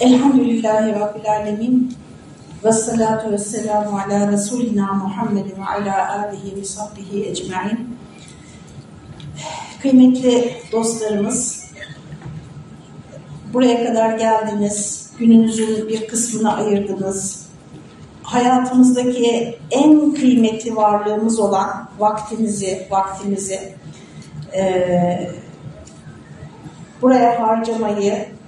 Elhamdülillahi Rabbil Alemin ve salatu ve selamu ala Resulina Muhammedin ve ala alihi ve sahbihi ecmain. Kıymetli dostlarımız, buraya kadar geldiniz, gününüzün bir kısmını ayırdınız. Hayatımızdaki en kıymetli varlığımız olan vaktinizi, vaktinizi e, buraya harcamayı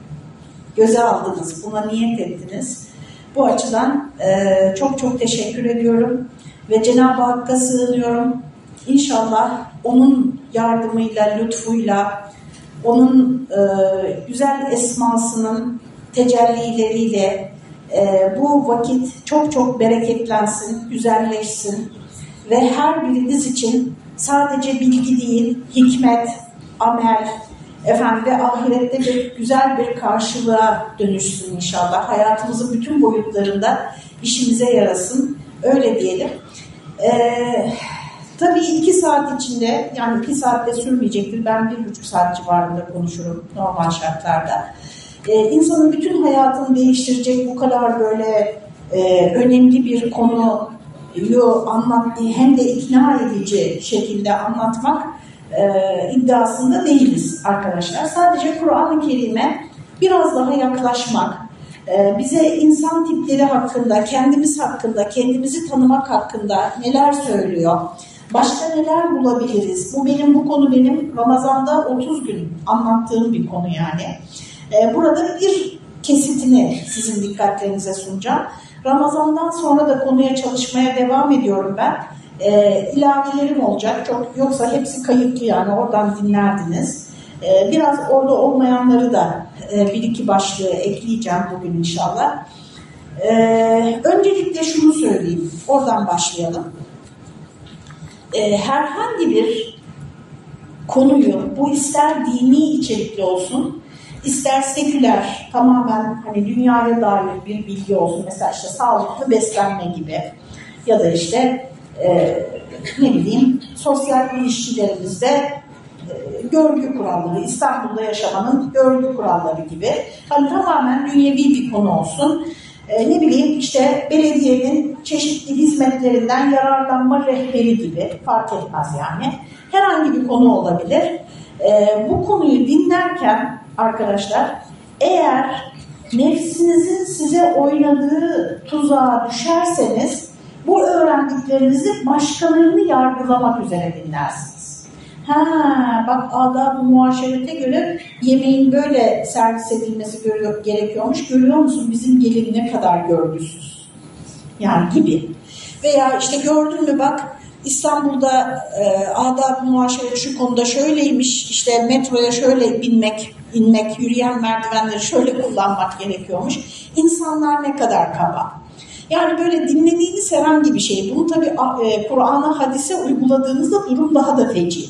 göze aldınız, buna niyet ettiniz. Bu açıdan e, çok çok teşekkür ediyorum ve Cenab-ı Hakk'a sığınıyorum. İnşallah onun yardımıyla, lütfuyla, onun e, güzel esmasının tecellileriyle e, bu vakit çok çok bereketlensin, güzelleşsin ve her biriniz için sadece bilgi değil, hikmet, amel, efendim ve ahirette bir güzel bir karşılığa dönüşsün inşallah. Hayatımızın bütün boyutlarında işimize yarasın. Öyle diyelim. Ee, tabii iki saat içinde yani iki saatte sürmeyecektir. Ben bir buçuk saat civarında konuşurum normal şartlarda. Ee, insanın bütün hayatını değiştirecek bu kadar böyle e, önemli bir konu anlatmayı hem de ikna edici şekilde anlatmak e, iddiasında değiliz arkadaşlar. Sadece Kur'an-ı Kerim'e biraz daha yaklaşmak, e, bize insan tipleri hakkında, kendimiz hakkında, kendimizi tanımak hakkında neler söylüyor, başka neler bulabiliriz? Bu benim bu konu benim Ramazan'da 30 gün anlattığım bir konu yani. E, burada bir kesitini sizin dikkatlerinize sunacağım. Ramazan'dan sonra da konuya çalışmaya devam ediyorum ben e, ilavelerim olacak. Çok yoksa hepsi kayıtlı yani oradan dinlerdiniz. E, biraz orada olmayanları da e, bir iki başlığı ekleyeceğim bugün inşallah. E, öncelikle şunu söyleyeyim. Oradan başlayalım. E, herhangi bir konuyu, bu ister dini içerikli olsun, ister seküler, tamamen hani dünyaya dair bir bilgi olsun. Mesela işte sağlıklı beslenme gibi ya da işte e, ne bileyim sosyal ilişkilerimizde e, görgü kuralları, İstanbul'da yaşamanın görgü kuralları gibi. Hani tamamen dünyevi bir konu olsun. E, ne bileyim işte belediyenin çeşitli hizmetlerinden yararlanma rehberi gibi fark etmez yani. Herhangi bir konu olabilir. Bu konuyu dinlerken arkadaşlar eğer nefsinizin size oynadığı tuzağa düşerseniz bu öğrendiklerinizi başkalarını yargılamak üzere dinlersiniz. Ha, bak adab-ı muaşerete göre yemeğin böyle servis edilmesi gerekiyormuş. Görüyor musun bizim gelin ne kadar görgüsüz. Yani gibi. Veya işte gördün mü bak İstanbul'da e, adab-ı muaşeret şu konuda şöyleymiş. İşte metroya şöyle binmek, inmek, yürüyen merdivenleri şöyle kullanmak gerekiyormuş. İnsanlar ne kadar kaba. Yani böyle dinlediğiniz herhangi bir şey. Bunu tabii e, Kur'an'a, hadise uyguladığınızda durum daha da feci.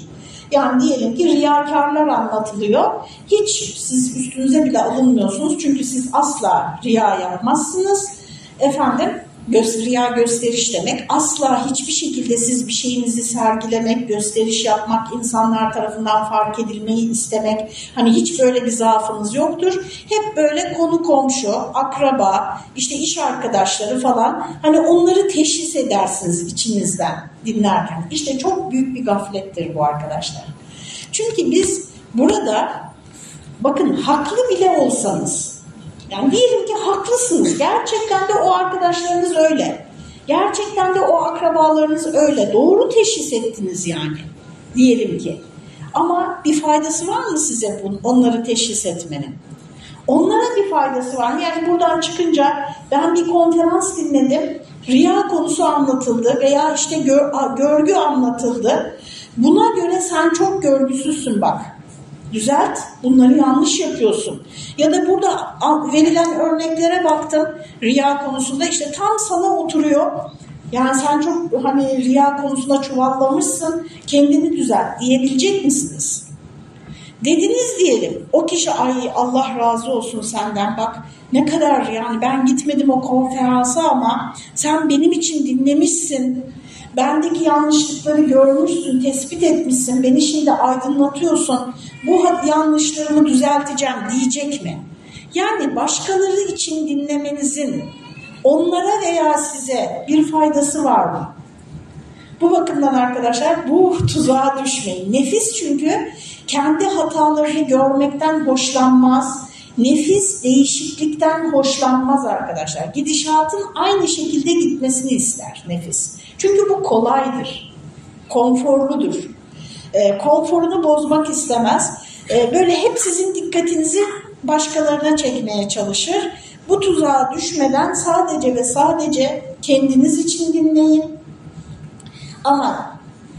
Yani diyelim ki riyakarlar anlatılıyor. Hiç siz üstünüze bile alınmıyorsunuz. Çünkü siz asla riya yapmazsınız. Efendim riya gösteriş demek. Asla hiçbir şekilde siz bir şeyinizi sergilemek, gösteriş yapmak, insanlar tarafından fark edilmeyi istemek. Hani hiç böyle bir zaafınız yoktur. Hep böyle konu komşu, akraba, işte iş arkadaşları falan. Hani onları teşhis edersiniz içinizden dinlerken. İşte çok büyük bir gaflettir bu arkadaşlar. Çünkü biz burada bakın haklı bile olsanız yani diyelim ki haklısınız. Gerçekten de o arkadaşlarınız öyle. Gerçekten de o akrabalarınız öyle. Doğru teşhis ettiniz yani. Diyelim ki. Ama bir faydası var mı size bunun, onları teşhis etmenin? Onlara bir faydası var mı? Yani buradan çıkınca ben bir konferans dinledim. Riya konusu anlatıldı veya işte gör, görgü anlatıldı. Buna göre sen çok görgüsüzsün bak düzelt, bunları yanlış yapıyorsun. Ya da burada verilen örneklere baktım riya konusunda işte tam sana oturuyor. Yani sen çok hani riya konusunda çuvallamışsın, kendini düzelt diyebilecek misiniz? Dediniz diyelim, o kişi ay Allah razı olsun senden bak ne kadar yani ben gitmedim o konferansa ama sen benim için dinlemişsin bendeki yanlışlıkları görmüşsün, tespit etmişsin, beni şimdi aydınlatıyorsun, bu yanlışlarımı düzelteceğim diyecek mi? Yani başkaları için dinlemenizin onlara veya size bir faydası var mı? Bu bakımdan arkadaşlar bu tuzağa düşmeyin. Nefis çünkü kendi hatalarını görmekten hoşlanmaz. Nefis değişiklikten hoşlanmaz arkadaşlar. Gidişatın aynı şekilde gitmesini ister nefis. Çünkü bu kolaydır, konforludur. E, konforunu bozmak istemez. E, böyle hep sizin dikkatinizi başkalarına çekmeye çalışır. Bu tuzağa düşmeden sadece ve sadece kendiniz için dinleyin. Ama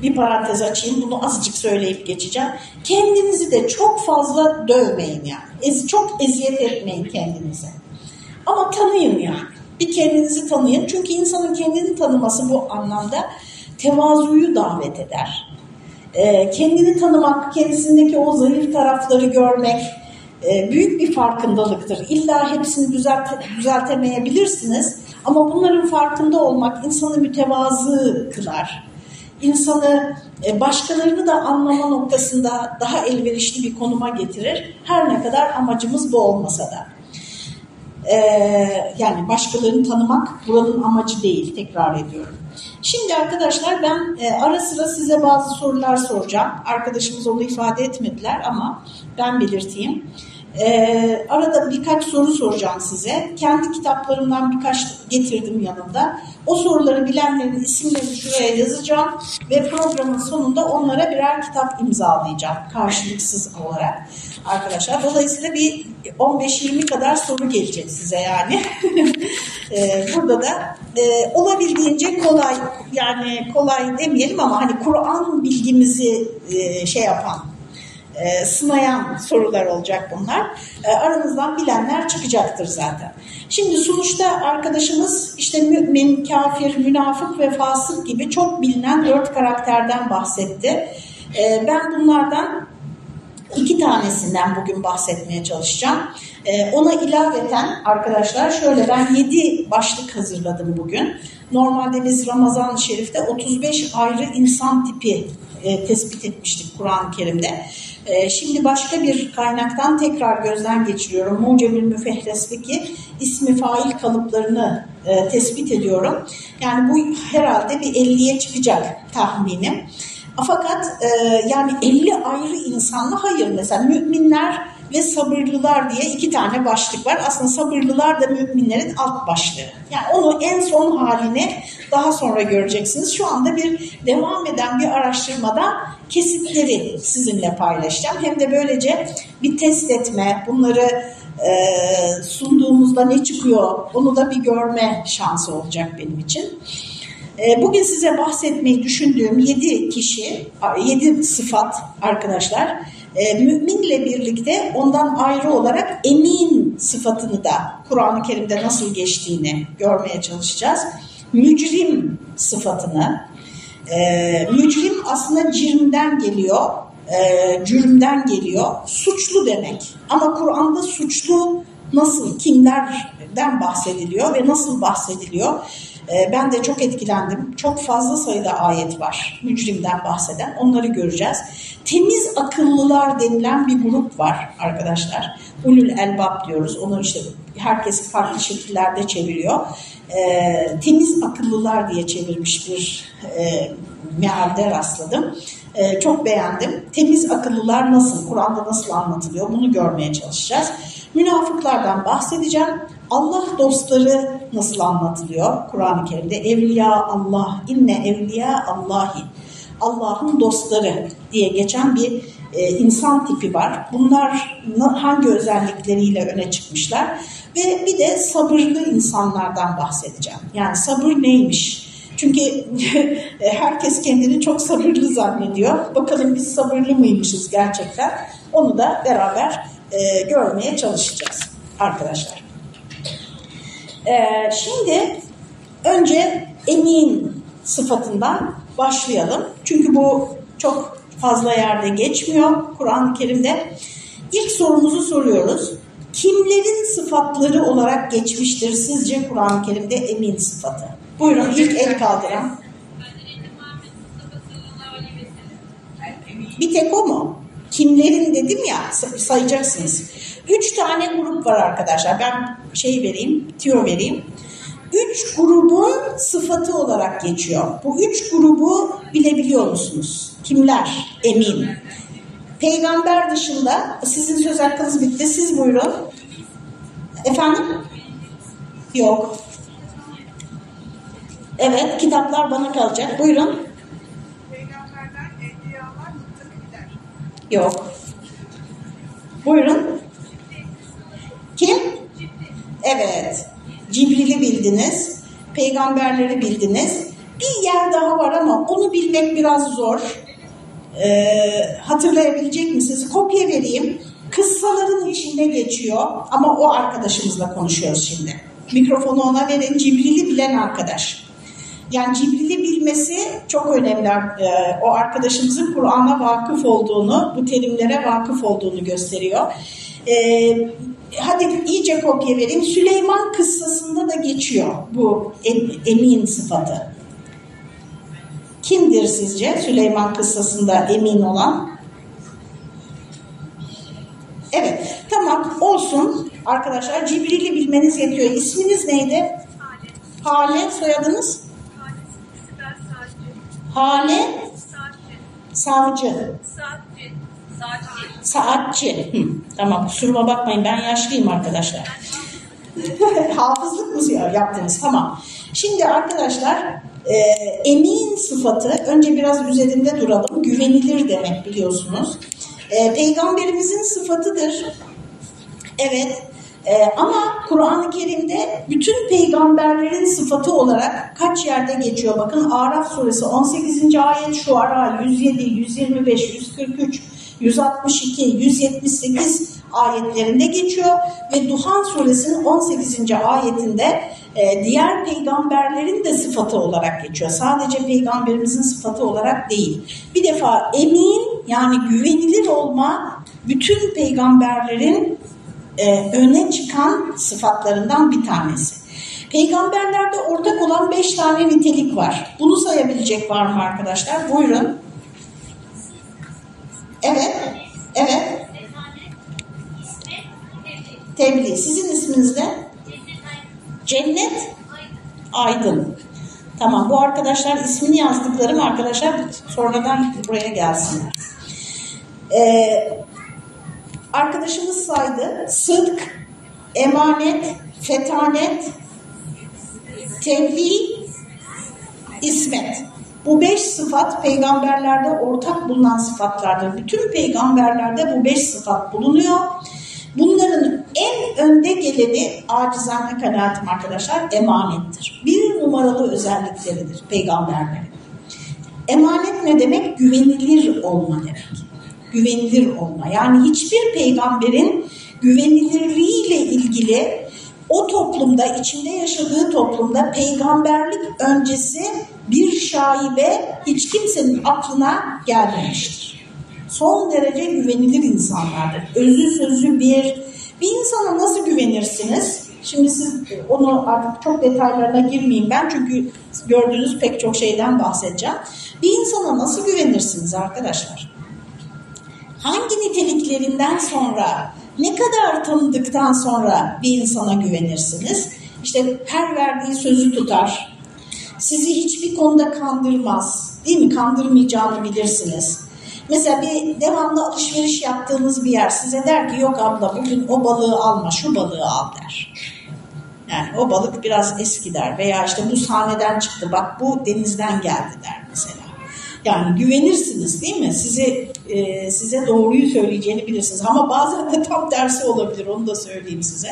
bir parantez açayım bunu azıcık söyleyip geçeceğim. Kendinizi de çok fazla dövmeyin yani. Ez, çok eziyet etmeyin kendinize. Ama tanıyın yani. Bir kendinizi tanıyın. Çünkü insanın kendini tanıması bu anlamda tevazuyu davet eder. Ee, kendini tanımak, kendisindeki o zayıf tarafları görmek e, büyük bir farkındalıktır. İlla hepsini düzelt, düzeltemeyebilirsiniz ama bunların farkında olmak insanı mütevazı kılar insanı e, başkalarını da anlama noktasında daha elverişli bir konuma getirir. Her ne kadar amacımız bu olmasa da. Ee, yani başkalarını tanımak buranın amacı değil tekrar ediyorum. Şimdi arkadaşlar ben e, ara sıra size bazı sorular soracağım. Arkadaşımız onu ifade etmediler ama ben belirteyim. Ee, arada birkaç soru soracağım size. Kendi kitaplarımdan birkaç getirdim yanımda. O soruları bilenlerin isimlerini şuraya yazacağım ve programın sonunda onlara birer kitap imzalayacağım karşılıksız olarak arkadaşlar. Dolayısıyla bir 15-20 kadar soru gelecek size yani. ee, burada da e, olabildiğince kolay yani kolay demeyelim ama hani Kur'an bilgimizi e, şey yapan e, sınayan sorular olacak bunlar. E, aranızdan bilenler çıkacaktır zaten. Şimdi sonuçta arkadaşımız işte mümin, kafir, münafık ve fasık gibi çok bilinen dört karakterden bahsetti. E, ben bunlardan iki tanesinden bugün bahsetmeye çalışacağım. E, ona ilaveten arkadaşlar şöyle ben yedi başlık hazırladım bugün. Normalde biz Ramazan-ı Şerif'te 35 ayrı insan tipi e, tespit etmiştik Kur'an-ı Kerim'de. E, şimdi başka bir kaynaktan tekrar gözden geçiriyorum. Mucemül Müfehres'teki ismi fail kalıplarını e, tespit ediyorum. Yani bu herhalde bir 50'ye çıkacak tahminim. Fakat e, yani 50 ayrı insanla hayır mesela müminler ve sabırlılar diye iki tane başlık var. Aslında sabırlılar da müminlerin alt başlığı. Yani onu en son halini daha sonra göreceksiniz. Şu anda bir devam eden bir araştırmada kesitleri sizinle paylaşacağım. Hem de böylece bir test etme, bunları e, sunduğumuzda ne çıkıyor onu da bir görme şansı olacak benim için. E, bugün size bahsetmeyi düşündüğüm yedi kişi, yedi sıfat arkadaşlar e, müminle birlikte ondan ayrı olarak emin sıfatını da Kur'an-ı Kerim'de nasıl geçtiğini görmeye çalışacağız. Mücrim sıfatını, e, mücrim aslında cirmden geliyor, e, cürümden geliyor, suçlu demek. Ama Kur'an'da suçlu nasıl, kimlerden bahsediliyor ve nasıl bahsediliyor? E, ben de çok etkilendim. Çok fazla sayıda ayet var mücrimden bahseden. Onları göreceğiz. Temiz akıllılar denilen bir grup var arkadaşlar. Ulul elbab diyoruz. Onu işte herkes farklı şekillerde çeviriyor. E, temiz akıllılar diye çevirmiş bir e, mealde rastladım. E, çok beğendim. Temiz akıllılar nasıl, Kur'an'da nasıl anlatılıyor bunu görmeye çalışacağız. Münafıklardan bahsedeceğim. Allah dostları nasıl anlatılıyor Kur'an-ı Kerim'de? Evliya Allah, inne evliya Allahi. Allah'ın dostları diye geçen bir e, insan tipi var. Bunlar hangi özellikleriyle öne çıkmışlar? Ve bir de sabırlı insanlardan bahsedeceğim. Yani sabır neymiş? Çünkü herkes kendini çok sabırlı zannediyor. Bakalım biz sabırlı mıymışız gerçekten? Onu da beraber e, görmeye çalışacağız arkadaşlar. E, şimdi önce emin sıfatından başlayalım. Çünkü bu çok fazla yerde geçmiyor Kur'an-ı Kerim'de. İlk sorumuzu soruyoruz. Kimlerin sıfatları olarak geçmiştir sizce Kur'an-ı Kerim'de emin sıfatı? Buyurun ilk el kaldıran. Bir tek o mu? Kimlerin dedim ya sayacaksınız. Üç tane grup var arkadaşlar. Ben şey vereyim, tiyo vereyim. Üç grubun sıfatı olarak geçiyor. Bu üç grubu bilebiliyor musunuz? Kimler? Emin. Peygamber dışında sizin söz hakkınız bitti. Siz buyurun. Efendim? Yok. Evet, kitaplar bana kalacak. Buyurun. Peygamberler, evliyalar, muttakiler. Yok. Buyurun. Kim? Evet. Cibril'i bildiniz. Peygamberleri bildiniz. Bir yer daha var ama onu bilmek biraz zor. Ee, hatırlayabilecek misiniz? Kopya vereyim. Kıssaların içinde geçiyor ama o arkadaşımızla konuşuyoruz şimdi. Mikrofonu ona verin. Cibril'i bilen arkadaş. Yani Cibril'i bilmesi çok önemli. Ee, o arkadaşımızın Kur'an'a vakıf olduğunu, bu terimlere vakıf olduğunu gösteriyor. Ee, hadi iyice kopya vereyim. Süleyman kıssasında da geçiyor bu em- emin sıfatı. Kimdir sizce Süleyman kıssasında emin olan? Evet, tamam olsun. Arkadaşlar Cibril'i bilmeniz yetiyor. İsminiz neydi? Hale, soyadınız? Sadece, Savcı. Saatçi. Hı, tamam kusuruma bakmayın ben yaşlıyım arkadaşlar. Hafızlık mı yaptınız? Tamam. Şimdi arkadaşlar e, emin sıfatı önce biraz üzerinde duralım. Güvenilir demek biliyorsunuz. E, peygamberimizin sıfatıdır. Evet. E, ama Kur'an-ı Kerim'de bütün peygamberlerin sıfatı olarak kaç yerde geçiyor? Bakın Araf suresi 18. ayet, Şuara 107, 125, 143, 162, 178 ayetlerinde geçiyor ve Duhan suresinin 18. ayetinde e, diğer peygamberlerin de sıfatı olarak geçiyor. Sadece peygamberimizin sıfatı olarak değil. Bir defa emin yani güvenilir olma bütün peygamberlerin e, öne çıkan sıfatlarından bir tanesi. Peygamberlerde ortak olan beş tane nitelik var. Bunu sayabilecek var mı arkadaşlar? Buyurun. Evet. Evet. Tebliğ. Sizin isminiz ne? Cennet Aydın. Tamam bu arkadaşlar ismini yazdıklarım arkadaşlar sonradan buraya gelsinler. Ee, arkadaşımız saydı. Sıdk, emanet, fetanet, tebliğ, ismet. Bu beş sıfat peygamberlerde ortak bulunan sıfatlardır. Bütün peygamberlerde bu beş sıfat bulunuyor. Bunların en önde geleni acizane kanaatim arkadaşlar emanettir. Bir numaralı özellikleridir peygamberlerin. Emanet ne demek? Güvenilir olma demek. Güvenilir olma. Yani hiçbir peygamberin güvenilirliğiyle ilgili o toplumda, içinde yaşadığı toplumda peygamberlik öncesi bir şaibe hiç kimsenin aklına gelmemiştir. Son derece güvenilir insanlardır. Özü sözü bir. Bir insana nasıl güvenirsiniz? Şimdi siz onu artık çok detaylarına girmeyeyim ben çünkü gördüğünüz pek çok şeyden bahsedeceğim. Bir insana nasıl güvenirsiniz arkadaşlar? Hangi niteliklerinden sonra, ne kadar tanıdıktan sonra bir insana güvenirsiniz? İşte her verdiği sözü tutar. Sizi hiçbir konuda kandırmaz. Değil mi? Kandırmayacağını bilirsiniz. Mesela bir devamlı alışveriş yaptığınız bir yer size der ki yok abla bugün o balığı alma şu balığı al der. Yani o balık biraz eski der veya işte bu sahneden çıktı bak bu denizden geldi der. Yani güvenirsiniz değil mi? Size e, size doğruyu söyleyeceğini bilirsiniz. Ama bazen de tam tersi olabilir onu da söyleyeyim size.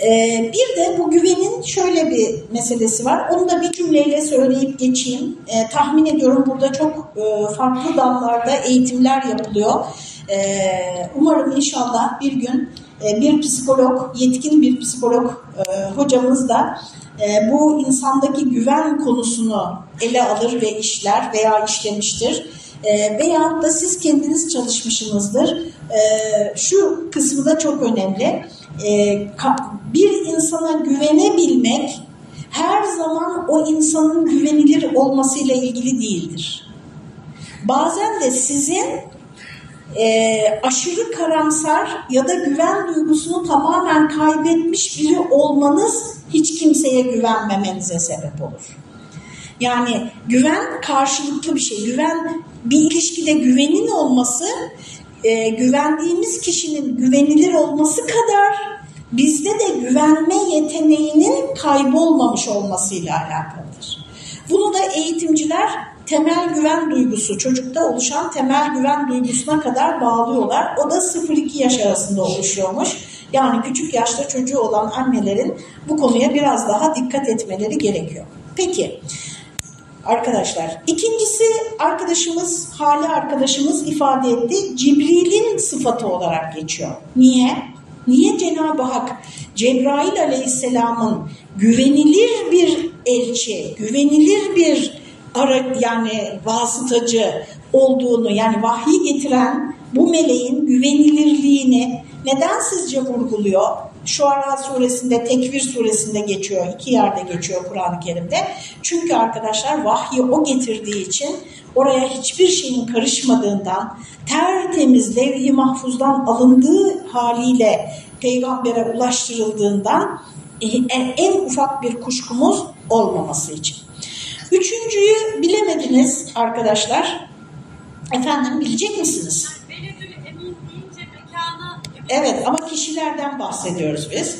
Ee, bir de bu güvenin şöyle bir meselesi var. Onu da bir cümleyle söyleyip geçeyim. Ee, tahmin ediyorum burada çok e, farklı dallarda eğitimler yapılıyor. Ee, umarım inşallah bir gün e, bir psikolog, yetkin bir psikolog e, hocamız da e, bu insandaki güven konusunu ele alır ve işler veya işlemiştir. E, veya da siz kendiniz çalışmışsınızdır. E, şu kısmı da çok önemli. E, bir insana güvenebilmek her zaman o insanın güvenilir olmasıyla ilgili değildir. Bazen de sizin e, aşırı karamsar ya da güven duygusunu tamamen kaybetmiş biri olmanız hiç kimseye güvenmemenize sebep olur. Yani güven karşılıklı bir şey. Güven bir ilişkide güvenin olması, e, güvendiğimiz kişinin güvenilir olması kadar bizde de güvenme yeteneğinin kaybolmamış olmasıyla alakalıdır. Bunu da eğitimciler temel güven duygusu, çocukta oluşan temel güven duygusuna kadar bağlıyorlar. O da 0-2 yaş arasında oluşuyormuş. Yani küçük yaşta çocuğu olan annelerin bu konuya biraz daha dikkat etmeleri gerekiyor. Peki, arkadaşlar. ikincisi arkadaşımız, hali arkadaşımız ifade etti. Cibril'in sıfatı olarak geçiyor. Niye? Niye Cenab-ı Hak Cebrail aleyhisselamın güvenilir bir elçi, güvenilir bir ara, yani vasıtacı olduğunu yani vahyi getiren bu meleğin güvenilirliğini neden sizce vurguluyor? Şuara suresinde, Tekvir suresinde geçiyor, iki yerde geçiyor Kur'an-ı Kerim'de. Çünkü arkadaşlar vahyi o getirdiği için oraya hiçbir şeyin karışmadığından, tertemiz levh-i mahfuzdan alındığı haliyle peygambere ulaştırıldığından e, en ufak bir kuşkumuz olmaması için. Üçüncüyü bilemediniz arkadaşlar. Efendim bilecek misiniz? Evet ama kişilerden bahsediyoruz biz.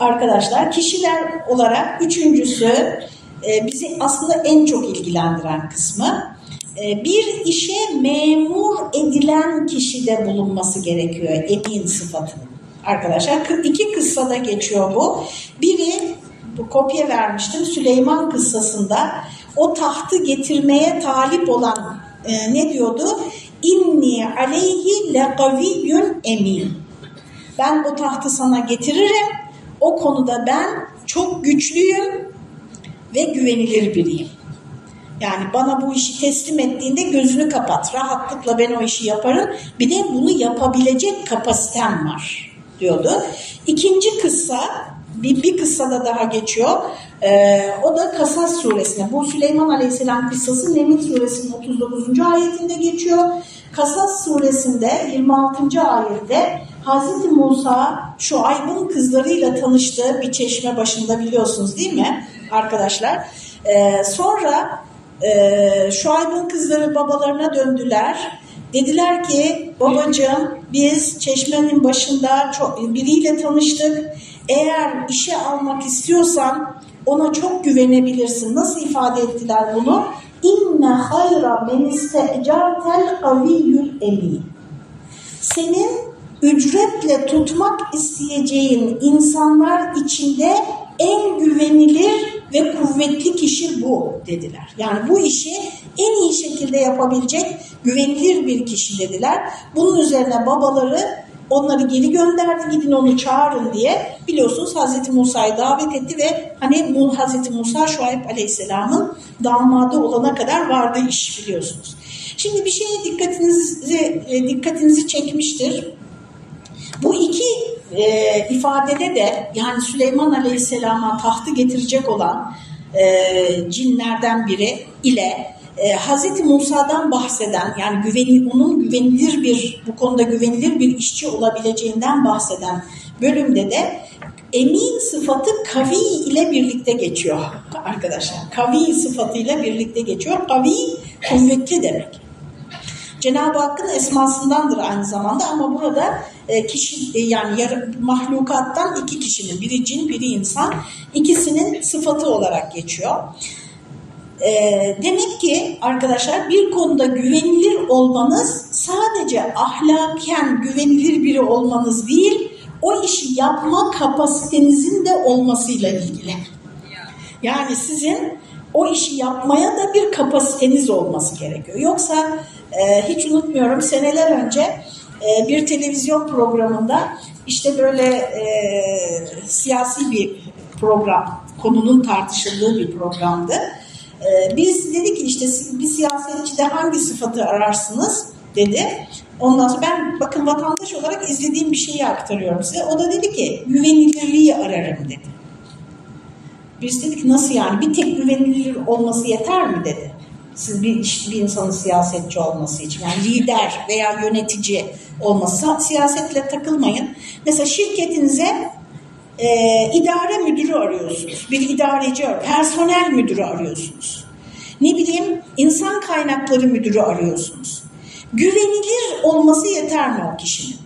Arkadaşlar kişiler olarak üçüncüsü e, bizi aslında en çok ilgilendiren kısmı e, bir işe memur edilen kişide bulunması gerekiyor emin sıfatının. Arkadaşlar iki kıssada geçiyor bu. Biri bu kopya vermiştim Süleyman kıssasında o tahtı getirmeye talip olan e, ne diyordu? İnni aleyhi legaviyyun emin. Ben o tahtı sana getiririm. O konuda ben çok güçlüyüm ve güvenilir biriyim. Yani bana bu işi teslim ettiğinde gözünü kapat. Rahatlıkla ben o işi yaparım. Bir de bunu yapabilecek kapasitem var diyordu. İkinci kıssa bir, bir kıssada daha geçiyor. Ee, o da Kasas suresinde. Bu Süleyman Aleyhisselam kıssası Neml suresinin 39. ayetinde geçiyor. Kasas suresinde 26. ayette Hazreti Musa Şuayb'ın kızlarıyla tanıştığı bir çeşme başında biliyorsunuz değil mi arkadaşlar? Ee, sonra e, Şuayb'ın kızları babalarına döndüler. Dediler ki babacığım biz çeşmenin başında çok, biriyle tanıştık. Eğer işe almak istiyorsan ona çok güvenebilirsin. Nasıl ifade ettiler bunu? İnne hayra men istecartel kaviyyül emin. Senin ücretle tutmak isteyeceğin insanlar içinde en güvenilir ve kuvvetli kişi bu dediler. Yani bu işi en iyi şekilde yapabilecek güvenilir bir kişi dediler. Bunun üzerine babaları onları geri gönderdi gidin onu çağırın diye biliyorsunuz Hazreti Musa'yı davet etti ve hani Hazreti Musa Şuayb Aleyhisselam'ın damadı olana kadar vardı iş biliyorsunuz. Şimdi bir şeye dikkatinizi, e, dikkatinizi çekmiştir. Bu iki e, ifadede de yani Süleyman Aleyhisselam'a tahtı getirecek olan e, cinlerden biri ile e, Hz. Musa'dan bahseden yani güveni, onun güvenilir bir bu konuda güvenilir bir işçi olabileceğinden bahseden bölümde de emin sıfatı kavi ile birlikte geçiyor arkadaşlar. Kavi sıfatıyla birlikte geçiyor. Kavi kuvvetli demek. Cenab-ı Hakk'ın esmasındandır aynı zamanda ama burada e, kişi e, yani yarı, mahlukattan iki kişinin biri cin biri insan ikisinin sıfatı olarak geçiyor. E, demek ki arkadaşlar bir konuda güvenilir olmanız sadece ahlaken güvenilir biri olmanız değil o işi yapma kapasitenizin de olmasıyla ilgili. Yani sizin o işi yapmaya da bir kapasiteniz olması gerekiyor. Yoksa hiç unutmuyorum seneler önce e, bir televizyon programında işte böyle e, siyasi bir program, konunun tartışıldığı bir programdı. E, biz dedik ki işte bir siyasetçide hangi sıfatı ararsınız dedi. Ondan sonra ben bakın vatandaş olarak izlediğim bir şeyi aktarıyorum size. O da dedi ki güvenilirliği ararım dedi. Biz dedik nasıl yani bir tek güvenilir olması yeter mi dedi. Siz bir, bir insanın siyasetçi olması için. Yani lider veya yönetici olması. Siyasetle takılmayın. Mesela şirketinize e, idare müdürü arıyorsunuz. Bir idareci ar- personel müdürü arıyorsunuz. Ne bileyim insan kaynakları müdürü arıyorsunuz. Güvenilir olması yeter mi o kişinin?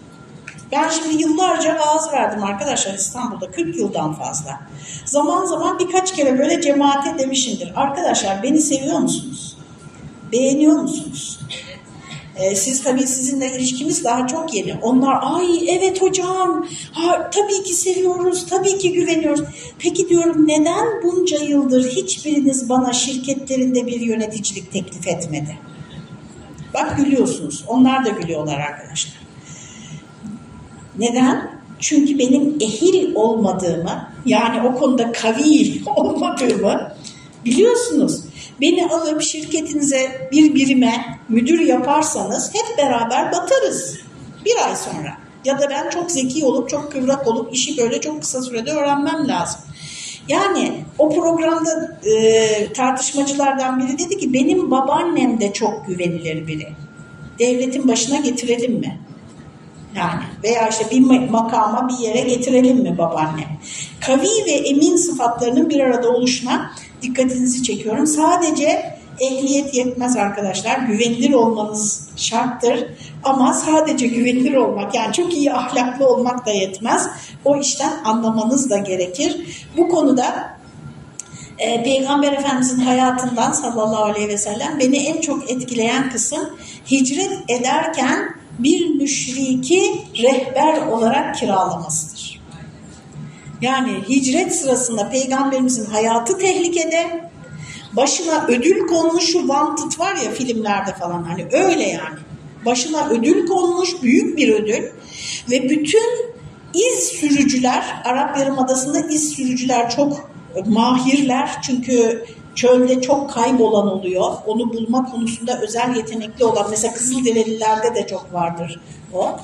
Ben şimdi yıllarca vaaz verdim arkadaşlar İstanbul'da 40 yıldan fazla. Zaman zaman birkaç kere böyle cemaate demişimdir. Arkadaşlar beni seviyor musunuz? Beğeniyor musunuz? Ee, siz tabii sizinle ilişkimiz daha çok yeni. Onlar ay evet hocam ha, tabii ki seviyoruz, tabii ki güveniyoruz. Peki diyorum neden bunca yıldır hiçbiriniz bana şirketlerinde bir yöneticilik teklif etmedi? Bak gülüyorsunuz. Onlar da gülüyorlar arkadaşlar. Neden? Çünkü benim ehil olmadığımı, yani o konuda kavi olmadığımı biliyorsunuz. Beni alıp şirketinize bir birime müdür yaparsanız hep beraber batarız bir ay sonra. Ya da ben çok zeki olup çok kıvrak olup işi böyle çok kısa sürede öğrenmem lazım. Yani o programda e, tartışmacılardan biri dedi ki benim babaannem de çok güvenilir biri. Devletin başına getirelim mi? Yani veya işte bir ma- makama bir yere getirelim mi babaannem? Kavi ve emin sıfatlarının bir arada oluşuna dikkatinizi çekiyorum. Sadece ehliyet yetmez arkadaşlar. Güvenilir olmanız şarttır. Ama sadece güvenilir olmak yani çok iyi ahlaklı olmak da yetmez. O işten anlamanız da gerekir. Bu konuda e, Peygamber Efendimizin hayatından sallallahu aleyhi ve sellem beni en çok etkileyen kısım hicret ederken bir müşriki rehber olarak kiralamasıdır. Yani hicret sırasında peygamberimizin hayatı tehlikede, başına ödül konmuş şu wanted var ya filmlerde falan hani öyle yani. Başına ödül konmuş büyük bir ödül ve bütün iz sürücüler Arap Yarımadası'nda iz sürücüler çok mahirler çünkü çölde çok kaybolan oluyor. Onu bulma konusunda özel yetenekli olan mesela Kızılderililerde de çok vardır o.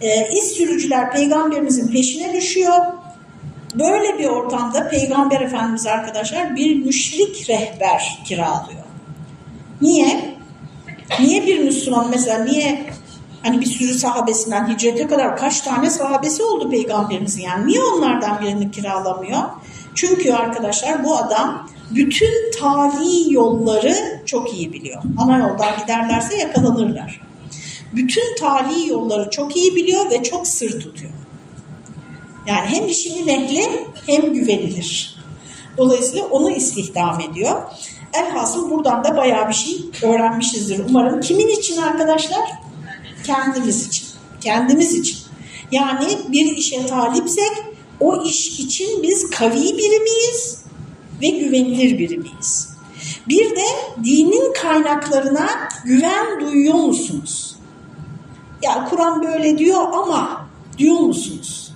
Ee, iz sürücüler peygamberimizin peşine düşüyor. Böyle bir ortamda peygamber efendimiz arkadaşlar bir müşrik rehber kiralıyor. Niye? Niye bir Müslüman mesela niye hani bir sürü sahabesinden hicrete kadar kaç tane sahabesi oldu peygamberimizin yani niye onlardan birini kiralamıyor? Çünkü arkadaşlar bu adam bütün tali yolları çok iyi biliyor. Ana yoldan giderlerse yakalanırlar. Bütün tali yolları çok iyi biliyor ve çok sır tutuyor. Yani hem işinin ehli hem güvenilir. Dolayısıyla onu istihdam ediyor. Elhasıl buradan da bayağı bir şey öğrenmişizdir umarım. Kimin için arkadaşlar? Kendimiz için. Kendimiz için. Yani bir işe talipsek o iş için biz kavi biri miyiz ve güvenilir biri miyiz? Bir de dinin kaynaklarına güven duyuyor musunuz? Ya Kur'an böyle diyor ama diyor musunuz?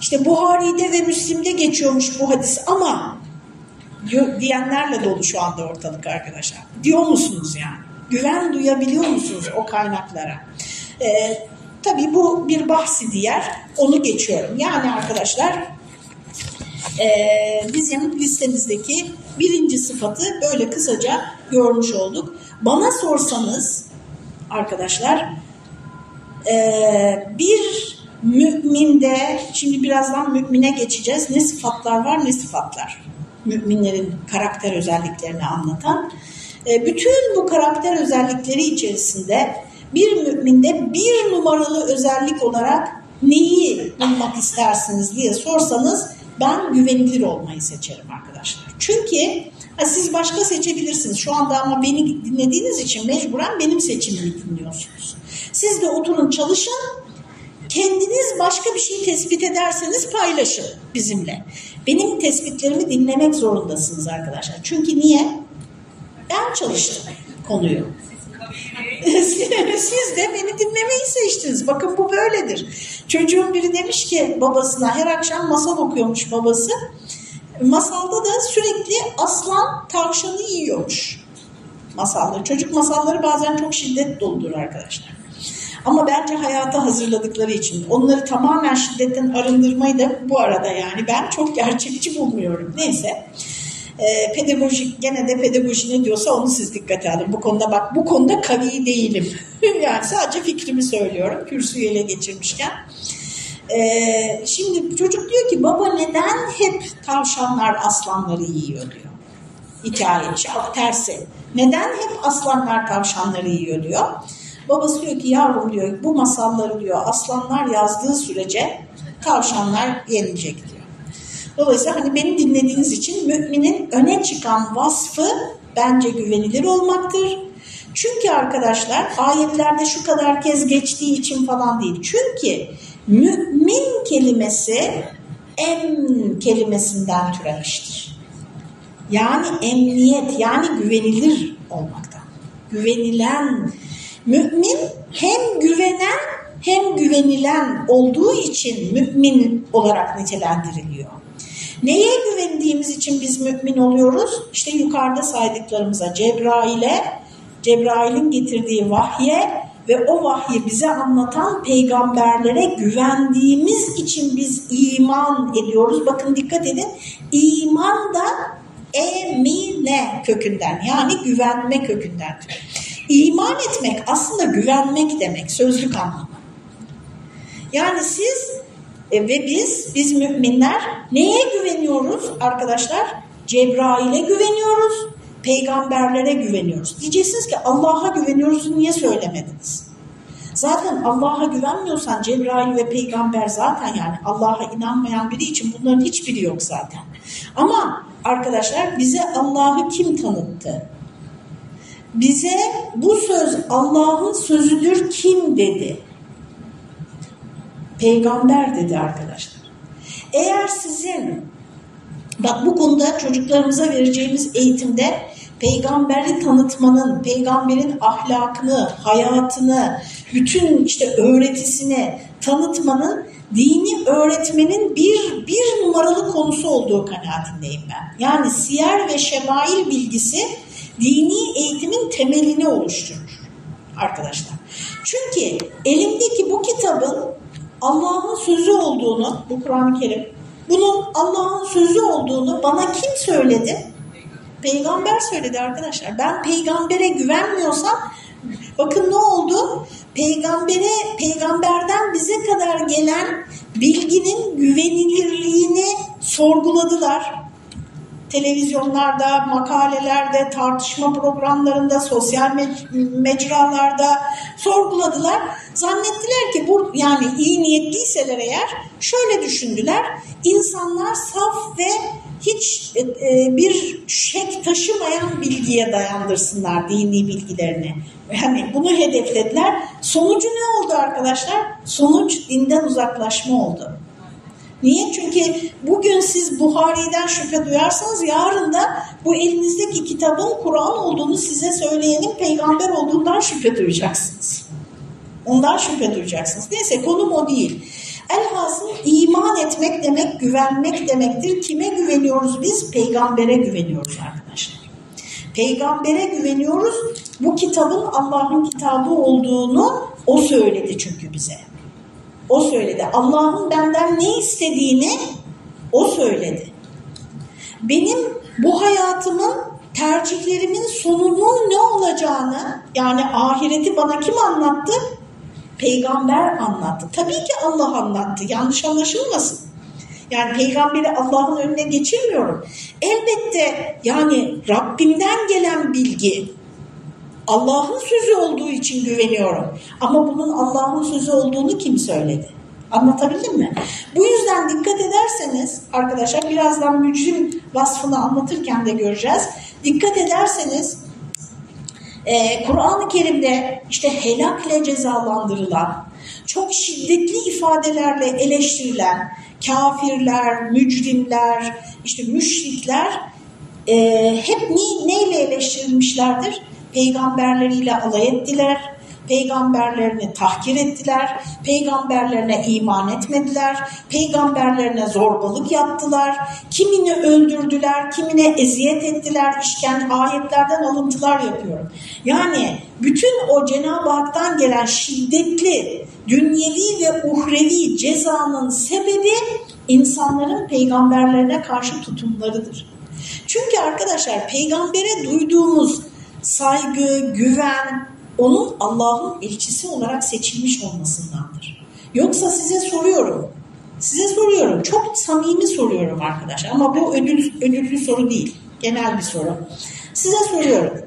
İşte Buhari'de ve Müslim'de geçiyormuş bu hadis ama diyor, diyenlerle dolu şu anda ortalık arkadaşlar. Diyor musunuz yani? Güven duyabiliyor musunuz o kaynaklara? Ee, tabii bu bir bahsi diğer. Onu geçiyorum. Yani arkadaşlar e, bizim listemizdeki birinci sıfatı böyle kısaca görmüş olduk. Bana sorsanız arkadaşlar e, bir müminde, şimdi birazdan mümine geçeceğiz. Ne sıfatlar var ne sıfatlar. Müminlerin karakter özelliklerini anlatan. E, bütün bu karakter özellikleri içerisinde bir müminde bir numaralı özellik olarak neyi bulmak istersiniz diye sorsanız ben güvenilir olmayı seçerim arkadaşlar. Çünkü siz başka seçebilirsiniz. Şu anda ama beni dinlediğiniz için mecburen benim seçimimi dinliyorsunuz. Siz de oturun çalışın. Kendiniz başka bir şey tespit ederseniz paylaşın bizimle. Benim tespitlerimi dinlemek zorundasınız arkadaşlar. Çünkü niye? Ben çalıştım konuyu. Siz de beni dinlemeyi seçtiniz. Bakın bu böyledir. Çocuğun biri demiş ki babasına her akşam masal okuyormuş babası. Masalda da sürekli aslan tavşanı yiyormuş. Masalları. Çocuk masalları bazen çok şiddet doludur arkadaşlar. Ama bence hayata hazırladıkları için onları tamamen şiddetten arındırmayı da bu arada yani ben çok gerçekçi bulmuyorum. Neyse. E, pedagojik gene de pedagoji ne diyorsa onu siz dikkate alın. Bu konuda bak bu konuda kavi değilim. yani sadece fikrimi söylüyorum kürsüyü ele geçirmişken. E, şimdi çocuk diyor ki baba neden hep tavşanlar aslanları yiyor diyor. Hikaye tersi. Neden hep aslanlar tavşanları yiyor diyor. Babası diyor ki yavrum diyor bu masalları diyor aslanlar yazdığı sürece tavşanlar yenilecek diyor. Dolayısıyla hani beni dinlediğiniz için müminin öne çıkan vasfı bence güvenilir olmaktır. Çünkü arkadaşlar ayetlerde şu kadar kez geçtiği için falan değil. Çünkü mümin kelimesi em kelimesinden türemiştir. Yani emniyet yani güvenilir olmaktan. Güvenilen mümin hem güvenen hem güvenilen olduğu için mümin olarak nitelendiriliyor. Neye güvendiğimiz için biz mümin oluyoruz? İşte yukarıda saydıklarımıza Cebrail'e, Cebrail'in getirdiği vahye ve o vahyi bize anlatan peygamberlere güvendiğimiz için biz iman ediyoruz. Bakın dikkat edin, iman da emine kökünden yani güvenme kökünden. İman etmek aslında güvenmek demek sözlük anlamı. Yani siz e, ve biz, biz müminler neye güveniyoruz arkadaşlar? Cebrail'e güveniyoruz, peygamberlere güveniyoruz. Diyeceksiniz ki Allah'a güveniyoruz niye söylemediniz? Zaten Allah'a güvenmiyorsan Cebrail ve peygamber zaten yani Allah'a inanmayan biri için bunların hiçbiri yok zaten. Ama arkadaşlar bize Allah'ı kim tanıttı? Bize bu söz Allah'ın sözüdür kim dedi? Peygamber dedi arkadaşlar. Eğer sizin bak bu konuda çocuklarımıza vereceğimiz eğitimde peygamberi tanıtmanın, peygamberin ahlakını, hayatını, bütün işte öğretisini tanıtmanın dini öğretmenin bir, bir numaralı konusu olduğu kanaatindeyim ben. Yani siyer ve şemail bilgisi dini eğitimin temelini oluşturur arkadaşlar. Çünkü elimdeki bu kitabın Allah'ın sözü olduğunu, bu Kur'an-ı Kerim, bunun Allah'ın sözü olduğunu bana kim söyledi? Peygamber söyledi arkadaşlar. Ben peygambere güvenmiyorsam bakın ne oldu? Peygambere, peygamberden bize kadar gelen bilginin güvenilirliğini sorguladılar televizyonlarda, makalelerde, tartışma programlarında, sosyal mecralarda sorguladılar. Zannettiler ki bu yani iyi niyetliyseler eğer şöyle düşündüler. İnsanlar saf ve hiç e, e, bir şek taşımayan bilgiye dayandırsınlar dini bilgilerini. Yani bunu hedeflediler. Sonucu ne oldu arkadaşlar? Sonuç dinden uzaklaşma oldu. Niye? Çünkü bugün siz Buhari'den şüphe duyarsanız yarın da bu elinizdeki kitabın Kur'an olduğunu size söyleyenin peygamber olduğundan şüphe duyacaksınız. Ondan şüphe duyacaksınız. Neyse konum o değil. Elhasıl iman etmek demek güvenmek demektir. Kime güveniyoruz biz? Peygambere güveniyoruz arkadaşlar. Peygambere güveniyoruz. Bu kitabın Allah'ın kitabı olduğunu o söyledi çünkü bize. O söyledi. Allah'ın benden ne istediğini o söyledi. Benim bu hayatımın tercihlerimin sonunun ne olacağını yani ahireti bana kim anlattı? Peygamber anlattı. Tabii ki Allah anlattı. Yanlış anlaşılmasın. Yani peygamberi Allah'ın önüne geçirmiyorum. Elbette yani Rabbimden gelen bilgi Allah'ın sözü olduğu için güveniyorum. Ama bunun Allah'ın sözü olduğunu kim söyledi? Anlatabildim mi? Bu yüzden dikkat ederseniz arkadaşlar birazdan mücrim vasfını anlatırken de göreceğiz. Dikkat ederseniz e, Kur'an-ı Kerim'de işte helakle cezalandırılan, çok şiddetli ifadelerle eleştirilen kafirler, mücrimler, işte müşrikler e, hep ne, neyle eleştirilmişlerdir? Peygamberleriyle alay ettiler, peygamberlerini tahkir ettiler, peygamberlerine iman etmediler, peygamberlerine zorbalık yaptılar, kimini öldürdüler, kimine eziyet ettiler, işkence ayetlerden alıntılar yapıyorum. Yani bütün o Cenab-ı Hak'tan gelen şiddetli, dünyevi ve uhrevi cezanın sebebi insanların peygamberlerine karşı tutumlarıdır. Çünkü arkadaşlar peygambere duyduğumuz saygı, güven onun Allah'ın elçisi olarak seçilmiş olmasındandır. Yoksa size soruyorum, size soruyorum, çok samimi soruyorum arkadaşlar ama bu ödül, ödüllü soru değil, genel bir soru. Size soruyorum,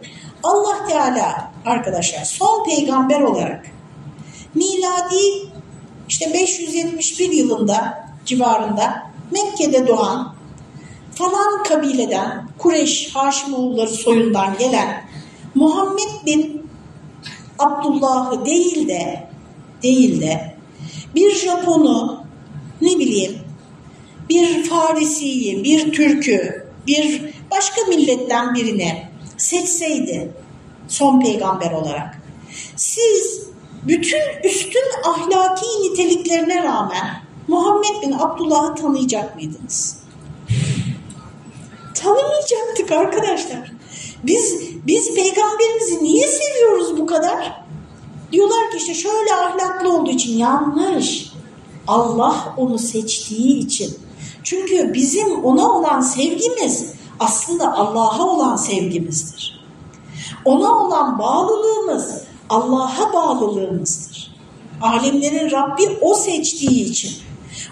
Allah Teala arkadaşlar son peygamber olarak miladi işte 571 yılında civarında Mekke'de doğan falan kabileden Kureyş Haşimoğulları soyundan gelen Muhammed bin Abdullah'ı değil de değil de bir Japon'u ne bileyim bir Farisi'yi, bir Türk'ü, bir başka milletten birini seçseydi son peygamber olarak siz bütün üstün ahlaki niteliklerine rağmen Muhammed bin Abdullah'ı tanıyacak mıydınız? Tanımayacaktık arkadaşlar. Biz biz peygamberimizi niye seviyoruz bu kadar? Diyorlar ki işte şöyle ahlaklı olduğu için yanlış. Allah onu seçtiği için. Çünkü bizim ona olan sevgimiz aslında Allah'a olan sevgimizdir. Ona olan bağlılığımız Allah'a bağlılığımızdır. Alemlerin Rabbi o seçtiği için.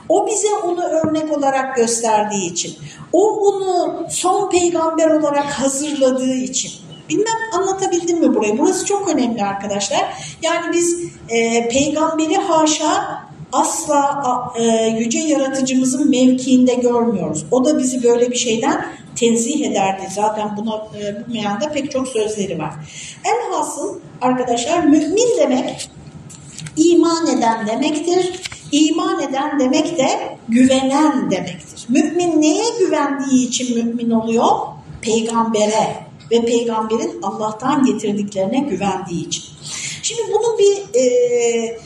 O bize onu örnek olarak gösterdiği için. O onu son peygamber olarak hazırladığı için. Bilmem anlatabildim mi burayı? Burası çok önemli arkadaşlar. Yani biz e, peygamberi haşa asla e, yüce yaratıcımızın mevkiinde görmüyoruz. O da bizi böyle bir şeyden tenzih ederdi. Zaten buna e, bu meyanda pek çok sözleri var. En hasıl arkadaşlar mümin demek iman eden demektir. İman eden demek de güvenen demektir. Mümin neye güvendiği için mümin oluyor? Peygambere ve peygamberin Allah'tan getirdiklerine güvendiği için. Şimdi bunun bir e,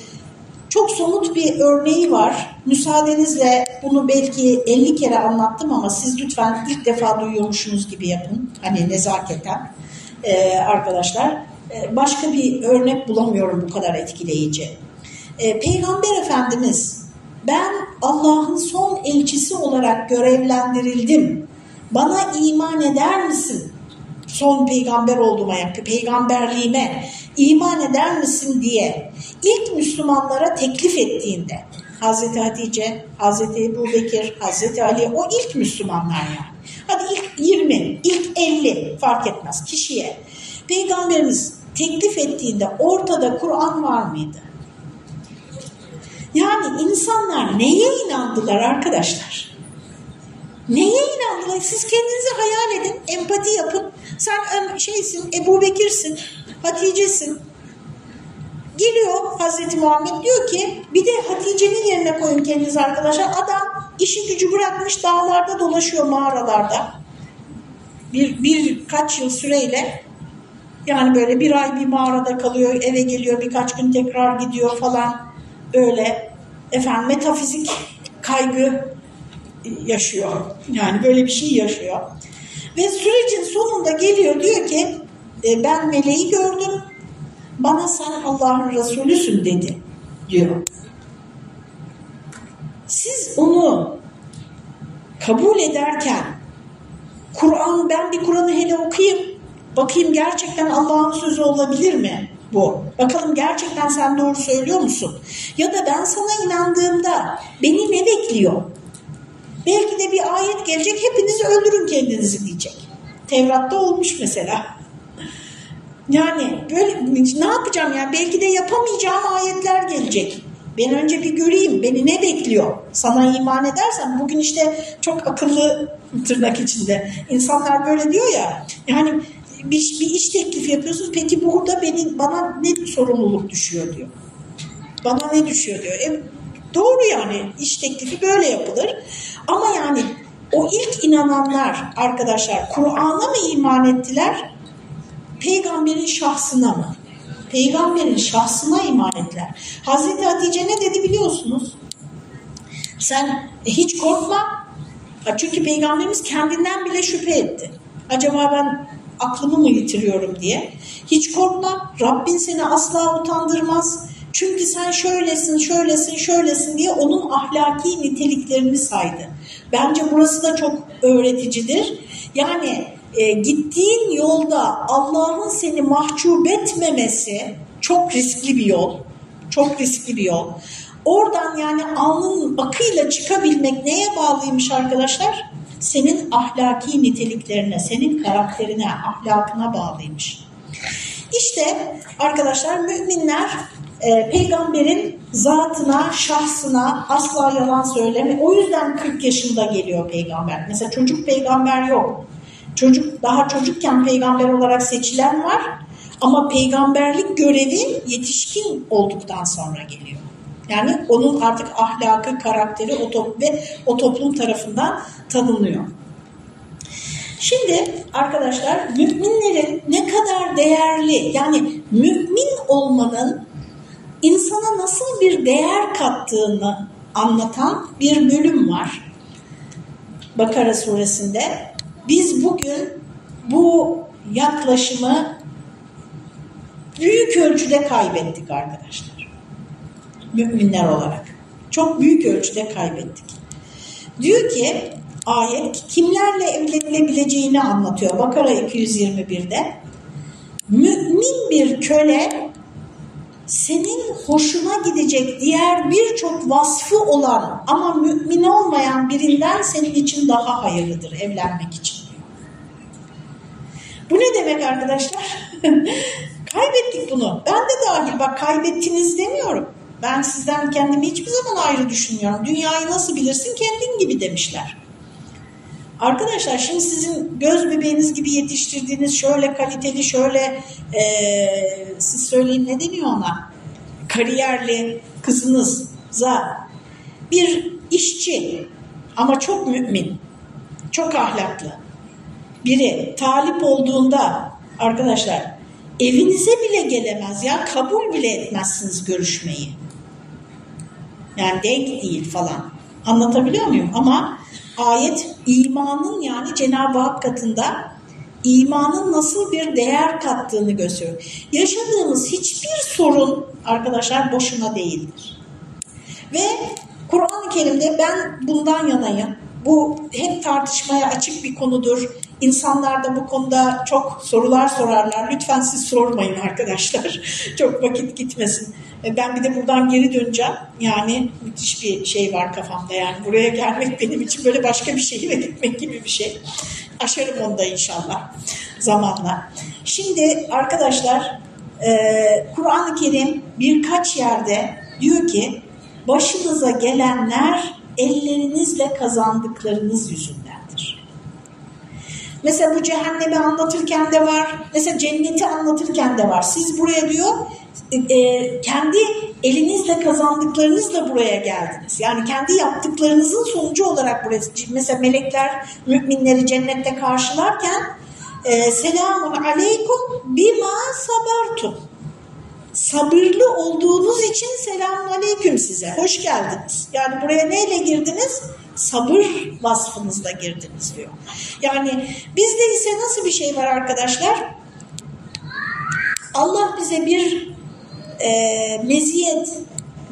çok somut bir örneği var. Müsaadenizle bunu belki 50 kere anlattım ama siz lütfen ilk defa duyuyormuşsunuz gibi yapın. Hani nezaketen e, arkadaşlar. E, başka bir örnek bulamıyorum bu kadar etkileyici. E, Peygamber Efendimiz ben Allah'ın son elçisi olarak görevlendirildim. Bana iman eder misin? Son peygamber olduğuma, peygamberliğime iman eder misin diye ilk Müslümanlara teklif ettiğinde Hazreti Hatice, Hazreti Ebu Bekir, Hazreti Ali o ilk Müslümanlar yani. Hadi ilk 20, ilk 50 fark etmez kişiye. Peygamberimiz teklif ettiğinde ortada Kur'an var mıydı? Yani insanlar neye inandılar arkadaşlar? Neye inandılar? Siz kendinizi hayal edin, empati yapın. Sen şeysin, Ebu Bekir'sin, Hatice'sin. Geliyor Hazreti Muhammed diyor ki bir de Hatice'nin yerine koyun kendinizi arkadaşlar. Adam işi gücü bırakmış dağlarda dolaşıyor mağaralarda. Bir, birkaç yıl süreyle yani böyle bir ay bir mağarada kalıyor, eve geliyor, birkaç gün tekrar gidiyor falan. Öyle efendim metafizik kaygı yaşıyor. Yani böyle bir şey yaşıyor. Ve sürecin sonunda geliyor diyor ki e, ben meleği gördüm. Bana sen Allah'ın Resulüsün dedi diyor. Siz onu kabul ederken Kur'an ben bir Kur'an'ı hele okuyayım bakayım gerçekten Allah'ın sözü olabilir mi bu? Bakalım gerçekten sen doğru söylüyor musun? Ya da ben sana inandığımda beni ne bekliyor? Belki de bir ayet gelecek hepiniz öldürün kendinizi diyecek. Tevrat'ta olmuş mesela. Yani böyle ne yapacağım yani belki de yapamayacağım ayetler gelecek. Ben önce bir göreyim beni ne bekliyor? Sana iman edersen bugün işte çok akıllı tırnak içinde insanlar böyle diyor ya yani bir, bir iş teklifi yapıyorsunuz peki burada beni, bana ne sorumluluk düşüyor diyor. Bana ne düşüyor diyor. E, doğru yani iş teklifi böyle yapılır ama yani o ilk inananlar arkadaşlar Kur'an'a mı iman ettiler? Peygamberin şahsına mı? Peygamberin şahsına iman ettiler. Hazreti Hatice ne dedi biliyorsunuz? Sen hiç korkma. Çünkü Peygamberimiz kendinden bile şüphe etti. Acaba ben aklımı mı yitiriyorum diye. Hiç korkma. Rabbin seni asla utandırmaz. Çünkü sen şöylesin, şöylesin, şöylesin diye onun ahlaki niteliklerini saydı. Bence burası da çok öğreticidir. Yani e, gittiğin yolda Allah'ın seni mahcup etmemesi çok riskli bir yol. Çok riskli bir yol. Oradan yani alnın akıyla çıkabilmek neye bağlıymış arkadaşlar? Senin ahlaki niteliklerine, senin karakterine, ahlakına bağlıymış. İşte arkadaşlar müminler e, peygamberin zatına, şahsına asla yalan söyleme. O yüzden 40 yaşında geliyor peygamber. Mesela çocuk peygamber yok. Çocuk daha çocukken peygamber olarak seçilen var ama peygamberlik görevi yetişkin olduktan sonra geliyor. Yani onun artık ahlakı, karakteri o top ve o toplum tarafından tanınıyor. Şimdi arkadaşlar müminlerin ne kadar değerli yani mümin olmanın insana nasıl bir değer kattığını anlatan bir bölüm var. Bakara suresinde. Biz bugün bu yaklaşımı büyük ölçüde kaybettik arkadaşlar. Müminler olarak. Çok büyük ölçüde kaybettik. Diyor ki ayet kimlerle evlenilebileceğini anlatıyor. Bakara 221'de. Mümin bir köle senin hoşuna gidecek diğer birçok vasfı olan ama mümin olmayan birinden senin için daha hayırlıdır evlenmek için. Bu ne demek arkadaşlar? Kaybettik bunu. Ben de dahil bak kaybettiniz demiyorum. Ben sizden kendimi hiçbir zaman ayrı düşünmüyorum. Dünyayı nasıl bilirsin kendin gibi demişler. Arkadaşlar şimdi sizin göz bebeğiniz gibi yetiştirdiğiniz şöyle kaliteli şöyle e, siz söyleyin ne deniyor ona? Kariyerli kızınıza bir işçi ama çok mümin, çok ahlaklı biri talip olduğunda arkadaşlar evinize bile gelemez ya kabul bile etmezsiniz görüşmeyi. Yani denk değil falan. Anlatabiliyor muyum? Ama ayet imanın yani Cenab-ı Hak katında imanın nasıl bir değer kattığını gösteriyor. Yaşadığımız hiçbir sorun arkadaşlar boşuna değildir. Ve Kur'an-ı Kerim'de ben bundan yanayım. Bu hep tartışmaya açık bir konudur. İnsanlar da bu konuda çok sorular sorarlar. Lütfen siz sormayın arkadaşlar. çok vakit gitmesin. E, ben bir de buradan geri döneceğim. Yani müthiş bir şey var kafamda. Yani buraya gelmek benim için böyle başka bir şehire gitmek gibi bir şey. Aşarım onu da inşallah zamanla. Şimdi arkadaşlar e, Kur'an-ı Kerim birkaç yerde diyor ki başınıza gelenler ellerinizle kazandıklarınız yüzündendir. Mesela bu cehennemi anlatırken de var. Mesela cenneti anlatırken de var. Siz buraya diyor e, kendi elinizle kazandıklarınızla buraya geldiniz. Yani kendi yaptıklarınızın sonucu olarak buraya. Mesela melekler müminleri cennette karşılarken e, selamun aleykum bima sabartum sabırlı olduğunuz için selamun aleyküm size. Hoş geldiniz. Yani buraya neyle girdiniz? Sabır vasfınızla girdiniz diyor. Yani bizde ise nasıl bir şey var arkadaşlar? Allah bize bir e, meziyet,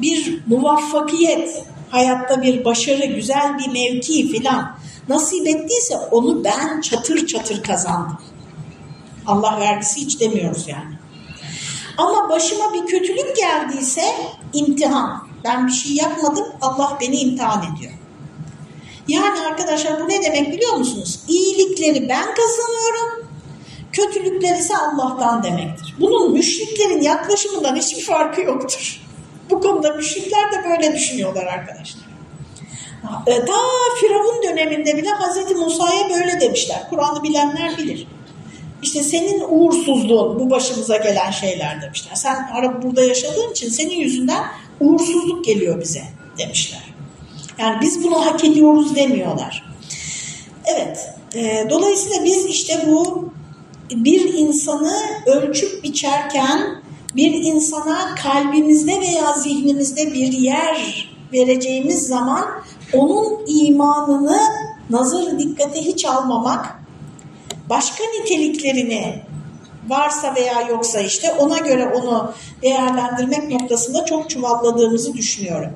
bir muvaffakiyet, hayatta bir başarı, güzel bir mevki filan nasip ettiyse onu ben çatır çatır kazandım. Allah vergisi hiç demiyoruz yani. Ama başıma bir kötülük geldiyse imtihan. Ben bir şey yapmadım, Allah beni imtihan ediyor. Yani arkadaşlar bu ne demek biliyor musunuz? İyilikleri ben kazanıyorum, kötülükler ise Allah'tan demektir. Bunun müşriklerin yaklaşımından hiçbir farkı yoktur. Bu konuda müşrikler de böyle düşünüyorlar arkadaşlar. E, ta Firavun döneminde bile Hazreti Musa'ya böyle demişler. Kur'an'ı bilenler bilir. İşte senin uğursuzluğun bu başımıza gelen şeyler demişler. Sen burada yaşadığın için senin yüzünden uğursuzluk geliyor bize demişler. Yani biz bunu hak ediyoruz demiyorlar. Evet, e, dolayısıyla biz işte bu bir insanı ölçüp biçerken bir insana kalbimizde veya zihnimizde bir yer vereceğimiz zaman onun imanını nazar dikkate hiç almamak başka niteliklerini varsa veya yoksa işte ona göre onu değerlendirmek noktasında çok çuvalladığımızı düşünüyorum.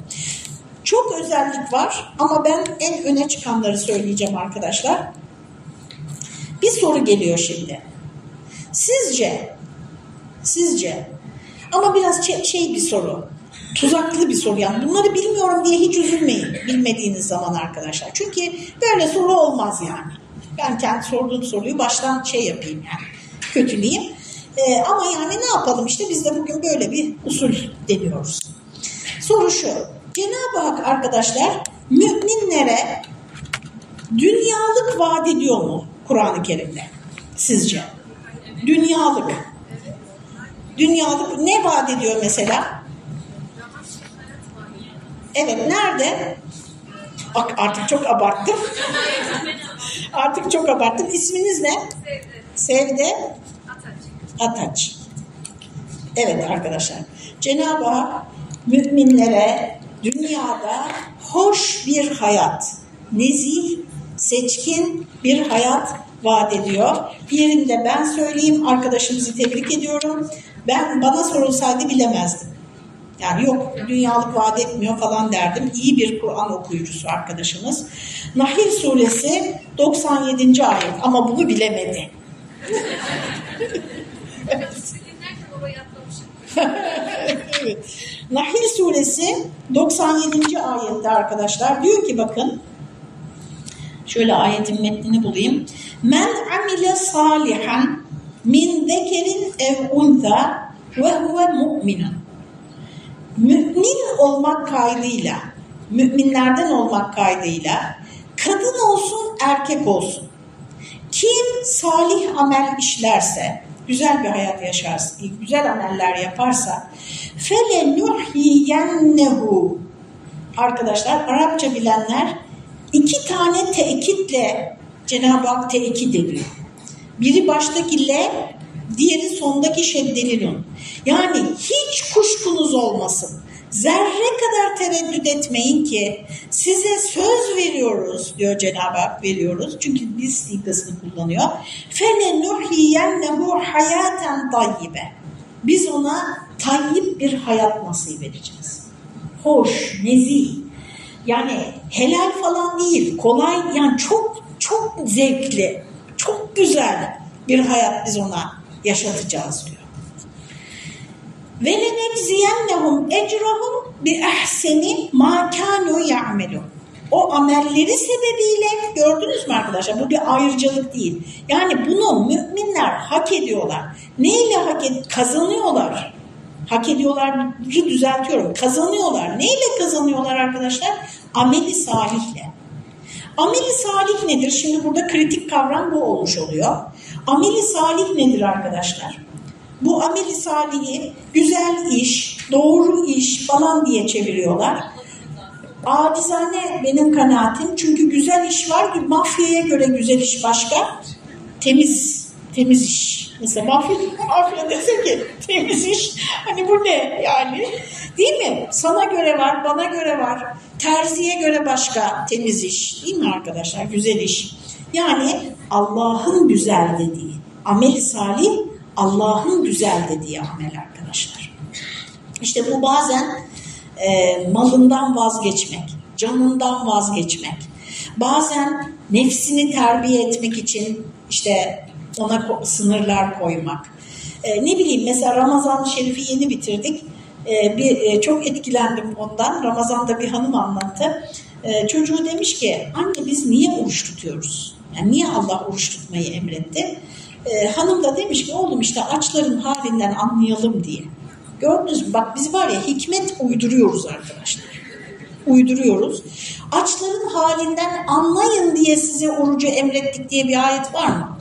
Çok özellik var ama ben en öne çıkanları söyleyeceğim arkadaşlar. Bir soru geliyor şimdi. Sizce, sizce ama biraz şey, bir soru, tuzaklı bir soru yani. Bunları bilmiyorum diye hiç üzülmeyin bilmediğiniz zaman arkadaşlar. Çünkü böyle soru olmaz yani. Ben kendi sorduğum soruyu baştan şey yapayım yani, kötüleyeyim. Ee, ama yani ne yapalım işte biz de bugün böyle bir usul deniyoruz. Soru şu, Cenab-ı Hak arkadaşlar müminlere dünyalık vaat ediyor mu Kur'an-ı Kerim'de sizce? Dünyalık. Dünyalık ne vaat ediyor mesela? Evet nerede? Bak artık çok abarttım. artık çok abarttım. İsminiz ne? Sevde Ataç. Evet arkadaşlar. Cenab-ı Hak müminlere dünyada hoş bir hayat, nezih, seçkin bir hayat vaat ediyor. Birinde ben söyleyeyim, arkadaşımızı tebrik ediyorum. Ben bana sorulsaydı bilemezdim. Yani yok dünyalık vaat etmiyor falan derdim. İyi bir Kur'an okuyucusu arkadaşımız. Nahil suresi 97. ayet ama bunu bilemedi. evet. Nahil suresi 97. ayette arkadaşlar diyor ki bakın şöyle ayetin metnini bulayım. Men amile salihan min zekerin ev unza ve huve mu'minun. Mümin olmak kaydıyla, müminlerden olmak kaydıyla kadın olsun erkek olsun. Kim salih amel işlerse, güzel bir hayat yaşarsa, güzel ameller yaparsa فَلَنُحْيِيَنَّهُ Arkadaşlar Arapça bilenler iki tane tekitle Cenab-ı Hak tekit ediyor. Biri baştaki le, diğeri sondaki şeddelin Yani hiç kuşkunuz olmasın. Zerre kadar tereddüt etmeyin ki size söz veriyoruz diyor Cenab-ı Hak veriyoruz. Çünkü biz sigasını kullanıyor. فَلَنُحْيِيَنَّهُ hayaten tayyibe. Biz ona tayyip bir hayat nasip edeceğiz. Hoş, nezih. Yani helal falan değil, kolay yani çok çok zevkli, çok güzel bir hayat biz ona yaşatacağız diyor. Ve lenecziyennehum ecrahum bi ehseni ma kanu ya'melun. O amelleri sebebiyle gördünüz mü arkadaşlar? Bu bir ayrıcalık değil. Yani bunu müminler hak ediyorlar. Neyle hak ed kazanıyorlar? Hak ediyorlar düzeltiyorum. Kazanıyorlar. Neyle kazanıyorlar arkadaşlar? Ameli salihle. Ameli salih nedir? Şimdi burada kritik kavram bu olmuş oluyor. Ameli salih nedir arkadaşlar? Bu ameli salihi güzel iş, doğru iş falan diye çeviriyorlar. Acizane benim kanaatim çünkü güzel iş var, mafyaya göre güzel iş başka, temiz, temiz iş. Mesela mafya, mafya dese ki temiz iş, hani bu ne yani? Değil mi? Sana göre var, bana göre var. Terziye göre başka temiz iş. Değil mi arkadaşlar? Güzel iş. Yani Allah'ın güzel dediği. Amel salih Allah'ın güzel dediği amel arkadaşlar. İşte bu bazen e, malından vazgeçmek, canından vazgeçmek. Bazen nefsini terbiye etmek için işte ona sınırlar koymak. E, ne bileyim mesela Ramazan-ı Şerif'i yeni bitirdik. E, bir e, Çok etkilendim ondan. Ramazan'da bir hanım anlattı. E, çocuğu demiş ki anne biz niye oruç tutuyoruz? Yani niye Allah oruç tutmayı emretti? E, hanım da demiş ki oğlum işte açların halinden anlayalım diye. Gördünüz mü? Bak biz var ya hikmet uyduruyoruz arkadaşlar. Uyduruyoruz. Açların halinden anlayın diye size orucu emrettik diye bir ayet var mı?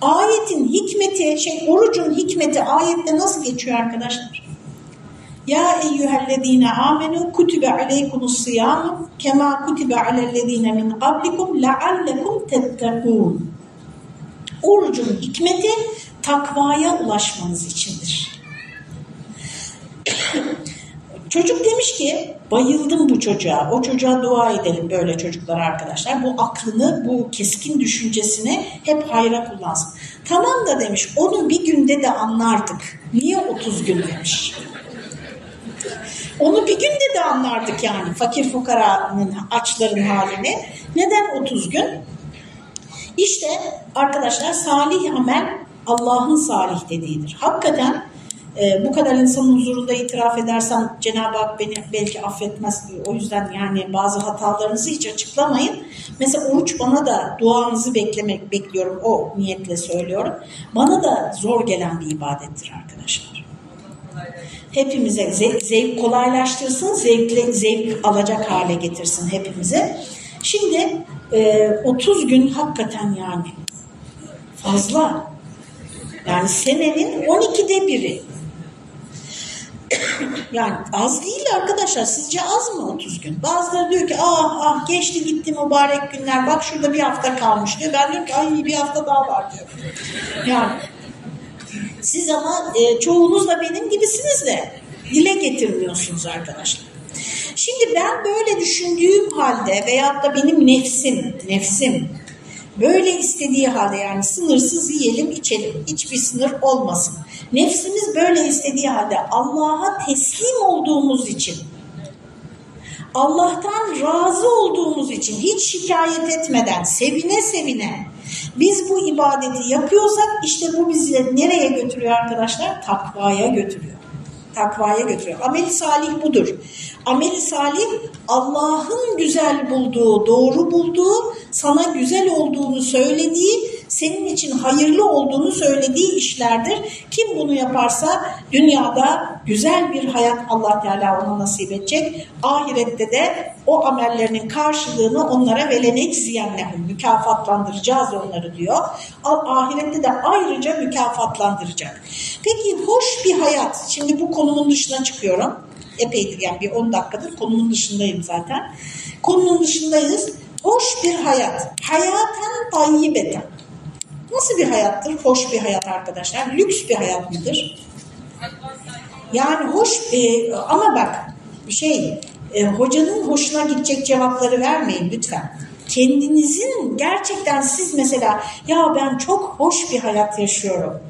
Ayetin hikmeti, şey orucun hikmeti ayette nasıl geçiyor arkadaşlar? Ya eyyühellezine amenu kutibe aleykumus siyam kema kutibe alellezine min qablikum leallekum tettekûn. Orucun hikmeti takvaya ulaşmanız içindir. Çocuk demiş ki bayıldım bu çocuğa. O çocuğa dua edelim böyle çocuklar arkadaşlar. Bu aklını, bu keskin düşüncesini hep hayra kullansın. Tamam da demiş onu bir günde de anlardık. Niye 30 gün demiş. Onu bir günde de anlardık yani fakir fukaranın açların halini. Neden 30 gün? İşte arkadaşlar salih amel Allah'ın salih dediğidir. Hakikaten e, bu kadar insanın huzurunda itiraf edersem Cenab-ı Hak beni belki affetmez. O yüzden yani bazı hatalarınızı hiç açıklamayın. Mesela oruç bana da duanızı beklemek bekliyorum. O niyetle söylüyorum. Bana da zor gelen bir ibadettir arkadaşlar. Hepimize zevk, zevk kolaylaştırsın, zevkle, zevk alacak hale getirsin hepimize. Şimdi e, 30 gün hakikaten yani fazla. Yani senenin 12'de biri. Yani az değil arkadaşlar. Sizce az mı 30 gün? Bazıları diyor ki ah ah geçti gitti mübarek günler. Bak şurada bir hafta kalmış diyor. Ben diyorum ki ay bir hafta daha var diyor. Yani siz ama e, çoğunuz da benim gibisiniz de dile getirmiyorsunuz arkadaşlar. Şimdi ben böyle düşündüğüm halde veyahut da benim nefsim, nefsim böyle istediği halde yani sınırsız yiyelim içelim, hiçbir sınır olmasın. Nefsimiz böyle istediği halde Allah'a teslim olduğumuz için, Allah'tan razı olduğumuz için hiç şikayet etmeden, sevine sevine biz bu ibadeti yapıyorsak işte bu bizi nereye götürüyor arkadaşlar? Takvaya götürüyor. Takvaya götürüyor. Ameli salih budur. Ameli salih Allah'ın güzel bulduğu, doğru bulduğu, sana güzel olduğunu söylediği, senin için hayırlı olduğunu söylediği işlerdir. Kim bunu yaparsa dünyada güzel bir hayat Allah Teala ona nasip edecek. Ahirette de o amellerinin karşılığını onlara velenek ziyennehum mükafatlandıracağız onları diyor. Ahirette de ayrıca mükafatlandıracak. Peki hoş bir hayat. Şimdi bu konunun dışına çıkıyorum epeydir yani bir 10 dakikadır konunun dışındayım zaten. Konunun dışındayız. Hoş bir hayat. Hayaten tayyibeten. Nasıl bir hayattır? Hoş bir hayat arkadaşlar. Lüks bir hayat mıdır? Yani hoş e, ama bak şey e, hocanın hoşuna gidecek cevapları vermeyin lütfen. Kendinizin gerçekten siz mesela ya ben çok hoş bir hayat yaşıyorum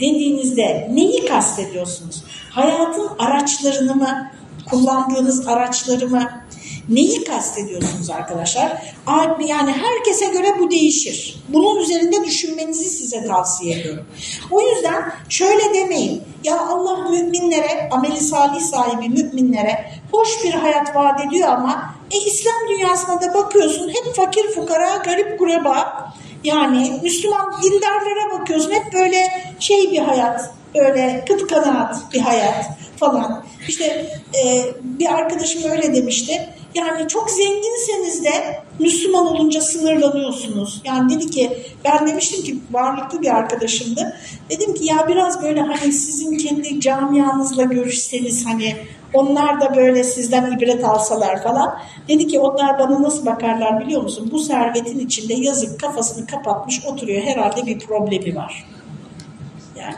dediğinizde neyi kastediyorsunuz? Hayatın araçlarını mı? Kullandığınız araçları mı? Neyi kastediyorsunuz arkadaşlar? Yani herkese göre bu değişir. Bunun üzerinde düşünmenizi size tavsiye ediyorum. O yüzden şöyle demeyin. Ya Allah müminlere, ameli salih sahibi müminlere hoş bir hayat vaat ediyor ama e, İslam dünyasına da bakıyorsun hep fakir fukara, garip kureba. Yani Müslüman dindarlara bakıyorsun hep böyle şey bir hayat, böyle kıt kanaat bir hayat falan. İşte e, bir arkadaşım öyle demişti. Yani çok zenginseniz de Müslüman olunca sınırlanıyorsunuz. Yani dedi ki ben demiştim ki varlıklı bir arkadaşımdı. Dedim ki ya biraz böyle hani sizin kendi camianızla görüşseniz hani onlar da böyle sizden ibret alsalar falan. Dedi ki onlar bana nasıl bakarlar biliyor musun? Bu servetin içinde yazık kafasını kapatmış oturuyor herhalde bir problemi var. Yani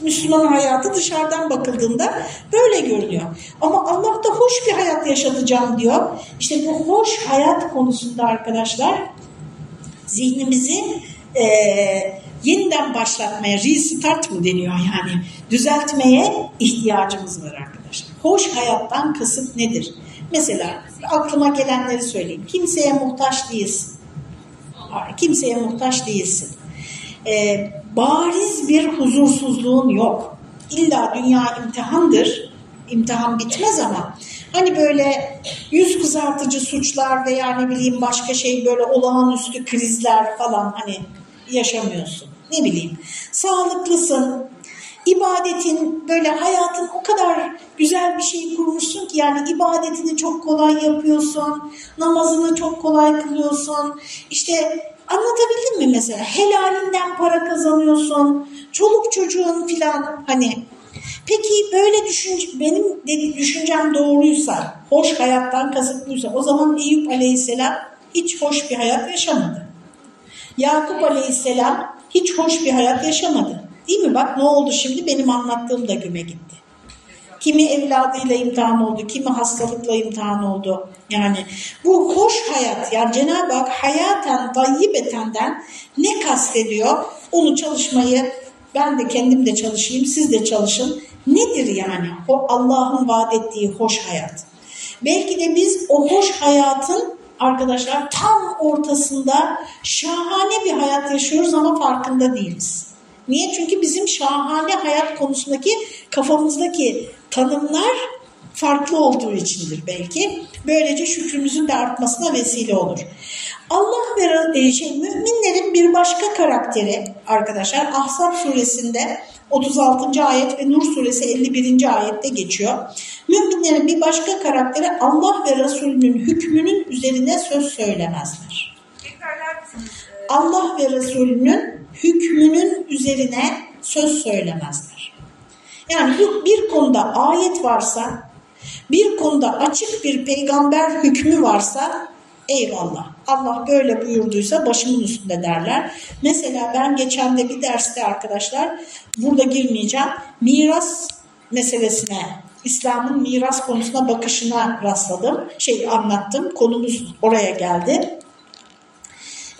Müslüman hayatı dışarıdan bakıldığında böyle görünüyor. Ama Allah da hoş bir hayat yaşatacağım diyor. İşte bu hoş hayat konusunda arkadaşlar zihnimizi e, yeniden başlatmaya, restart mı deniyor yani düzeltmeye ihtiyacımız var arkadaşlar. Hoş hayattan kasıt nedir? Mesela aklıma gelenleri söyleyeyim. Kimseye muhtaç değilsin. Kimseye muhtaç değilsin. Ee, bariz bir huzursuzluğun yok. İlla dünya imtihandır. İmtihan bitmez ama hani böyle yüz kızartıcı suçlar veya ne bileyim başka şey böyle olağanüstü krizler falan hani yaşamıyorsun. Ne bileyim sağlıklısın, ibadetin böyle hayatın o kadar güzel bir şey kurmuşsun ki yani ibadetini çok kolay yapıyorsun, namazını çok kolay kılıyorsun. İşte anlatabildim mi mesela helalinden para kazanıyorsun, çoluk çocuğun filan hani Peki böyle düşünce, benim düşüncem doğruysa, hoş hayattan kasıtlıysa o zaman Eyüp Aleyhisselam hiç hoş bir hayat yaşamadı. Yakup Aleyhisselam hiç hoş bir hayat yaşamadı. Değil mi? Bak ne oldu şimdi? Benim anlattığım da güme gitti. Kimi evladıyla imtihan oldu, kimi hastalıkla imtihan oldu. Yani bu hoş hayat, yani Cenab-ı Hak hayaten, dayyibetenden ne kastediyor? Onu çalışmayı Ben de kendim de çalışayım, siz de çalışın. Nedir yani o Allah'ın vaat ettiği hoş hayat? Belki de biz o hoş hayatın arkadaşlar tam ortasında şahane bir hayat yaşıyoruz ama farkında değiliz. Niye? Çünkü bizim şahane hayat konusundaki kafamızdaki tanımlar farklı olduğu içindir belki. Böylece şükrümüzün de artmasına vesile olur. Allah ve e, şey, müminlerin bir başka karakteri arkadaşlar Ahzab suresinde 36. ayet ve Nur suresi 51. ayette geçiyor. Müminlerin bir başka karakteri Allah ve Resulünün hükmünün üzerine söz söylemezler. Allah ve Resulünün hükmünün üzerine söz söylemezler. Yani bir konuda ayet varsa, bir konuda açık bir peygamber hükmü varsa eyvallah. Allah böyle buyurduysa başımın üstünde derler. Mesela ben geçen de bir derste arkadaşlar burada girmeyeceğim. Miras meselesine, İslam'ın miras konusuna bakışına rastladım. Şey anlattım. Konumuz oraya geldi.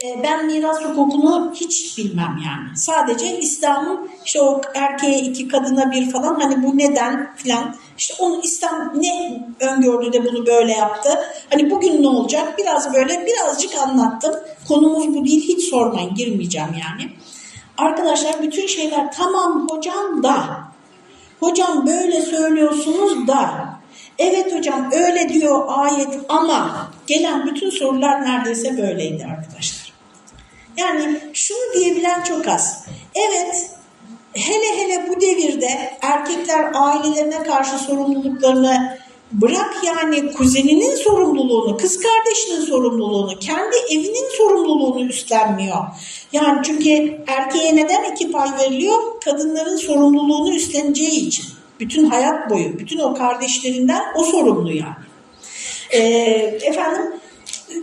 Ee, ben miras hukukunu hiç bilmem yani. Sadece İslam'ın işte o erkeğe iki kadına bir falan hani bu neden filan işte onu İslam ne öngördü de bunu böyle yaptı. Hani bugün ne olacak biraz böyle birazcık anlattım. Konumuz bu değil hiç sormayın girmeyeceğim yani. Arkadaşlar bütün şeyler tamam hocam da hocam böyle söylüyorsunuz da evet hocam öyle diyor ayet ama gelen bütün sorular neredeyse böyleydi arkadaşlar. Yani şunu diyebilen çok az. Evet, hele hele bu devirde erkekler ailelerine karşı sorumluluklarını bırak yani kuzeninin sorumluluğunu, kız kardeşinin sorumluluğunu, kendi evinin sorumluluğunu üstlenmiyor. Yani çünkü erkeğe neden iki pay veriliyor? Kadınların sorumluluğunu üstleneceği için. Bütün hayat boyu, bütün o kardeşlerinden o sorumlu yani. Ee, efendim,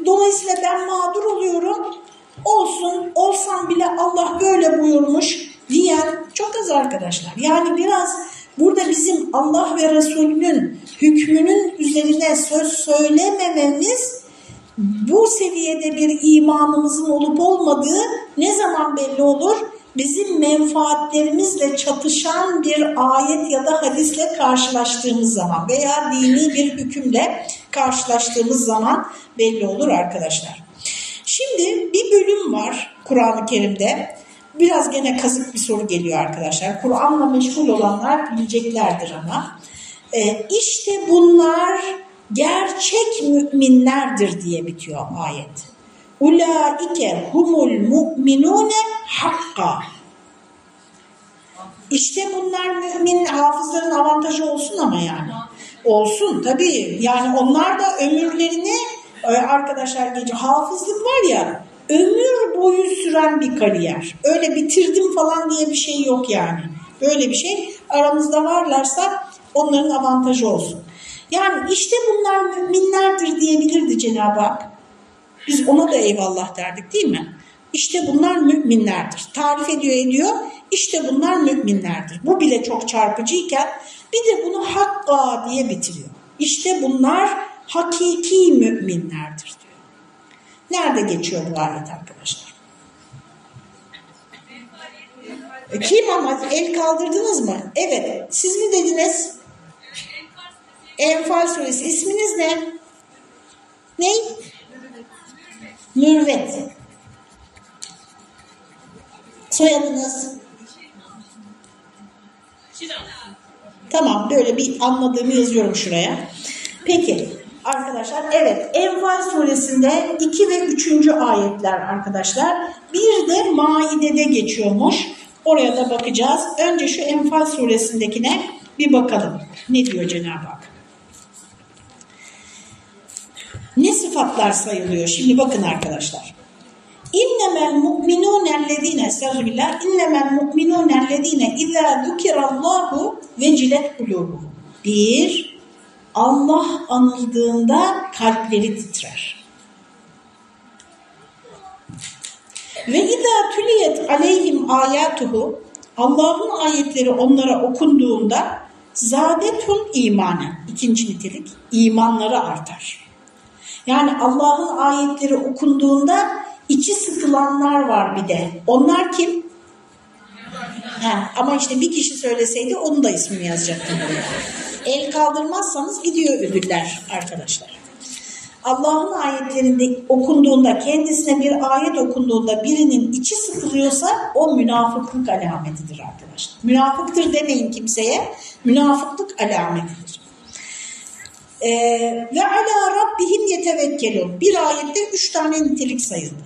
dolayısıyla ben mağdur oluyorum olsun, olsam bile Allah böyle buyurmuş diyen çok az arkadaşlar. Yani biraz burada bizim Allah ve Resulünün hükmünün üzerine söz söylemememiz bu seviyede bir imanımızın olup olmadığı ne zaman belli olur? Bizim menfaatlerimizle çatışan bir ayet ya da hadisle karşılaştığımız zaman veya dini bir hükümle karşılaştığımız zaman belli olur arkadaşlar. Şimdi bir bölüm var Kur'an-ı Kerim'de. Biraz gene kazık bir soru geliyor arkadaşlar. Kur'an'la meşgul olanlar bileceklerdir ama. Ee, işte bunlar gerçek müminlerdir diye bitiyor ayet. Ulaike humul mu'minune hakka. İşte bunlar mümin hafızların avantajı olsun ama yani. Olsun tabii. Yani onlar da ömürlerini arkadaşlar gece hafızlık var ya ömür boyu süren bir kariyer. Öyle bitirdim falan diye bir şey yok yani. Böyle bir şey aramızda varlarsa onların avantajı olsun. Yani işte bunlar müminlerdir diyebilirdi Cenab-ı Hak. Biz ona da eyvallah derdik değil mi? İşte bunlar müminlerdir. Tarif ediyor ediyor. İşte bunlar müminlerdir. Bu bile çok çarpıcıyken bir de bunu hakka diye bitiriyor. İşte bunlar hakiki müminlerdir diyor. Nerede geçiyor bu ayet arkadaşlar? E, kim ama el kaldırdınız mı? Evet. Siz mi dediniz? Enfal suresi. İsminiz ne? Ne? Mürvet. Soyadınız? Tamam böyle bir anladığımı yazıyorum şuraya. Peki arkadaşlar evet Enfal suresinde 2 ve 3. ayetler arkadaşlar. Bir de Maide'de geçiyormuş. Oraya da bakacağız. Önce şu Enfal suresindekine bir bakalım. Ne diyor Cenab-ı Hak? Ne sıfatlar sayılıyor? Şimdi bakın arkadaşlar. İnnemel mu'minûnellezîne estağfirullah innemel mu'minûnellezîne izâ zukirallahu vecilet kulûbuhum. Bir, Allah anıldığında kalpleri titrer. Ve izâ tüliyet aleyhim ayatuhu Allah'ın ayetleri onlara okunduğunda zadetun imanı ikinci nitelik imanları artar. Yani Allah'ın ayetleri okunduğunda içi sıkılanlar var bir de. Onlar kim? Ha, ama işte bir kişi söyleseydi onu da ismini yazacaktım. El kaldırmazsanız gidiyor ödüller arkadaşlar. Allah'ın ayetlerinde okunduğunda, kendisine bir ayet okunduğunda birinin içi sıkılıyorsa o münafıklık alametidir arkadaşlar. Münafıktır demeyin kimseye, münafıklık alametidir. Ee, ve ala rabbihim yetevekkelun. Bir ayette üç tane nitelik sayıldı.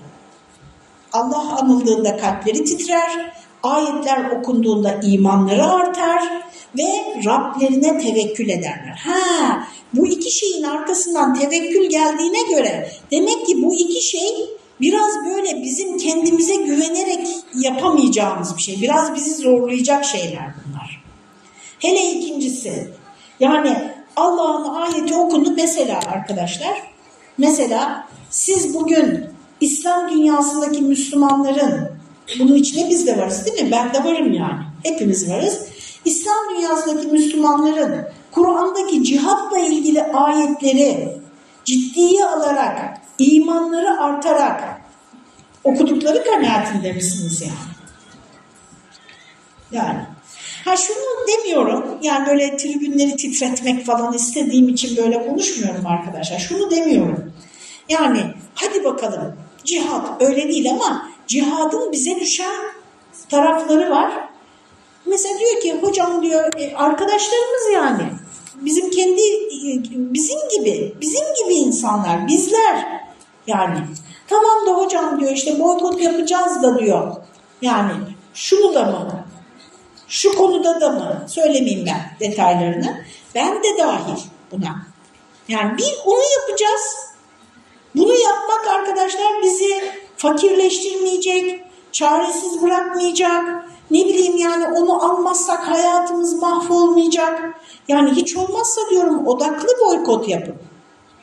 Allah anıldığında kalpleri titrer, ayetler okunduğunda imanları artar ve Rablerine tevekkül ederler. Ha, bu iki şeyin arkasından tevekkül geldiğine göre demek ki bu iki şey biraz böyle bizim kendimize güvenerek yapamayacağımız bir şey. Biraz bizi zorlayacak şeyler bunlar. Hele ikincisi yani Allah'ın ayeti okundu mesela arkadaşlar. Mesela siz bugün İslam dünyasındaki Müslümanların bunun içinde biz de varız değil mi? Ben de varım yani. Hepimiz varız. İslam dünyasındaki Müslümanların Kur'an'daki cihatla ilgili ayetleri ciddiye alarak, imanları artarak okudukları kanaatinde misiniz yani? Yani. Ha şunu demiyorum, yani böyle tribünleri titretmek falan istediğim için böyle konuşmuyorum arkadaşlar. Şunu demiyorum. Yani hadi bakalım cihat öyle değil ama cihadın bize düşen tarafları var. Mesela diyor ki hocam diyor e, arkadaşlarımız yani bizim kendi e, bizim gibi bizim gibi insanlar bizler yani. Tamam da hocam diyor işte boykot yapacağız da diyor. Yani şunu da mı? Şu konuda da mı? Söylemeyeyim ben detaylarını. Ben de dahil buna. Yani bir onu yapacağız bunu yapmak arkadaşlar bizi fakirleştirmeyecek çaresiz bırakmayacak ne bileyim yani onu almazsak hayatımız mahvolmayacak. Yani hiç olmazsa diyorum odaklı boykot yapın.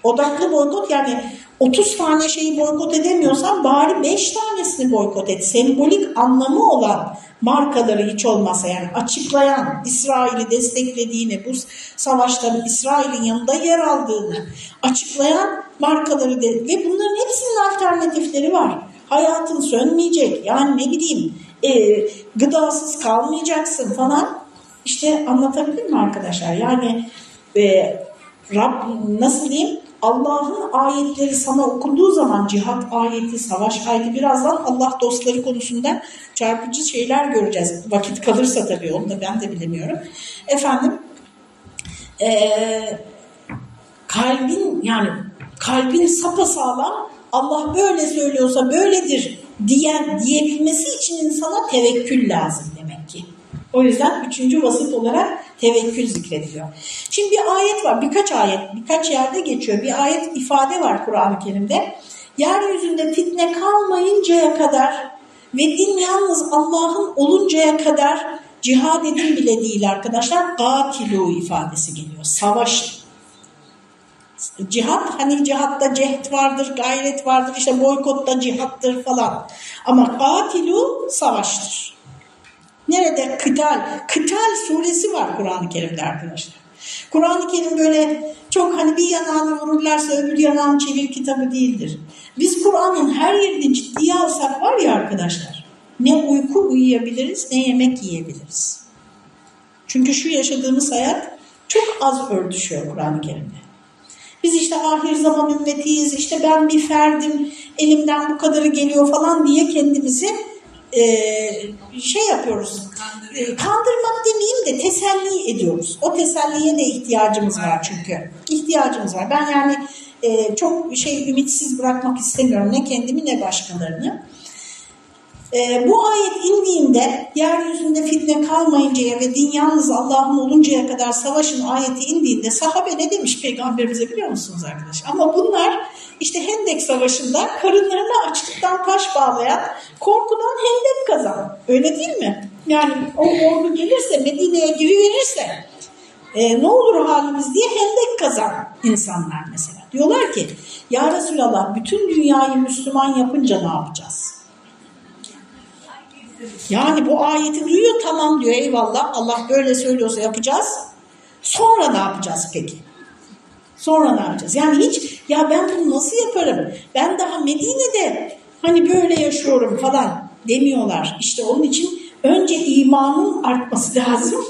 Odaklı boykot yani 30 tane şeyi boykot edemiyorsan bari 5 tanesini boykot et. Sembolik anlamı olan markaları hiç olmazsa yani açıklayan İsrail'i desteklediğini, bu savaşların İsrail'in yanında yer aldığını açıklayan markaları de, ve bunların hepsinin alternatifleri var. Hayatın sönmeyecek yani ne bileyim e, gıdasız kalmayacaksın falan. İşte anlatabilir mi arkadaşlar? Yani e, Rab, nasıl diyeyim? Allah'ın ayetleri sana okunduğu zaman cihat ayeti, savaş ayeti birazdan Allah dostları konusunda çarpıcı şeyler göreceğiz. Vakit kalırsa tabii onu da ben de bilemiyorum. Efendim e, kalbin yani kalbin sapasağlam Allah böyle söylüyorsa böyledir diyen diyebilmesi için insana tevekkül lazım demek ki. O yüzden üçüncü vasıf olarak tevekkül zikrediliyor. Şimdi bir ayet var, birkaç ayet, birkaç yerde geçiyor. Bir ayet ifade var Kur'an-ı Kerim'de. Yeryüzünde fitne kalmayıncaya kadar ve din yalnız Allah'ın oluncaya kadar cihad edin bile değil arkadaşlar. Gatilu ifadesi geliyor. Savaşın. Cihat hani cihatta cehd vardır, gayret vardır, işte boykotta cihattır falan. Ama katilu savaştır. Nerede kıtal? Kıtal suresi var Kur'an-ı Kerim'de arkadaşlar. Kur'an-ı Kerim böyle çok hani bir yanağını vururlarsa öbür yanağını çevir kitabı değildir. Biz Kur'an'ın her yerini ciddiye alsak var ya arkadaşlar, ne uyku uyuyabiliriz ne yemek yiyebiliriz. Çünkü şu yaşadığımız hayat çok az örtüşüyor Kur'an-ı Kerim'de. Biz işte ahir zaman ümmetiyiz, işte ben bir ferdim, elimden bu kadarı geliyor falan diye kendimizi e, şey yapıyoruz. E, kandırmak demeyeyim de teselli ediyoruz. O teselliye de ihtiyacımız var çünkü. İhtiyacımız var. Ben yani e, çok şey ümitsiz bırakmak istemiyorum ne kendimi ne başkalarını. E, bu ayet indiğinde yeryüzünde fitne kalmayıncaya ve din yalnız Allah'ın oluncaya kadar savaşın ayeti indiğinde sahabe ne demiş peygamberimize biliyor musunuz arkadaşlar? Ama bunlar işte Hendek Savaşı'nda karınlarını açlıktan taş bağlayan korkudan hendek kazan. Öyle değil mi? Yani o ordu gelirse Medine'ye giriverirse e, ne olur halimiz diye hendek kazan insanlar mesela. Diyorlar ki ya Resulallah bütün dünyayı Müslüman yapınca ne yapacağız? Yani bu ayeti duyuyor tamam diyor eyvallah Allah böyle söylüyorsa yapacağız. Sonra ne yapacağız peki? Sonra ne yapacağız? Yani hiç ya ben bunu nasıl yaparım? Ben daha Medine'de hani böyle yaşıyorum falan demiyorlar. İşte onun için önce imanın artması lazım.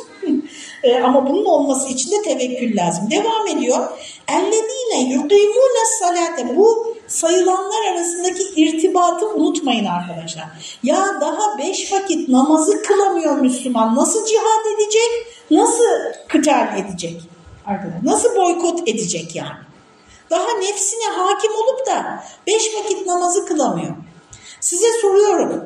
e, ama bunun olması için de tevekkül lazım. Devam ediyor. Ellezine yuqimune salate. Bu sayılanlar arasındaki irtibatı unutmayın arkadaşlar. Ya daha beş vakit namazı kılamıyor Müslüman. Nasıl cihad edecek? Nasıl kıtal edecek? Arkadaşlar, nasıl boykot edecek yani? Daha nefsine hakim olup da beş vakit namazı kılamıyor. Size soruyorum.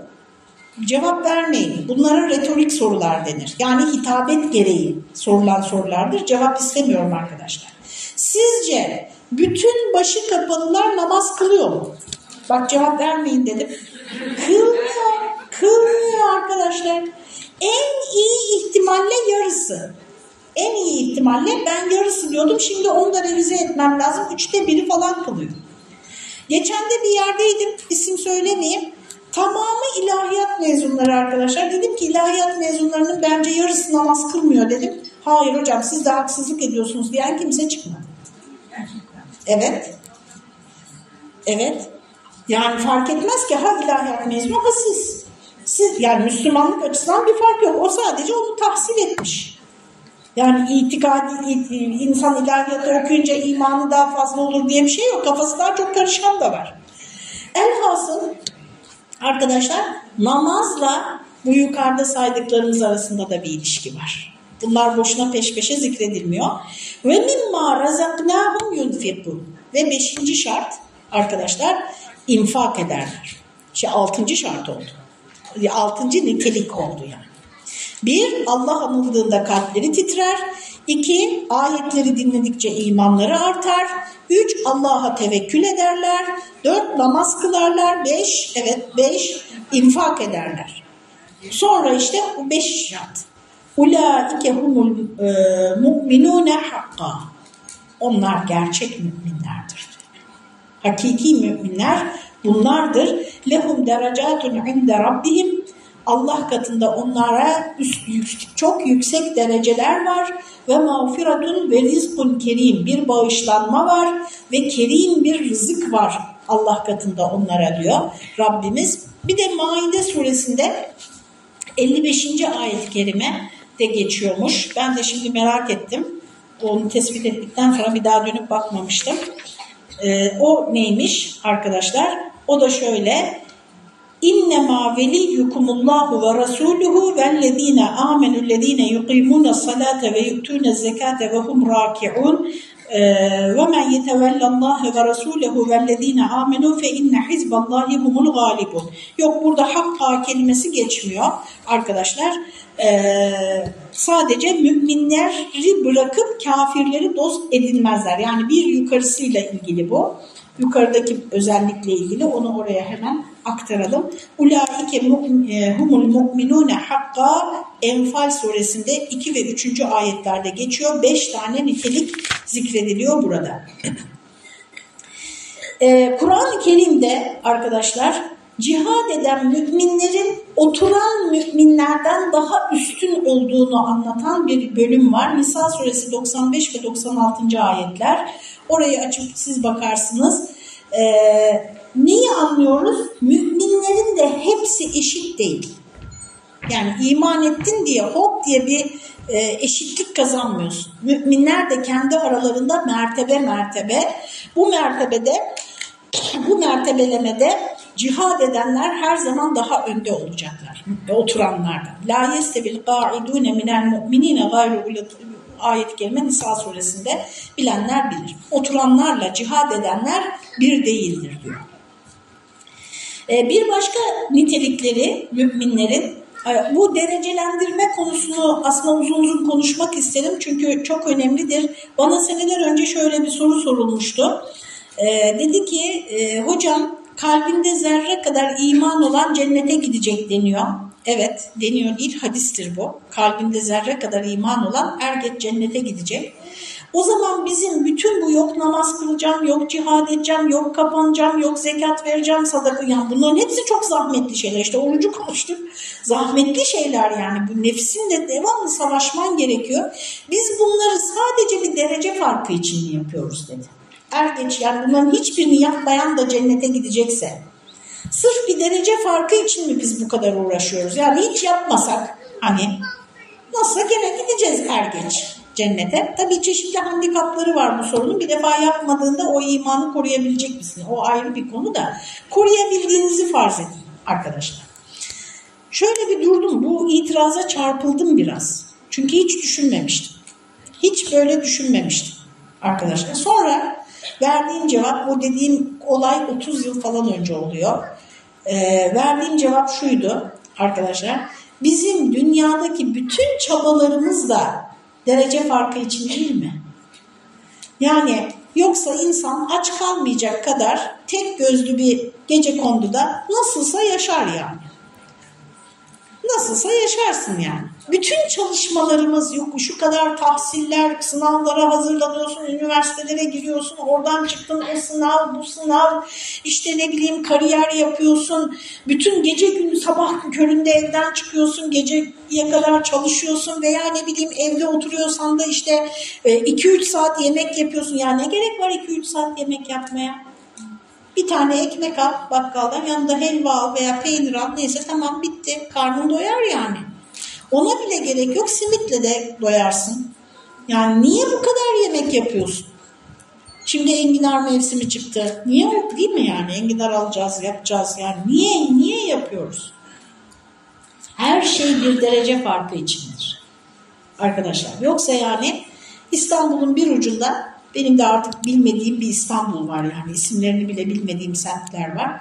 Cevap vermeyin. Bunlara retorik sorular denir. Yani hitabet gereği sorulan sorulardır. Cevap istemiyorum arkadaşlar. Sizce bütün başı kapalılar namaz kılıyor? Bak cevap vermeyin dedim. Kılmıyor. Kılmıyor arkadaşlar. En iyi ihtimalle yarısı. En iyi ihtimalle ben yarısı diyordum. Şimdi onu da revize etmem lazım. Üçte biri falan kılıyor. Geçen de bir yerdeydim. isim söylemeyeyim. Tamamı ilahiyat mezunları arkadaşlar. Dedim ki ilahiyat mezunlarının bence yarısı namaz kılmıyor dedim. Hayır hocam siz de haksızlık ediyorsunuz diyen kimse çıkmadı. Evet. Evet. Yani fark etmez ki ha ilahiyat mezunu ha siz. Siz yani Müslümanlık açısından bir fark yok. O sadece onu tahsil etmiş. Yani itikadi insan ilahiyatı okuyunca imanı daha fazla olur diye bir şey yok. Kafası daha çok karışan da var. Elhasıl arkadaşlar namazla bu yukarıda saydıklarımız arasında da bir ilişki var. Bunlar boşuna peş peşe zikredilmiyor. Ve mimma razaknahum yunfikun. Ve beşinci şart arkadaşlar infak ederler. İşte altıncı şart oldu. Altıncı nitelik oldu yani. Bir, Allah anıldığında kalpleri titrer. İki, ayetleri dinledikçe imanları artar. Üç, Allah'a tevekkül ederler. Dört, namaz kılarlar. Beş, evet beş, infak ederler. Sonra işte beş şart. Ulaike humul e, mu'minune hakka. Onlar gerçek müminlerdir. Hakiki müminler bunlardır. Lehum derecatun inde rabbihim. Allah katında onlara üst, çok yüksek dereceler var ve mağfiratun ve rizkun kerim bir bağışlanma var ve kerim bir rızık var Allah katında onlara diyor Rabbimiz. Bir de Maide suresinde 55. ayet-i kerime de geçiyormuş. Ben de şimdi merak ettim. Onu tespit ettikten sonra bir daha dönüp bakmamıştım. Ee, o neymiş arkadaşlar? O da şöyle. İnnemâ veliyyukumullâhu ve rasuluhu rasûluhu vellezîne âmenüllezîne yuqîmûne salâte ve yüktûne zekâte ve hum râki'ûn ee, ve men yetevellallâhe ve rasûlehu vellezîne âmenû fe inne hizballâhi humul gâlibûn. Yok burada hakka kelimesi geçmiyor arkadaşlar. Ee, sadece müminleri bırakıp kafirleri dost edinmezler. Yani bir yukarısıyla ilgili bu. Yukarıdaki özellikle ilgili onu oraya hemen aktaralım. Ulaike e, humul mu'minune hakka Enfal suresinde 2 ve 3. ayetlerde geçiyor. 5 tane nitelik zikrediliyor burada. Ee, Kur'an-ı Kerim'de arkadaşlar cihad eden müminlerin oturan müminlerden daha üstün olduğunu anlatan bir bölüm var. Nisa suresi 95 ve 96. ayetler. Orayı açıp siz bakarsınız. Ee, neyi anlıyoruz? Müminlerin de hepsi eşit değil. Yani iman ettin diye hop diye bir e, eşitlik kazanmıyorsun. Müminler de kendi aralarında mertebe mertebe bu mertebede bu mertebelemede cihad edenler her zaman daha önde olacaklar. Oturanlardan. La yestebil qa'idune minel mu'minine gayru ayet-i kerime Nisa suresinde bilenler bilir. Oturanlarla cihad edenler bir değildir diyor. Ee, bir başka nitelikleri müminlerin e, bu derecelendirme konusunu aslında uzun uzun konuşmak isterim çünkü çok önemlidir. Bana seneler önce şöyle bir soru sorulmuştu. Ee, dedi ki e, hocam kalbinde zerre kadar iman olan cennete gidecek deniyor. Evet deniyor değil hadistir bu. Kalbinde zerre kadar iman olan er cennete gidecek. O zaman bizim bütün bu yok namaz kılacağım, yok cihad edeceğim, yok kapanacağım, yok zekat vereceğim, sadaka yani bunların hepsi çok zahmetli şeyler. İşte orucu konuştuk. Zahmetli şeyler yani bu nefsinle devamlı savaşman gerekiyor. Biz bunları sadece bir derece farkı için yapıyoruz dedi. Er geç yani bunların hiçbirini yapmayan da cennete gidecekse Sırf bir derece farkı için mi biz bu kadar uğraşıyoruz? Yani hiç yapmasak hani nasılsa gene gideceğiz er geç cennete. Tabii çeşitli handikapları var bu sorunun. Bir defa yapmadığında o imanı koruyabilecek misin? O ayrı bir konu da. Koruyabildiğinizi farz edin arkadaşlar. Şöyle bir durdum. Bu itiraza çarpıldım biraz. Çünkü hiç düşünmemiştim. Hiç böyle düşünmemiştim arkadaşlar. Sonra verdiğim cevap, o dediğim olay 30 yıl falan önce oluyor. Ee, verdiğim cevap şuydu arkadaşlar. Bizim dünyadaki bütün çabalarımız da derece farkı için değil mi? Yani yoksa insan aç kalmayacak kadar tek gözlü bir gece konduda nasılsa yaşar yani. Nasılsa yaşarsın yani. Bütün çalışmalarımız yok. Şu kadar tahsiller, sınavlara hazırlanıyorsun, üniversitelere giriyorsun, oradan çıktın o sınav, bu sınav, işte ne bileyim kariyer yapıyorsun. Bütün gece gün sabah köründe evden çıkıyorsun, geceye kadar çalışıyorsun veya ne bileyim evde oturuyorsan da işte 2-3 saat yemek yapıyorsun. Yani ne gerek var 2-3 saat yemek yapmaya? Bir tane ekmek al bakkaldan yanında helva al veya peynir al neyse tamam bitti. Karnın doyar yani. Ona bile gerek yok simitle de doyarsın. Yani niye bu kadar yemek yapıyorsun? Şimdi enginar mevsimi çıktı. Niye yok değil mi yani? Enginar alacağız, yapacağız yani. Niye, niye yapıyoruz? Her şey bir derece farkı içindir. Arkadaşlar. Yoksa yani İstanbul'un bir ucunda benim de artık bilmediğim bir İstanbul var yani isimlerini bile bilmediğim semtler var.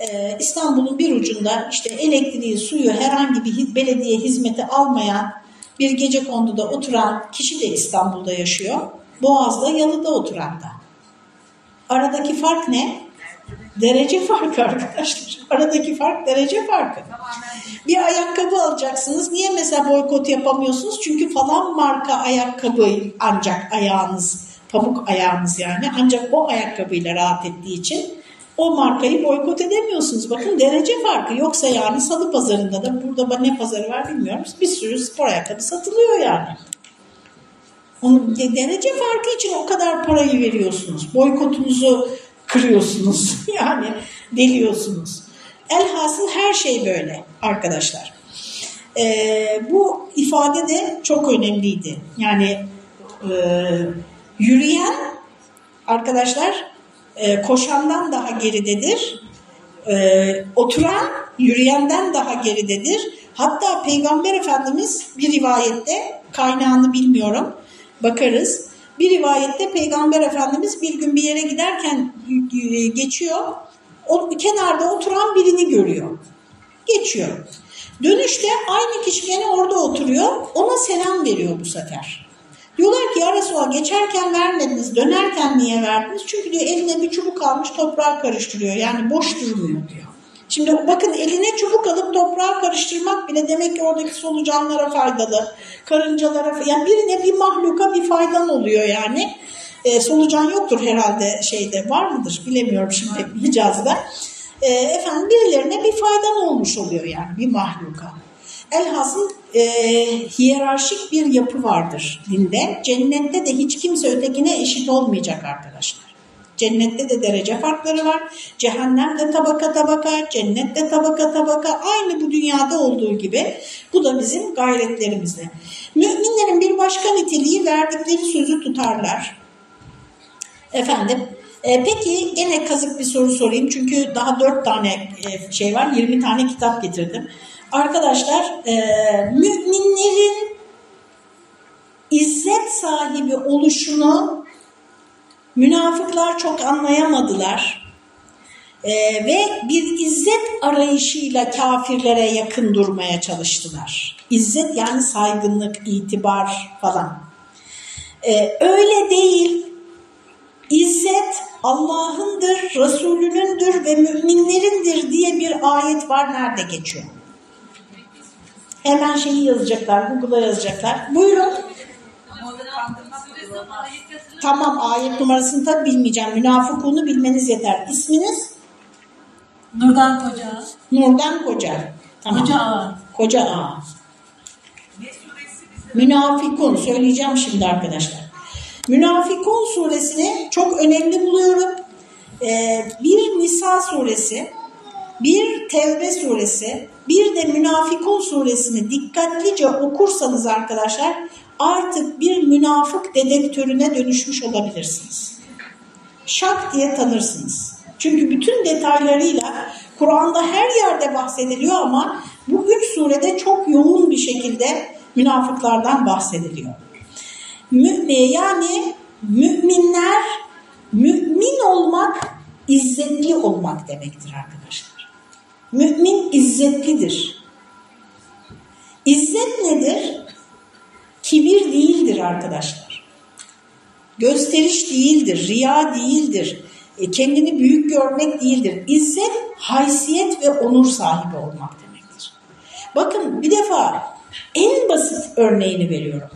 Ee, İstanbul'un bir ucunda işte elektriği, suyu herhangi bir belediye hizmeti almayan bir gece konduda oturan kişi de İstanbul'da yaşıyor. Boğaz'da, Yalı'da oturan da. Aradaki fark ne? Derece farkı arkadaşlar. Aradaki fark derece farkı. Bir ayakkabı alacaksınız. Niye mesela boykot yapamıyorsunuz? Çünkü falan marka ayakkabı ancak ayağınız pamuk ayağınız yani ancak o ayakkabıyla rahat ettiği için o markayı boykot edemiyorsunuz. Bakın derece farkı yoksa yani salı pazarında da burada ne pazarı var bilmiyorum bir sürü spor ayakkabı satılıyor yani. Onun derece farkı için o kadar parayı veriyorsunuz. Boykotunuzu kırıyorsunuz. yani deliyorsunuz. Elhasıl her şey böyle arkadaşlar. Ee, bu ifade de çok önemliydi. Yani e, Yürüyen arkadaşlar e, koşandan daha geridedir. E, oturan yürüyenden daha geridedir. Hatta Peygamber Efendimiz bir rivayette kaynağını bilmiyorum bakarız. Bir rivayette Peygamber Efendimiz bir gün bir yere giderken geçiyor. O kenarda oturan birini görüyor. Geçiyor. Dönüşte aynı kişi gene orada oturuyor. Ona selam veriyor bu sefer. Diyorlar ki ya Resulallah geçerken vermediniz, dönerken niye verdiniz? Çünkü diyor eline bir çubuk almış toprağa karıştırıyor. Yani boş durmuyor diyor. Şimdi bakın eline çubuk alıp toprağa karıştırmak bile demek ki oradaki solucanlara faydalı. Karıncalara, yani birine bir mahluka bir faydan oluyor yani. E, solucan yoktur herhalde şeyde var mıdır bilemiyorum şimdi Hicaz'da. E, efendim birilerine bir faydan olmuş oluyor yani bir mahluka. Elhasıl e, hiyerarşik bir yapı vardır dinde. Cennette de hiç kimse ötekine eşit olmayacak arkadaşlar. Cennette de derece farkları var. Cehennemde tabaka tabaka, cennette tabaka tabaka. Aynı bu dünyada olduğu gibi. Bu da bizim gayretlerimizde. Müminlerin bir başka niteliği verdikleri sözü tutarlar. Efendim, e, peki gene kazık bir soru sorayım. Çünkü daha dört tane e, şey var, 20 tane kitap getirdim. Arkadaşlar e, müminlerin izzet sahibi oluşunu münafıklar çok anlayamadılar. E, ve bir izzet arayışıyla kafirlere yakın durmaya çalıştılar. İzzet yani saygınlık, itibar falan. E, öyle değil. İzzet Allah'ındır, Resulünündür ve müminlerindir diye bir ayet var. Nerede geçiyor? Hemen şeyi yazacaklar, Google'a yazacaklar. Buyurun. Tamam ayet numarasını tabi bilmeyeceğim. Münafıkunu bilmeniz yeter. İsminiz? Nurdan Koca. Nurdan Koca. Tamam. Koca Ağa. Koca Ağa. Münafikun söyleyeceğim şimdi arkadaşlar. Münafikun suresini çok önemli buluyorum. Ee, bir Nisa suresi bir Tevbe suresi, bir de Münafıkun suresini dikkatlice okursanız arkadaşlar artık bir münafık dedektörüne dönüşmüş olabilirsiniz. Şak diye tanırsınız. Çünkü bütün detaylarıyla Kur'an'da her yerde bahsediliyor ama bu üç surede çok yoğun bir şekilde münafıklardan bahsediliyor. Yani müminler, mümin olmak izzetli olmak demektir arkadaşlar. Mümin izzetlidir. İzzet nedir? Kibir değildir arkadaşlar. Gösteriş değildir, riya değildir, e, kendini büyük görmek değildir. İzzet, haysiyet ve onur sahibi olmak demektir. Bakın bir defa en basit örneğini veriyorum.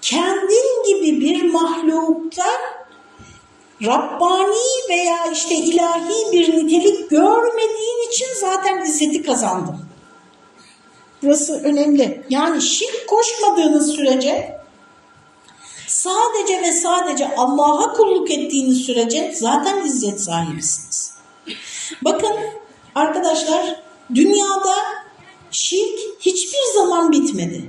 Kendin gibi bir mahlukta Rabbani veya işte ilahi bir nitelik görmediğin için zaten izzeti kazandın. Burası önemli. Yani şirk koşmadığınız sürece sadece ve sadece Allah'a kulluk ettiğiniz sürece zaten izzet sahibisiniz. Bakın arkadaşlar dünyada şirk hiçbir zaman bitmedi.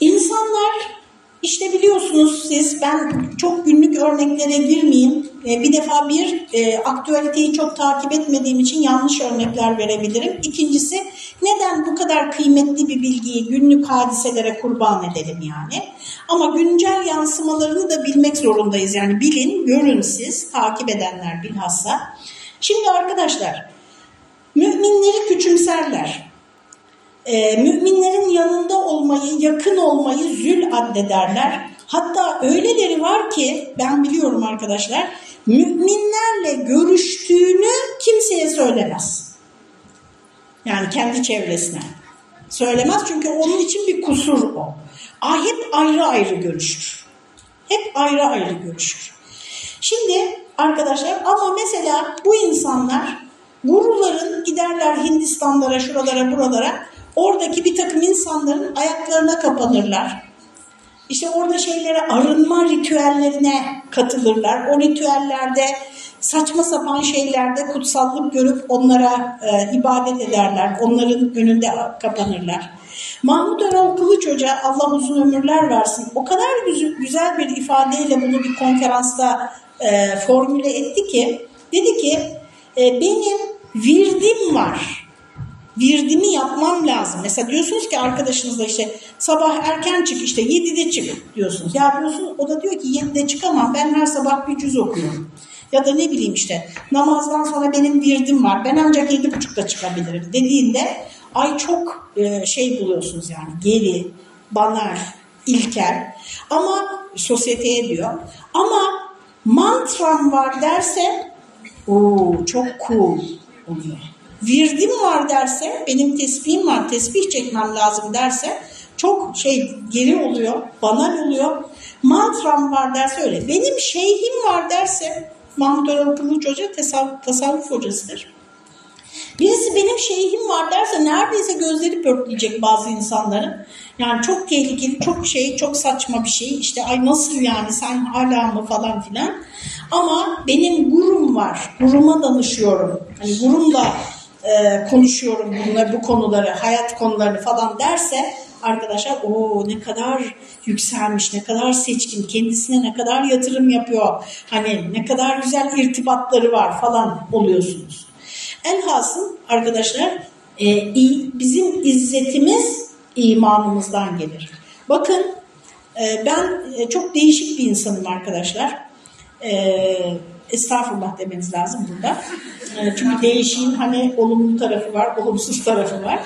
İnsanlar işte biliyorsunuz siz ben çok günlük örneklere girmeyeyim. E, bir defa bir e, aktüeliteyi çok takip etmediğim için yanlış örnekler verebilirim. İkincisi neden bu kadar kıymetli bir bilgiyi günlük hadiselere kurban edelim yani. Ama güncel yansımalarını da bilmek zorundayız. Yani bilin, görün siz, takip edenler bilhassa. Şimdi arkadaşlar, müminleri küçümserler. Ee, müminlerin yanında olmayı, yakın olmayı zül addederler. Hatta öyleleri var ki, ben biliyorum arkadaşlar, müminlerle görüştüğünü kimseye söylemez. Yani kendi çevresine. Söylemez çünkü onun için bir kusur o. Ay hep ayrı ayrı görüşür. Hep ayrı ayrı görüşür. Şimdi arkadaşlar ama mesela bu insanlar guruların giderler Hindistanlara, şuralara, buralara oradaki bir takım insanların ayaklarına kapanırlar. İşte orada şeylere arınma ritüellerine katılırlar. O ritüellerde saçma sapan şeylerde kutsallık görüp onlara e, ibadet ederler. Onların önünde kapanırlar. Mahmut Erol Kılıç Hoca Allah uzun ömürler versin. O kadar güzel bir ifadeyle bunu bir konferansta e, formüle etti ki dedi ki e, benim virdim var. Virdimi yapmam lazım. Mesela diyorsunuz ki arkadaşınızla işte sabah erken çık işte 7'de çık diyorsunuz. Ya diyorsun o da diyor ki 7'de çıkamam ben her sabah bir cüz okuyorum. Ya da ne bileyim işte namazdan sonra benim virdim var ben ancak 7.30'da çıkabilirim dediğinde ay çok e, şey buluyorsunuz yani geri, banal, ilkel ama sosyeteye diyor. Ama mantram var derse o çok cool oluyor. Virdim var derse, benim tesbihim var, tesbih çekmem lazım derse çok şey geri oluyor, banal oluyor. Mantram var derse öyle. Benim şeyhim var derse, Mahmut Erol Kılıç Hoca tasavvuf, tasavvuf hocasıdır. Birisi benim şeyhim var derse neredeyse gözleri pörtleyecek bazı insanların. Yani çok tehlikeli, çok şey, çok saçma bir şey. İşte ay nasıl yani sen hala mı falan filan. Ama benim gurum var. Guruma danışıyorum. Hani gurumla e, konuşuyorum bunları, bu konuları, hayat konularını falan derse arkadaşlar o ne kadar yükselmiş, ne kadar seçkin, kendisine ne kadar yatırım yapıyor, hani ne kadar güzel irtibatları var falan oluyorsunuz. Elhasıl arkadaşlar e, bizim izzetimiz imanımızdan gelir. Bakın e, ben e, çok değişik bir insanım arkadaşlar. E, estağfurullah demeniz lazım burada. E, çünkü değişiğin hani olumlu tarafı var, olumsuz tarafı var.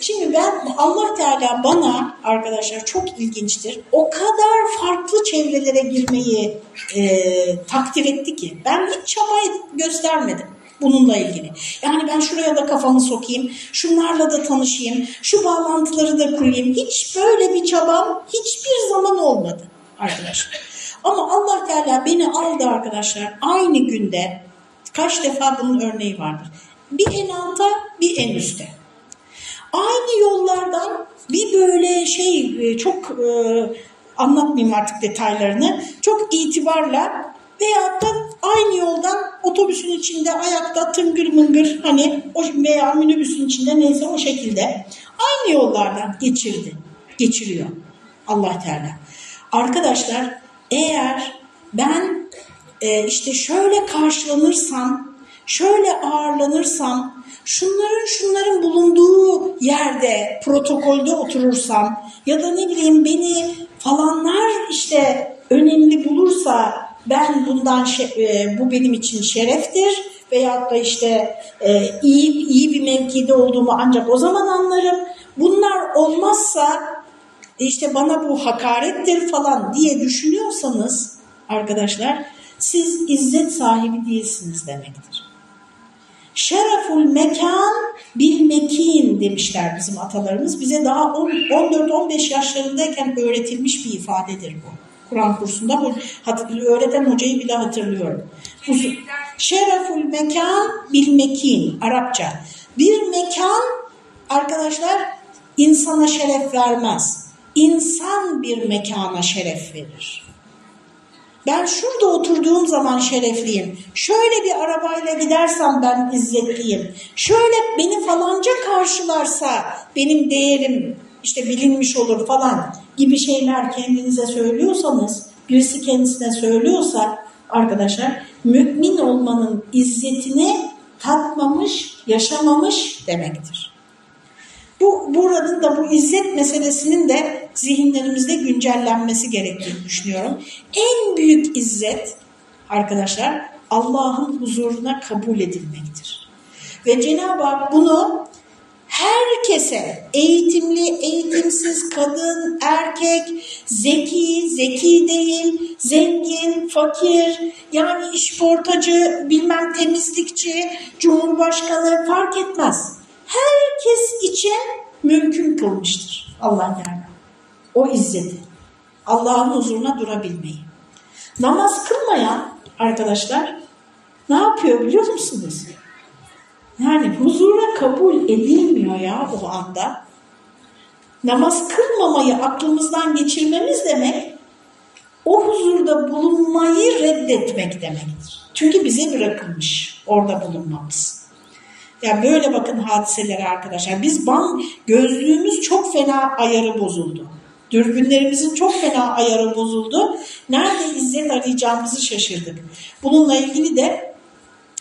Şimdi ben Allah Teala bana arkadaşlar çok ilginçtir. O kadar farklı çevrelere girmeyi e, takdir etti ki ben hiç çaba göstermedim bununla ilgili. Yani ben şuraya da kafamı sokayım, şunlarla da tanışayım, şu bağlantıları da kurayım. Hiç böyle bir çabam hiçbir zaman olmadı arkadaşlar. Ama Allah Teala beni aldı arkadaşlar aynı günde kaç defa bunun örneği vardır. Bir en alta bir en üste. Aynı yollardan bir böyle şey e, çok e, anlatmayayım artık detaylarını çok itibarla Veyahut da aynı yoldan otobüsün içinde ayakta tıngır mıngır hani o veya minibüsün içinde neyse o şekilde aynı yollardan geçirdi. Geçiriyor Allah Teala. Arkadaşlar eğer ben e, işte şöyle karşılanırsam, şöyle ağırlanırsam, şunların şunların bulunduğu yerde protokolde oturursam ya da ne bileyim beni falanlar işte önemli bulursa ben bundan e, bu benim için şereftir veyahut da işte e, iyi iyi bir mevkide olduğumu ancak o zaman anlarım. Bunlar olmazsa işte bana bu hakarettir falan diye düşünüyorsanız arkadaşlar siz izzet sahibi değilsiniz demektir. Şereful mekan bil mekin demişler bizim atalarımız. Bize daha 14-15 yaşlarındayken öğretilmiş bir ifadedir bu. Kur'an kursunda bu öğreten hocayı bile hatırlıyorum. Şereful mekan bil mekin Arapça. Bir mekan arkadaşlar insana şeref vermez. İnsan bir mekana şeref verir. Ben şurada oturduğum zaman şerefliyim. Şöyle bir arabayla gidersem ben izzetliyim. Şöyle beni falanca karşılarsa benim değerim işte bilinmiş olur falan gibi şeyler kendinize söylüyorsanız, birisi kendisine söylüyorsa arkadaşlar mümin olmanın izzetini tatmamış, yaşamamış demektir. Bu buranın da bu izzet meselesinin de zihinlerimizde güncellenmesi gerektiğini düşünüyorum. En büyük izzet arkadaşlar Allah'ın huzuruna kabul edilmektir. Ve Cenab-ı Hak bunu herkese eğitimli, eğitimsiz, kadın, erkek, zeki, zeki değil, zengin, fakir, yani işportacı, bilmem temizlikçi, cumhurbaşkanı fark etmez. Herkes için mümkün kılmıştır Allah Teala. O izzeti. Allah'ın huzuruna durabilmeyi. Namaz kılmayan arkadaşlar ne yapıyor biliyor musunuz? Yani huzura kabul edilmiyor ya o anda. Namaz kılmamayı aklımızdan geçirmemiz demek o huzurda bulunmayı reddetmek demektir. Çünkü bize bırakılmış orada bulunmamız. Ya yani böyle bakın hadiselere arkadaşlar. Biz ban gözlüğümüz çok fena ayarı bozuldu. Dürbünlerimizin çok fena ayarı bozuldu. Nerede izzet arayacağımızı şaşırdık. Bununla ilgili de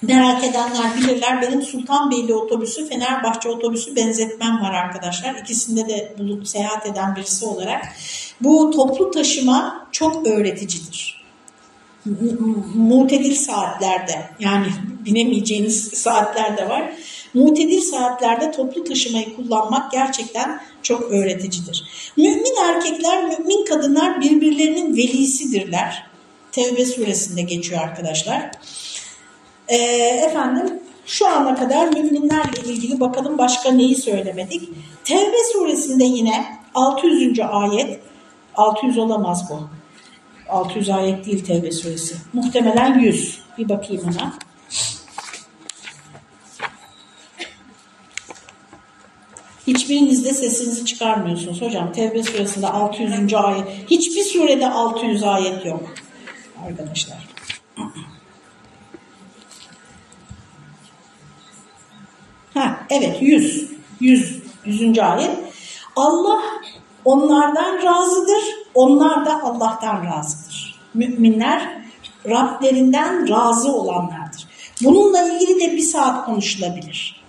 Merak edenler bilirler. Benim Sultanbeyli otobüsü, Fenerbahçe otobüsü benzetmem var arkadaşlar. İkisinde de bulup seyahat eden birisi olarak. Bu toplu taşıma çok öğreticidir. Mutedil saatlerde yani binemeyeceğiniz saatler var. Mutedil saatlerde toplu taşımayı kullanmak gerçekten çok öğreticidir. Mümin erkekler, mümin kadınlar birbirlerinin velisidirler. Tevbe suresinde geçiyor arkadaşlar. Ee, efendim şu ana kadar müminlerle ilgili bakalım başka neyi söylemedik. Tevbe suresinde yine 600. ayet, 600 olamaz bu. 600 ayet değil Tevbe suresi. Muhtemelen 100. Bir bakayım ona. Hiçbiriniz de sesinizi çıkarmıyorsunuz hocam. Tevbe suresinde 600. ayet. Hiçbir surede 600 ayet yok arkadaşlar. Ha, evet 100. 100. 100. ayet. Allah onlardan razıdır. Onlar da Allah'tan razıdır. Müminler Rablerinden razı olanlardır. Bununla ilgili de bir saat konuşulabilir.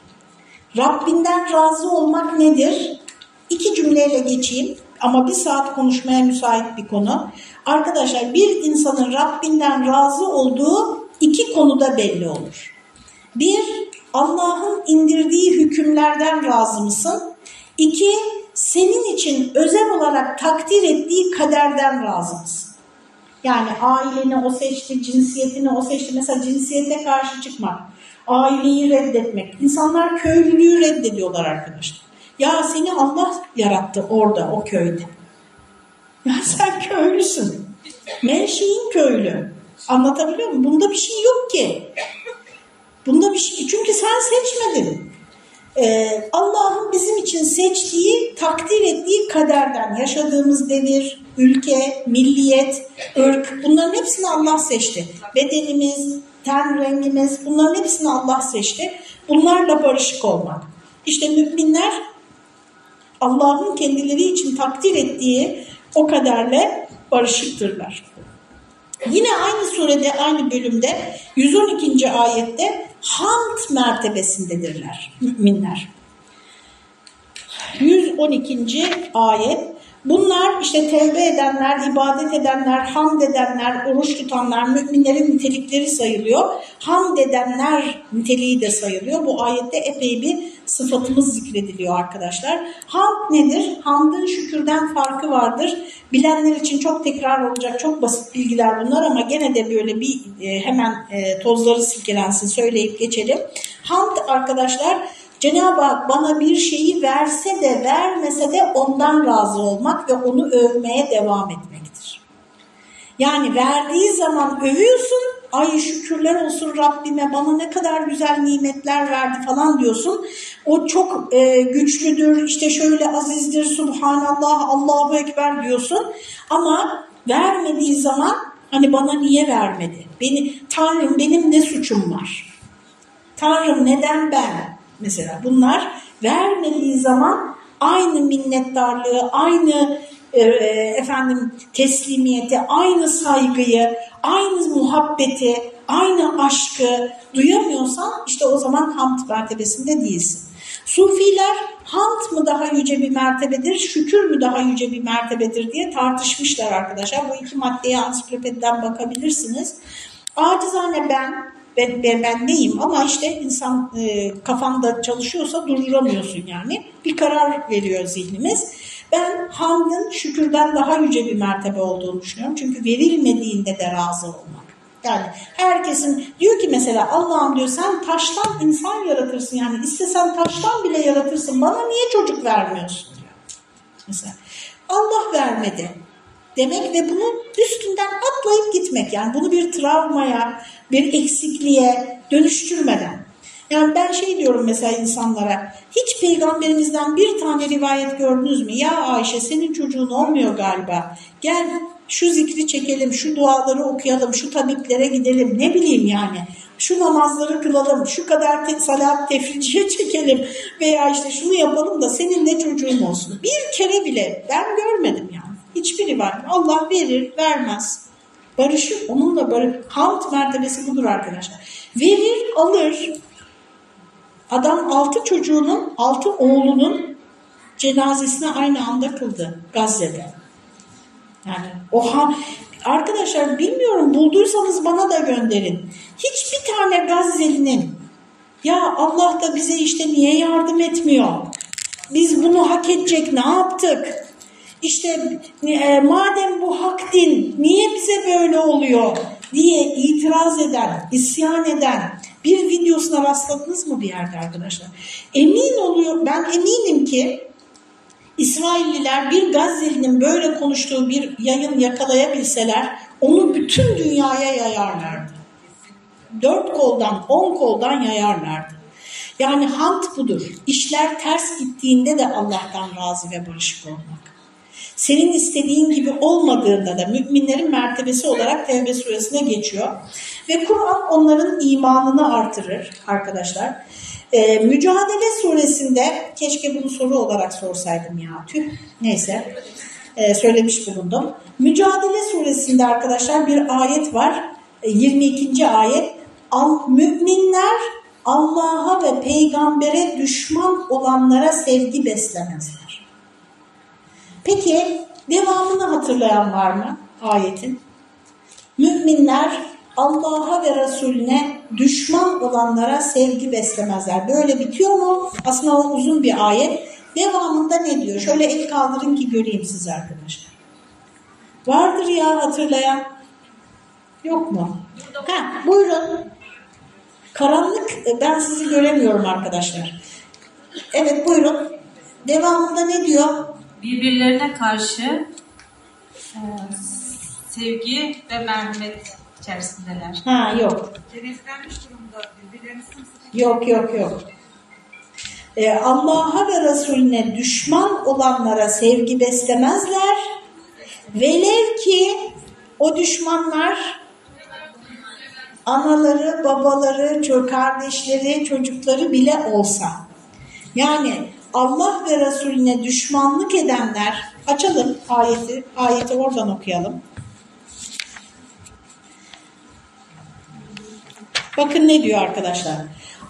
Rabbinden razı olmak nedir? İki cümleyle geçeyim ama bir saat konuşmaya müsait bir konu. Arkadaşlar bir insanın Rabbinden razı olduğu iki konuda belli olur. Bir, Allah'ın indirdiği hükümlerden razı mısın? İki, senin için özel olarak takdir ettiği kaderden razı mısın? Yani aileni o seçti, cinsiyetini o seçti. Mesela cinsiyete karşı çıkmak, aileyi reddetmek. İnsanlar köylülüğü reddediyorlar arkadaşlar. Ya seni Allah yarattı orada, o köyde. Ya sen köylüsün. Menşein köylü. Anlatabiliyor muyum? Bunda bir şey yok ki. Bunda bir şey, çünkü sen seçmedin. Ee, Allah'ın bizim için seçtiği, takdir ettiği kaderden yaşadığımız devir, ülke, milliyet, ırk bunların hepsini Allah seçti. Bedenimiz, ten rengimiz bunların hepsini Allah seçti. Bunlarla barışık olmak. İşte müminler Allah'ın kendileri için takdir ettiği o kaderle barışıktırlar. Yine aynı surede, aynı bölümde 112. ayette hamd mertebesindedirler müminler. 112. ayet Bunlar işte tevbe edenler, ibadet edenler, hamd edenler, oruç tutanlar, müminlerin nitelikleri sayılıyor. Hamd edenler niteliği de sayılıyor. Bu ayette epey bir sıfatımız zikrediliyor arkadaşlar. Hamd nedir? Hamdın şükürden farkı vardır. Bilenler için çok tekrar olacak, çok basit bilgiler bunlar ama gene de böyle bir e, hemen e, tozları silkelensin söyleyip geçelim. Hamd arkadaşlar Cenab-ı Hak bana bir şeyi verse de vermese de ondan razı olmak ve onu övmeye devam etmektir. Yani verdiği zaman övüyorsun, ay şükürler olsun Rabbime bana ne kadar güzel nimetler verdi falan diyorsun. O çok e, güçlüdür, işte şöyle azizdir, subhanallah, Allahu Ekber diyorsun. Ama vermediği zaman hani bana niye vermedi? Beni, Tanrım benim ne suçum var? Tanrım neden ben? Mesela bunlar vermediği zaman aynı minnettarlığı, aynı e, efendim teslimiyeti, aynı saygıyı, aynı muhabbeti, aynı aşkı duyamıyorsan işte o zaman hamd mertebesinde değilsin. Sufiler hamd mı daha yüce bir mertebedir, şükür mü daha yüce bir mertebedir diye tartışmışlar arkadaşlar. Bu iki maddeye ansiklopediden bakabilirsiniz. Acizane ben ben, ben, ben neyim ama işte insan e, kafanda çalışıyorsa durduramıyorsun yani. Bir karar veriyor zihnimiz. Ben hamdın şükürden daha yüce bir mertebe olduğunu düşünüyorum. Çünkü verilmediğinde de razı olmak. Yani herkesin diyor ki mesela Allah'ım diyor sen taştan insan yaratırsın yani istesen taştan bile yaratırsın bana niye çocuk vermiyorsun diyor. Mesela Allah vermedi demek ve bunu üstünden atlayıp gitmek. Yani bunu bir travmaya, bir eksikliğe dönüştürmeden. Yani ben şey diyorum mesela insanlara, hiç peygamberimizden bir tane rivayet gördünüz mü? Ya Ayşe senin çocuğun olmuyor galiba. Gel şu zikri çekelim, şu duaları okuyalım, şu tabiplere gidelim, ne bileyim yani. Şu namazları kılalım, şu kadar te salat tefriciye çekelim veya işte şunu yapalım da senin de çocuğun olsun. Bir kere bile ben görmedim yani. Hiçbiri var. Allah verir, vermez. Barışır, onunla barış. Hamd mertebesi budur arkadaşlar. Verir, alır. Adam altı çocuğunun, altı oğlunun cenazesini aynı anda kıldı Gazze'de. Yani oha arkadaşlar bilmiyorum bulduysanız bana da gönderin. Hiçbir tane Gazze'linin ya Allah da bize işte niye yardım etmiyor? Biz bunu hak edecek ne yaptık? İşte e, madem bu hak din niye bize böyle oluyor diye itiraz eden, isyan eden bir videosuna rastladınız mı bir yerde arkadaşlar? Emin oluyor, ben eminim ki İsrailliler bir Gazze'linin böyle konuştuğu bir yayın yakalayabilseler onu bütün dünyaya yayarlardı. Dört koldan, on koldan yayarlardı. Yani hamd budur. İşler ters gittiğinde de Allah'tan razı ve barışık olmak. Senin istediğin gibi olmadığında da müminlerin mertebesi olarak Tevbe suresine geçiyor. Ve Kur'an onların imanını artırır arkadaşlar. Ee, Mücadele suresinde, keşke bunu soru olarak sorsaydım ya tüh neyse ee, söylemiş bulundum. Mücadele suresinde arkadaşlar bir ayet var, 22. E, ayet. Al, müminler Allah'a ve peygambere düşman olanlara sevgi beslemezler. Peki devamını hatırlayan var mı ayetin? Müminler Allah'a ve Resulüne düşman olanlara sevgi beslemezler. Böyle bitiyor mu? Aslında o uzun bir ayet. Devamında ne diyor? Şöyle el kaldırın ki göreyim siz arkadaşlar. Vardır ya hatırlayan. Yok mu? Ha, buyurun. Karanlık, ben sizi göremiyorum arkadaşlar. Evet buyurun. Devamında ne diyor? Birbirlerine karşı e, sevgi ve merhamet içerisindeler. Ha yok. Cenizlenmiş durumda birbirlerini sımsıkı Yok yok yok. e, Allah'a ve Resulüne düşman olanlara sevgi beslemezler. Velev ki o düşmanlar anaları, babaları, kardeşleri, çocukları bile olsa. Yani Allah ve Resulüne düşmanlık edenler, açalım ayeti, ayeti oradan okuyalım. Bakın ne diyor arkadaşlar.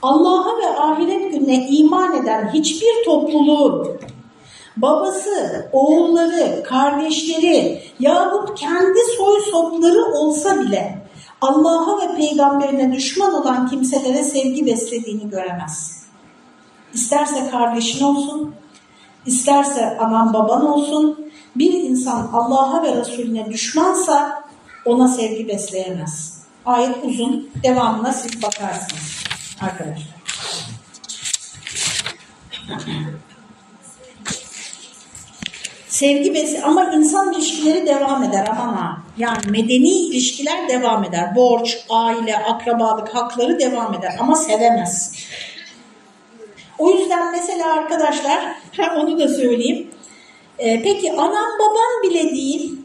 Allah'a ve ahiret gününe iman eden hiçbir topluluğun babası, oğulları, kardeşleri yahut kendi soy sopları olsa bile Allah'a ve peygamberine düşman olan kimselere sevgi beslediğini göremez. İsterse kardeşin olsun, isterse anan baban olsun, bir insan Allah'a ve Resulüne düşmansa ona sevgi besleyemez. Ayet uzun, devamına siz bakarsınız arkadaşlar. Sevgi besi ama insan ilişkileri devam eder aman ha. Yani medeni ilişkiler devam eder. Borç, aile, akrabalık hakları devam eder ama sevemez. O yüzden mesela arkadaşlar onu da söyleyeyim. Ee, peki anam babam bile değil,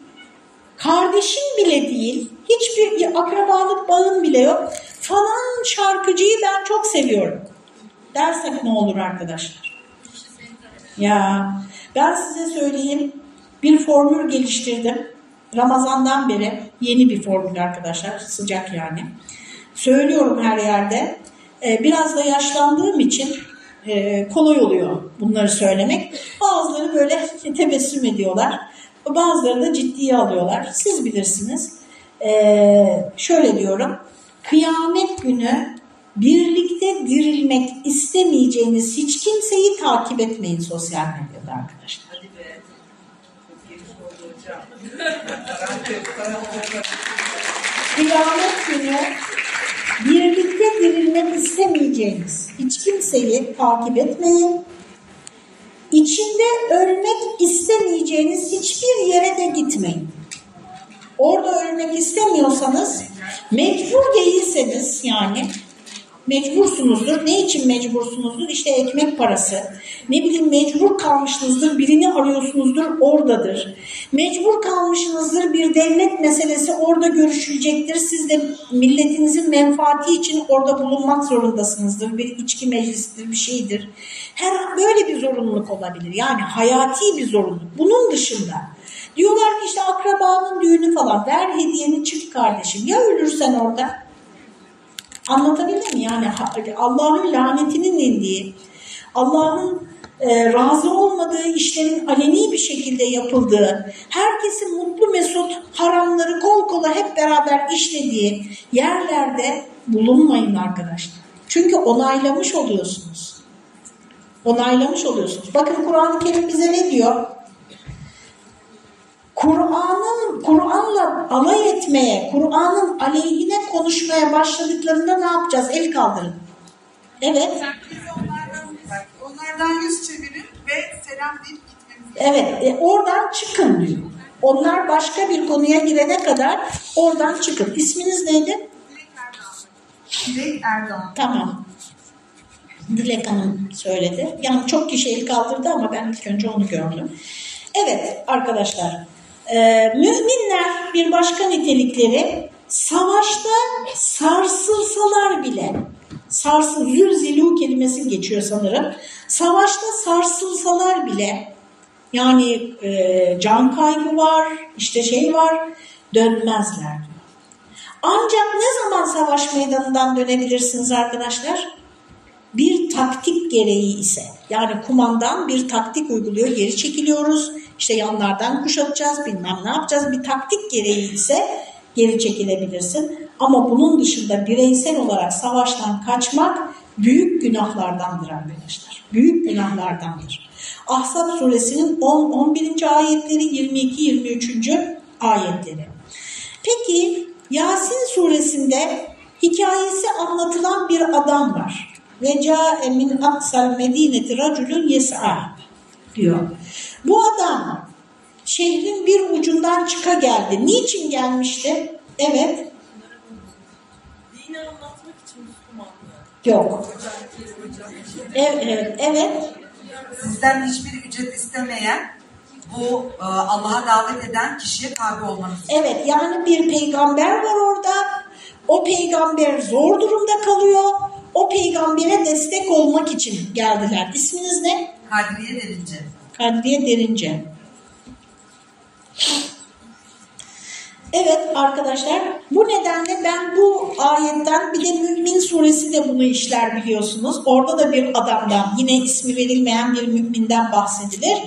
kardeşin bile değil, hiçbir akrabalık bağın bile yok. Falan şarkıcıyı ben çok seviyorum. Dersek ne olur arkadaşlar? Ya ben size söyleyeyim bir formül geliştirdim. Ramazandan beri yeni bir formül arkadaşlar sıcak yani. Söylüyorum her yerde. Ee, biraz da yaşlandığım için e, kolay oluyor bunları söylemek. Bazıları böyle tebessüm ediyorlar. Bazıları da ciddiye alıyorlar. Siz bilirsiniz. Ee, şöyle diyorum. Kıyamet günü birlikte dirilmek istemeyeceğiniz hiç kimseyi takip etmeyin sosyal medyada arkadaşlar. Kıyamet günü birlikte dirilmek istemeyeceğiniz hiç kimseyi takip etmeyin. İçinde ölmek istemeyeceğiniz hiçbir yere de gitmeyin. Orada ölmek istemiyorsanız, mecbur değilseniz yani mecbursunuzdur. Ne için mecbursunuzdur? İşte ekmek parası. Ne bileyim mecbur kalmışsınızdır, birini arıyorsunuzdur, oradadır. Mecbur kalmışsınızdır, bir devlet meselesi orada görüşülecektir. Siz de milletinizin menfaati için orada bulunmak zorundasınızdır. Bir içki meclisidir, bir şeydir. Her böyle bir zorunluluk olabilir. Yani hayati bir zorunluluk. Bunun dışında diyorlar ki işte akrabanın düğünü falan ver hediyeni çık kardeşim. Ya ölürsen orada? Anlatabildim mi? Yani Allah'ın lanetinin indiği, Allah'ın e, razı olmadığı işlerin aleni bir şekilde yapıldığı, herkesin mutlu mesut haramları kol kola hep beraber işlediği yerlerde bulunmayın arkadaşlar. Çünkü onaylamış oluyorsunuz. Onaylamış oluyorsunuz. Bakın Kur'an-ı Kerim bize ne diyor? Kur'an'ın Kur'an'la alay etmeye, Kur'an'ın aleyhine konuşmaya başladıklarında ne yapacağız? El kaldırın. Evet. Onlardan, onlardan yüz çevirin ve selam deyip gitmemiz Evet, e, oradan çıkın diyor. Onlar başka bir konuya girene kadar oradan çıkın. İsminiz neydi? Dilek Erdoğan. Tamam. Dilek Hanım söyledi. Yani çok kişi el kaldırdı ama ben ilk önce onu gördüm. Evet arkadaşlar, e, müminler bir başka nitelikleri savaşta sarsılsalar bile, sarsıl, zülzilu kelimesi geçiyor sanırım. Savaşta sarsılsalar bile, yani e, can kaybı var, işte şey var, dönmezler. Ancak ne zaman savaş meydanından dönebilirsiniz arkadaşlar? Bir taktik gereği ise yani kumandan bir taktik uyguluyor geri çekiliyoruz işte yanlardan kuşatacağız bilmem ne yapacağız bir taktik gereği ise geri çekilebilirsin ama bunun dışında bireysel olarak savaştan kaçmak büyük günahlardandır arkadaşlar büyük günahlardandır. Ahzab suresinin 10-11. ayetleri 22-23. ayetleri. Peki Yasin suresinde hikayesi anlatılan bir adam var. Ve ca'e min aksal medineti raculun yes'a diyor. Bu adam şehrin bir ucundan çıka geldi. Niçin gelmişti? Evet. Dini anlatmak için Müslümanlığı. Yok. Evet, evet, evet. Sizden hiçbir ücret istemeyen bu e, Allah'a davet eden kişiye tabi olmanız. Evet yani bir peygamber var orada. O peygamber zor durumda kalıyor. O peygambere destek olmak için geldiler. İsminiz ne? Kadriye denince. Kadriye Derince. Evet arkadaşlar bu nedenle ben bu ayetten bir de Mümin suresi de bunu işler biliyorsunuz. Orada da bir adamdan yine ismi verilmeyen bir müminden bahsedilir.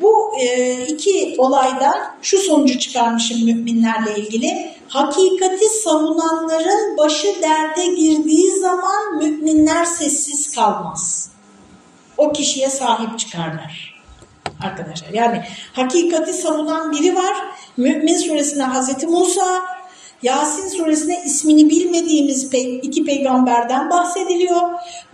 Bu e, iki olaydan şu sonucu çıkarmışım müminlerle ilgili. Hakikati savunanların başı derde girdiği zaman müminler sessiz kalmaz. O kişiye sahip çıkarlar arkadaşlar. Yani hakikati savunan biri var. Mü'min suresinde Hazreti Musa, Yasin suresinde ismini bilmediğimiz iki peygamberden bahsediliyor.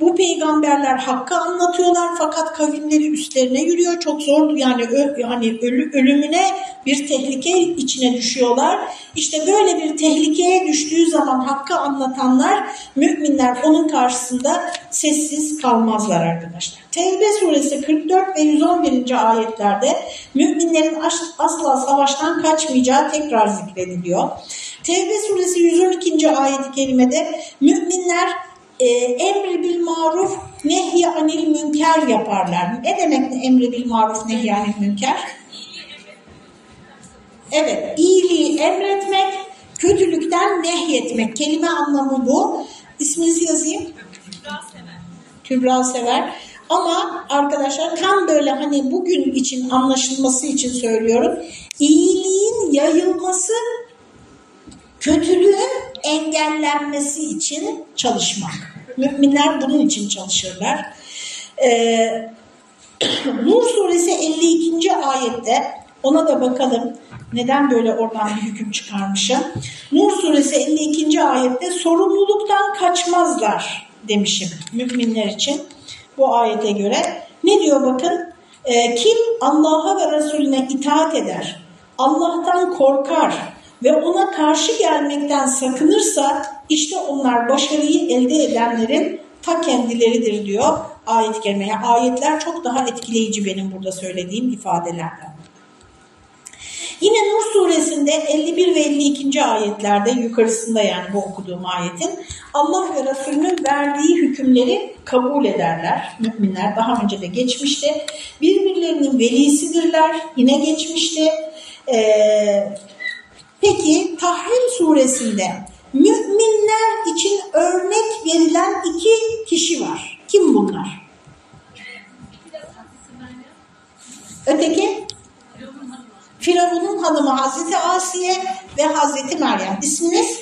Bu peygamberler hakkı anlatıyorlar fakat kavimleri üstlerine yürüyor. Çok zor yani hani ölü, ölümüne bir tehlike içine düşüyorlar. İşte böyle bir tehlikeye düştüğü zaman hakkı anlatanlar müminler onun karşısında sessiz kalmazlar arkadaşlar. Tevbe suresi 44 ve 111. ayetlerde müminlerin as- asla savaştan kaçmayacağı tekrar zikrediliyor. Tevbe suresi 112. ayet-i kerimede müminler e, emri bil maruf nehy anil münker yaparlar. Ne demek emri bil maruf nehy anil münker? Evet, iyiliği emretmek, kötülükten nehyetmek. Kelime anlamı bu. İsminizi yazayım. Kübra Sever. Ama arkadaşlar tam böyle hani bugün için anlaşılması için söylüyorum. İyiliğin yayılması, kötülüğün engellenmesi için çalışmak. Müminler bunun için çalışırlar. Ee, Nur suresi 52. ayette ona da bakalım. Neden böyle oradan bir hüküm çıkarmışım? Nur suresi 52. ayette sorumluluktan kaçmazlar demişim müminler için bu ayete göre. Ne diyor bakın? Ee, kim Allah'a ve Resulüne itaat eder, Allah'tan korkar ve ona karşı gelmekten sakınırsa işte onlar başarıyı elde edenlerin ta kendileridir diyor ayet-i kerime. Yani ayetler çok daha etkileyici benim burada söylediğim ifadelerden. Yine Nur suresinde 51 ve 52. ayetlerde yukarısında yani bu okuduğum ayetin Allah ve Resulünün verdiği hükümleri kabul ederler müminler. Daha önce de geçmişti. Birbirlerinin velisidirler. Yine geçmişti. Ee, peki Tahrim suresinde müminler için örnek verilen iki kişi var. Kim bunlar? Öteki? Firavun'un hanımı Hazreti Asiye ve Hazreti Meryem. İsminiz?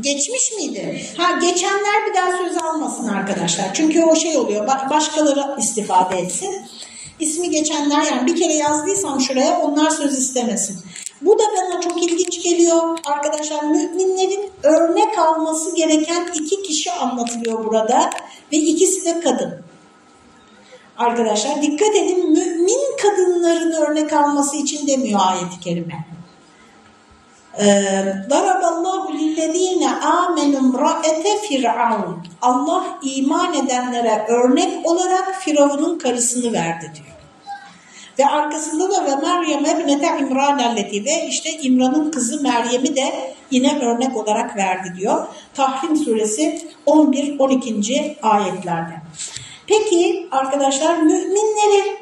Geçmiş miydi? Ha geçenler bir daha söz almasın arkadaşlar. Çünkü o şey oluyor. ba- Başkaları istifade etsin. İsmi geçenler yani bir kere yazdıysam şuraya onlar söz istemesin. Bu da bana çok ilginç geliyor. Arkadaşlar müminlerin örnek alması gereken iki kişi anlatılıyor burada. Ve ikisi de kadın. Arkadaşlar dikkat edin mümin kadınların örnek alması için demiyor ayet-i kerime. Daraballahu lillezine amenu ra'ete fir'aun. Allah iman edenlere örnek olarak Firavun'un karısını verdi diyor. Ve arkasında da ve Meryem ebnete İmran elleti ve işte İmran'ın kızı Meryem'i de yine örnek olarak verdi diyor. Tahrim suresi 11-12. ayetlerde. Peki arkadaşlar müminlerin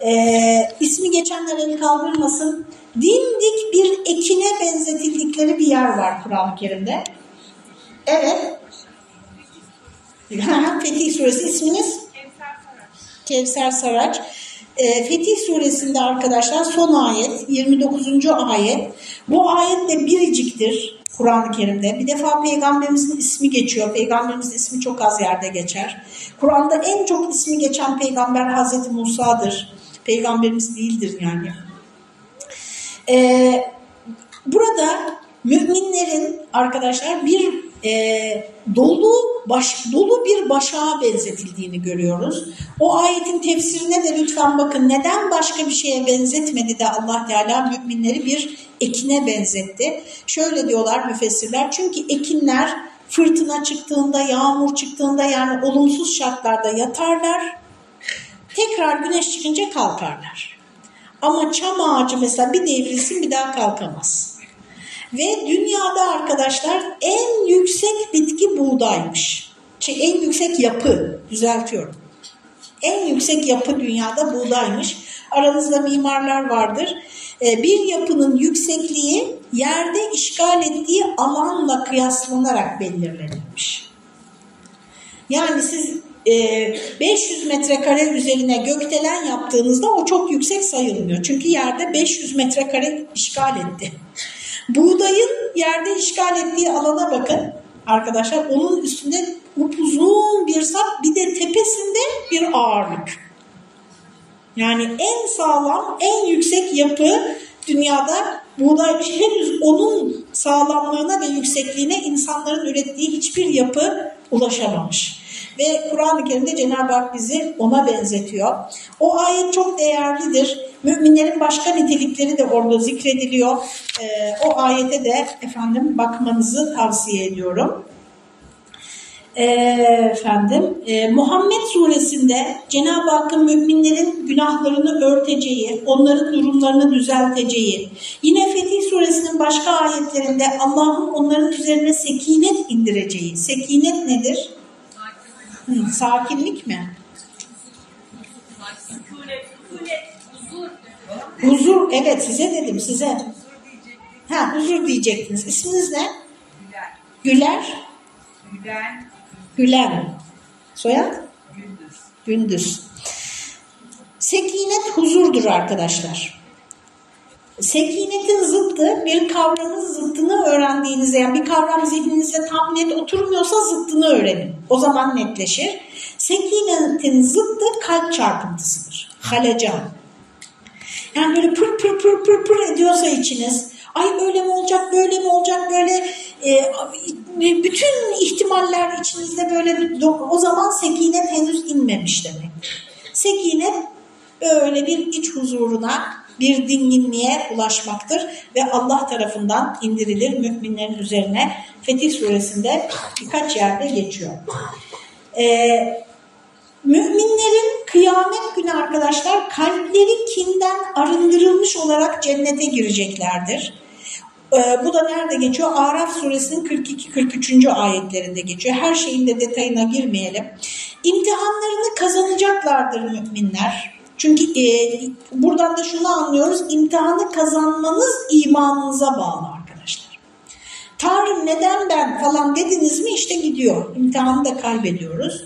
e, ismi geçenler el kaldırmasın dimdik bir ekine benzetildikleri bir yer var Kur'an-ı Kerim'de. Evet. Fetih suresi isminiz? Kevser Saraç. E, Fetih suresinde arkadaşlar son ayet 29. ayet. Bu ayet de biriciktir Kur'an-ı Kerim'de. Bir defa peygamberimizin ismi geçiyor. Peygamberimizin ismi çok az yerde geçer. Kur'an'da en çok ismi geçen peygamber Hazreti Musa'dır. Peygamberimiz değildir yani. Ee, burada müminlerin arkadaşlar bir e, dolu baş, dolu bir başağa benzetildiğini görüyoruz. O ayetin tefsirine de lütfen bakın neden başka bir şeye benzetmedi de Allah Teala müminleri bir ekine benzetti. Şöyle diyorlar müfessirler çünkü ekinler fırtına çıktığında, yağmur çıktığında yani olumsuz şartlarda yatarlar. Tekrar güneş çıkınca kalkarlar. Ama çam ağacı mesela bir devrilsin bir daha kalkamaz. Ve dünyada arkadaşlar en yüksek bitki buğdaymış. Şey, en yüksek yapı, düzeltiyorum. En yüksek yapı dünyada buğdaymış. Aranızda mimarlar vardır. Ee, bir yapının yüksekliği yerde işgal ettiği alanla kıyaslanarak belirlenilmiş. Yani siz e, 500 metrekare üzerine gökdelen yaptığınızda o çok yüksek sayılmıyor. Çünkü yerde 500 metrekare işgal etti. Buğdayın yerde işgal ettiği alana bakın arkadaşlar. Onun üstünde upuzun bir sap bir de tepesinde bir ağırlık. Yani en sağlam, en yüksek yapı dünyada buğday henüz onun sağlamlığına ve yüksekliğine insanların ürettiği hiçbir yapı ulaşamamış. Ve Kur'an-ı Kerim'de Cenab-ı Hak bizi ona benzetiyor. O ayet çok değerlidir. Müminlerin başka nitelikleri de orada zikrediliyor. Ee, o ayete de efendim bakmanızı tavsiye ediyorum. Ee, efendim e, Muhammed suresinde Cenab-ı Hakk'ın müminlerin günahlarını örteceği, onların durumlarını düzelteceği, yine Fetih suresinin başka ayetlerinde Allah'ın onların üzerine sekinet indireceği. Sekinet nedir? Hı, sakinlik mi? Huzur. Evet size dedim size. Ha, huzur diyecektiniz. İsminiz ne? Güler. Gülen, Gülen. Soyad? gündüz. Gündüz. Sekinet huzurdur arkadaşlar. Sekinetin zıttı bir kavramın zıttını öğrendiğinizde yani bir kavram zihninizde tam net oturmuyorsa zıttını öğrenin. O zaman netleşir. Sekinetin zıttı kalp çarpıntısıdır. Halecan. Yani böyle pır pır pır pır pır ediyorsa içiniz ay öyle mi olacak böyle mi olacak böyle e, bütün ihtimaller içinizde böyle o zaman sekinet henüz inmemiş demek. Sekinet öyle bir iç huzuruna bir dinginliğe ulaşmaktır ve Allah tarafından indirilir müminlerin üzerine. Fetih suresinde birkaç yerde geçiyor. Ee, müminlerin kıyamet günü arkadaşlar kalpleri kinden arındırılmış olarak cennete gireceklerdir. Ee, bu da nerede geçiyor? Araf suresinin 42-43. ayetlerinde geçiyor. Her şeyin de detayına girmeyelim. İmtihanlarını kazanacaklardır müminler. Çünkü e, buradan da şunu anlıyoruz. İmtihanı kazanmanız imanınıza bağlı arkadaşlar. Tanrım neden ben falan dediniz mi işte gidiyor. İmtihanı da kaybediyoruz.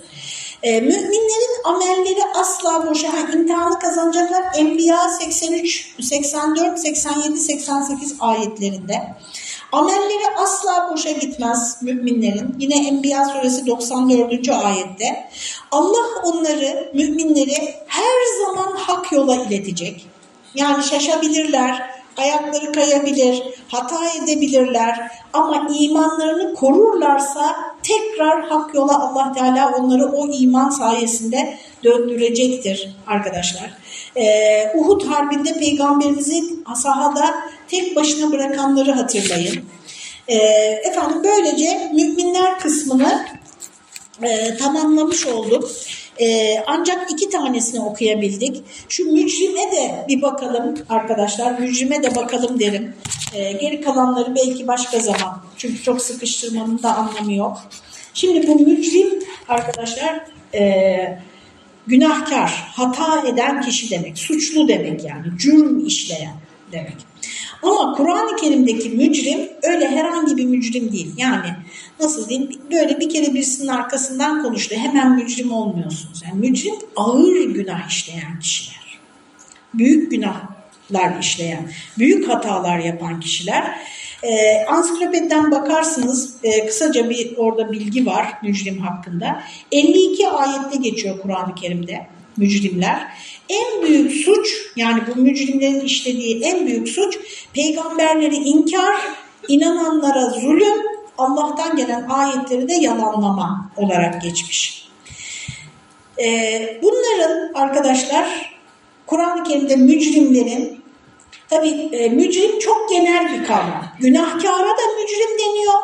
E, müminlerin amelleri asla boşa. Ha, imtihanı kazanacaklar Enbiya 83, 84, 87, 88 ayetlerinde. Amelleri asla boşa gitmez müminlerin. Yine Enbiya suresi 94. ayette. Allah onları, müminleri her zaman hak yola iletecek. Yani şaşabilirler, ayakları kayabilir, hata edebilirler ama imanlarını korurlarsa tekrar hak yola Allah Teala onları o iman sayesinde döndürecektir arkadaşlar. Ee, Uhud Harbi'nde peygamberimizi sahada tek başına bırakanları hatırlayın. Ee, efendim böylece müminler kısmını e, tamamlamış olduk. Ee, ancak iki tanesini okuyabildik. Şu mücrime de bir bakalım arkadaşlar. Mücrime de bakalım derim. Geri kalanları belki başka zaman. Çünkü çok sıkıştırmanın da anlamı yok. Şimdi bu mücrim arkadaşlar e, günahkar, hata eden kişi demek. Suçlu demek yani. Cürm işleyen demek. Ama Kur'an-ı Kerim'deki mücrim öyle herhangi bir mücrim değil. Yani nasıl diyeyim böyle bir kere birisinin arkasından konuştu hemen mücrim olmuyorsunuz. Yani mücrim ağır günah işleyen kişiler. Büyük günahlar işleyen, büyük hatalar yapan kişiler. Ee, ansiklopediden bakarsınız e, kısaca bir orada bilgi var mücrim hakkında. 52 ayette geçiyor Kur'an-ı Kerim'de mücrimler. En büyük suç yani bu mücrimlerin işlediği en büyük suç peygamberleri inkar, inananlara zulüm, Allah'tan gelen ayetleri de yalanlama olarak geçmiş. Ee, bunların arkadaşlar Kur'an-ı Kerim'de mücrimlerin tabi e, mücrim çok genel bir kavram. Günahkara da mücrim deniyor.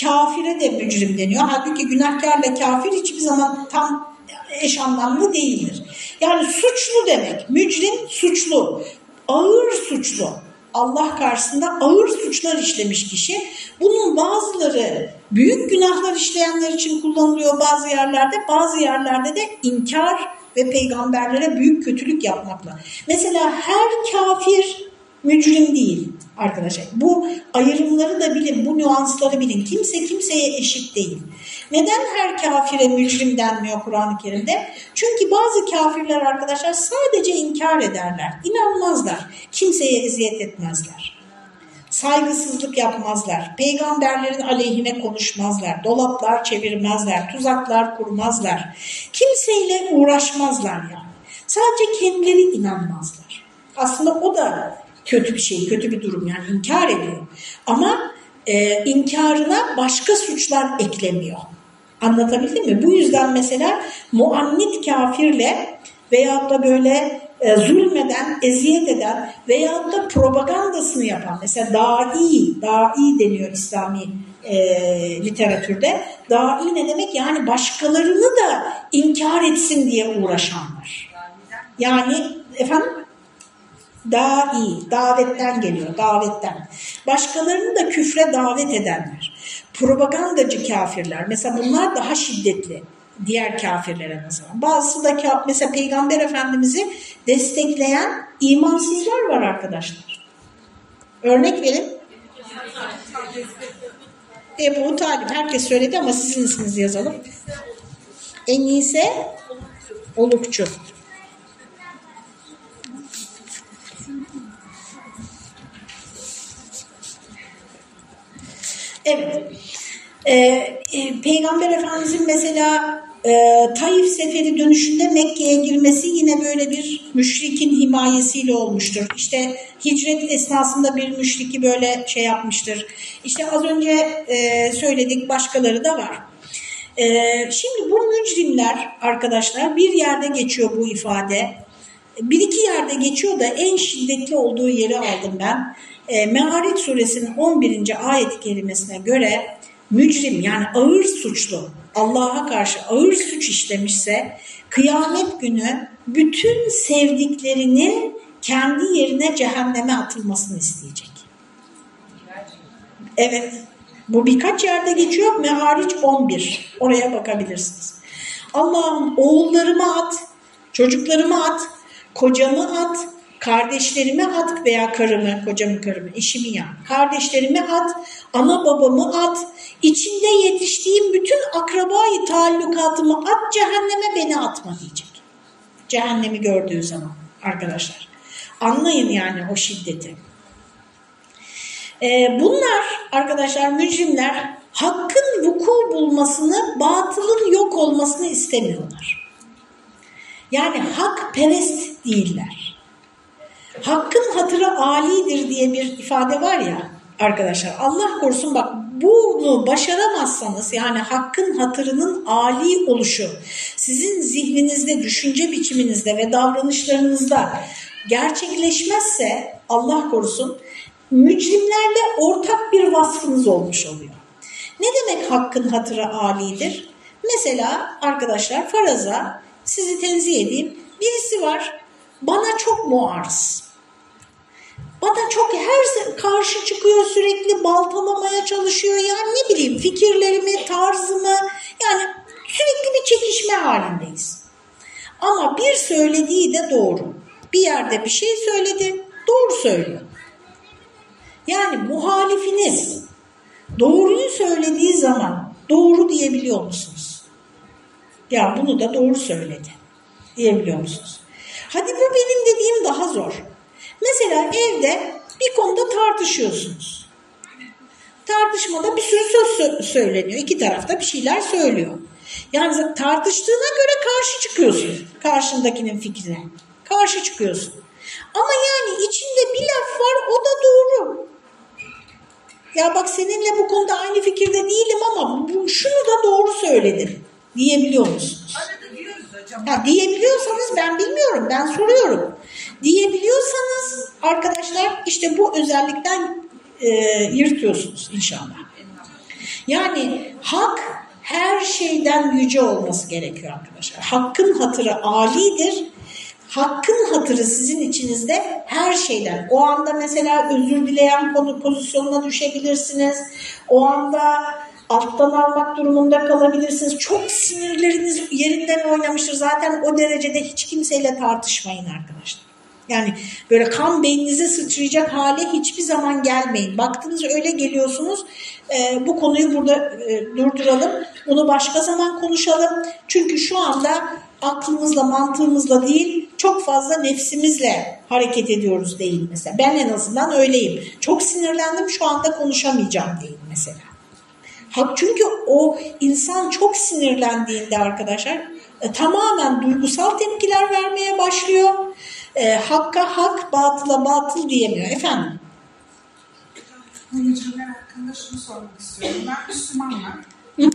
kafire de mücrim deniyor. Halbuki günahkarla kafir hiçbir zaman tam eş anlamlı değildir. Yani suçlu demek. Mücrim suçlu. Ağır suçlu. Allah karşısında ağır suçlar işlemiş kişi. Bunun bazıları büyük günahlar işleyenler için kullanılıyor bazı yerlerde. Bazı yerlerde de inkar ve peygamberlere büyük kötülük yapmakla. Mesela her kafir mücrim değil arkadaşlar. Bu ayrımları da bilin, bu nüansları bilin. Kimse kimseye eşit değil. Neden her kafire mücrim denmiyor Kur'an-ı Kerim'de? Çünkü bazı kafirler arkadaşlar sadece inkar ederler, inanmazlar, kimseye eziyet etmezler. Saygısızlık yapmazlar, peygamberlerin aleyhine konuşmazlar, dolaplar çevirmezler, tuzaklar kurmazlar, kimseyle uğraşmazlar yani. Sadece kendileri inanmazlar. Aslında o da kötü bir şey, kötü bir durum yani inkar ediyor. Ama e, inkarına başka suçlar eklemiyor. Anlatabildim mi? Bu yüzden mesela muannit kafirle veyahut da böyle e, zulmeden, eziyet eden veyahut da propagandasını yapan mesela da'i, da'i deniyor İslami e, literatürde. Da'i ne demek? Yani başkalarını da inkar etsin diye uğraşanlar. Yani efendim da'i, davetten geliyor, davetten. Başkalarını da küfre davet edenler. Propagandacı kafirler. Mesela bunlar daha şiddetli diğer kafirlere nazaran. Bazısı da mesela Peygamber Efendimiz'i destekleyen imansızlar var arkadaşlar. Örnek verin. Ebu Talip herkes söyledi ama sizin isminizi yazalım. En iyisi Olukçu. Evet. Ee, e, Peygamber Efendimizin mesela e, Taif seferi dönüşünde Mekke'ye girmesi yine böyle bir müşrikin himayesiyle olmuştur. İşte hicret esnasında bir müşriki böyle şey yapmıştır. İşte az önce e, söyledik başkaları da var. E, şimdi bu mücrimler arkadaşlar bir yerde geçiyor bu ifade. Bir iki yerde geçiyor da en şiddetli olduğu yeri aldım ben. E, Meharit suresinin 11. ayet-i kerimesine göre mücrim yani ağır suçlu Allah'a karşı ağır suç işlemişse kıyamet günü bütün sevdiklerinin kendi yerine cehenneme atılmasını isteyecek. Evet. Bu birkaç yerde geçiyor. Mehariç 11. Oraya bakabilirsiniz. Allah'ım oğullarımı at, çocuklarımı at, kocamı at, kardeşlerimi at veya karımı, kocamı, karımı, eşimi ya, kardeşlerimi at, ana babamı at, içinde yetiştiğim bütün akrabayı taallukatımı at, cehenneme beni atma diyecek. Cehennemi gördüğü zaman arkadaşlar. Anlayın yani o şiddeti. Ee, bunlar arkadaşlar mücrimler hakkın vuku bulmasını, batılın yok olmasını istemiyorlar. Yani hak perest değiller. Hakkın hatırı alidir diye bir ifade var ya arkadaşlar. Allah korusun bak bunu başaramazsanız yani hakkın hatırının ali oluşu sizin zihninizde, düşünce biçiminizde ve davranışlarınızda gerçekleşmezse Allah korusun mücrimlerle ortak bir vasfınız olmuş oluyor. Ne demek hakkın hatırı alidir? Mesela arkadaşlar faraza sizi tenzih edeyim. Birisi var bana çok muarız. Bana çok her karşı çıkıyor sürekli baltalamaya çalışıyor. Yani ne bileyim fikirlerimi, tarzımı yani sürekli bir çekişme halindeyiz. Ama bir söylediği de doğru. Bir yerde bir şey söyledi, doğru söylüyor. Yani muhalifiniz doğruyu söylediği zaman doğru diyebiliyor musunuz? Ya bunu da doğru söyledi diyebiliyor musunuz? Hadi bu benim dediğim daha zor. Mesela evde bir konuda tartışıyorsunuz. Tartışmada bir sürü söz söyleniyor. İki tarafta bir şeyler söylüyor. Yani tartıştığına göre karşı çıkıyorsun karşındakinin fikrine. Karşı çıkıyorsun. Ama yani içinde bir laf var o da doğru. Ya bak seninle bu konuda aynı fikirde değilim ama şunu da doğru söyledim diyebiliyor musunuz? Arada. Ha, diyebiliyorsanız ben bilmiyorum ben soruyorum. Diyebiliyorsanız arkadaşlar işte bu özellikten e, yırtıyorsunuz inşallah. Yani hak her şeyden yüce olması gerekiyor arkadaşlar. Hakkın hatırı alidir. Hakkın hatırı sizin içinizde her şeyden. O anda mesela özür dileyen konu pozisyonuna düşebilirsiniz. O anda alttan almak durumunda kalabilirsiniz. Çok sinirleriniz yerinden oynamıştır. Zaten o derecede hiç kimseyle tartışmayın arkadaşlar. Yani böyle kan beyninize sıçrayacak hale hiçbir zaman gelmeyin. Baktınız öyle geliyorsunuz. e, bu konuyu burada e, durduralım. Bunu başka zaman konuşalım. Çünkü şu anda aklımızla, mantığımızla değil, çok fazla nefsimizle hareket ediyoruz değil mesela. Ben en azından öyleyim. Çok sinirlendim, şu anda konuşamayacağım değil mesela. Çünkü o insan çok sinirlendiğinde arkadaşlar e, tamamen duygusal tepkiler vermeye başlıyor. E, hakka hak, batıla batıl diyemiyor. Efendim? Mücrimler hakkında şunu sormak istiyorum. Ben hı.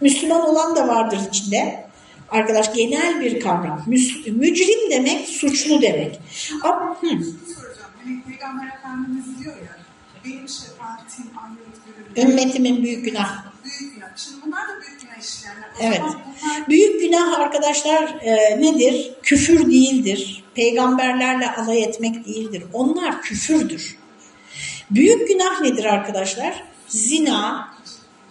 Müslüman olan da vardır içinde. Arkadaş genel bir kavram. Mücrim demek suçlu demek. Ama, hı. Hani Peygamber Efendimiz diyor ya, benim şefaatim görür. Ümmetimin büyük günah. Büyük günah. Şimdi bunlar da büyük günah işleyenler. O Evet. bunlar Büyük günah arkadaşlar e, nedir? Küfür değildir. Peygamberlerle alay etmek değildir. Onlar küfürdür. Büyük günah nedir arkadaşlar? Zina,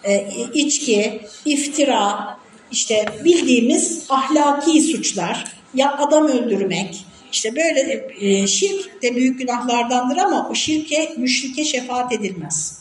e, içki, iftira, işte bildiğimiz ahlaki suçlar, ya adam öldürmek, işte böyle e, şirk de büyük günahlardandır ama o şirke, müşrike şefaat edilmez.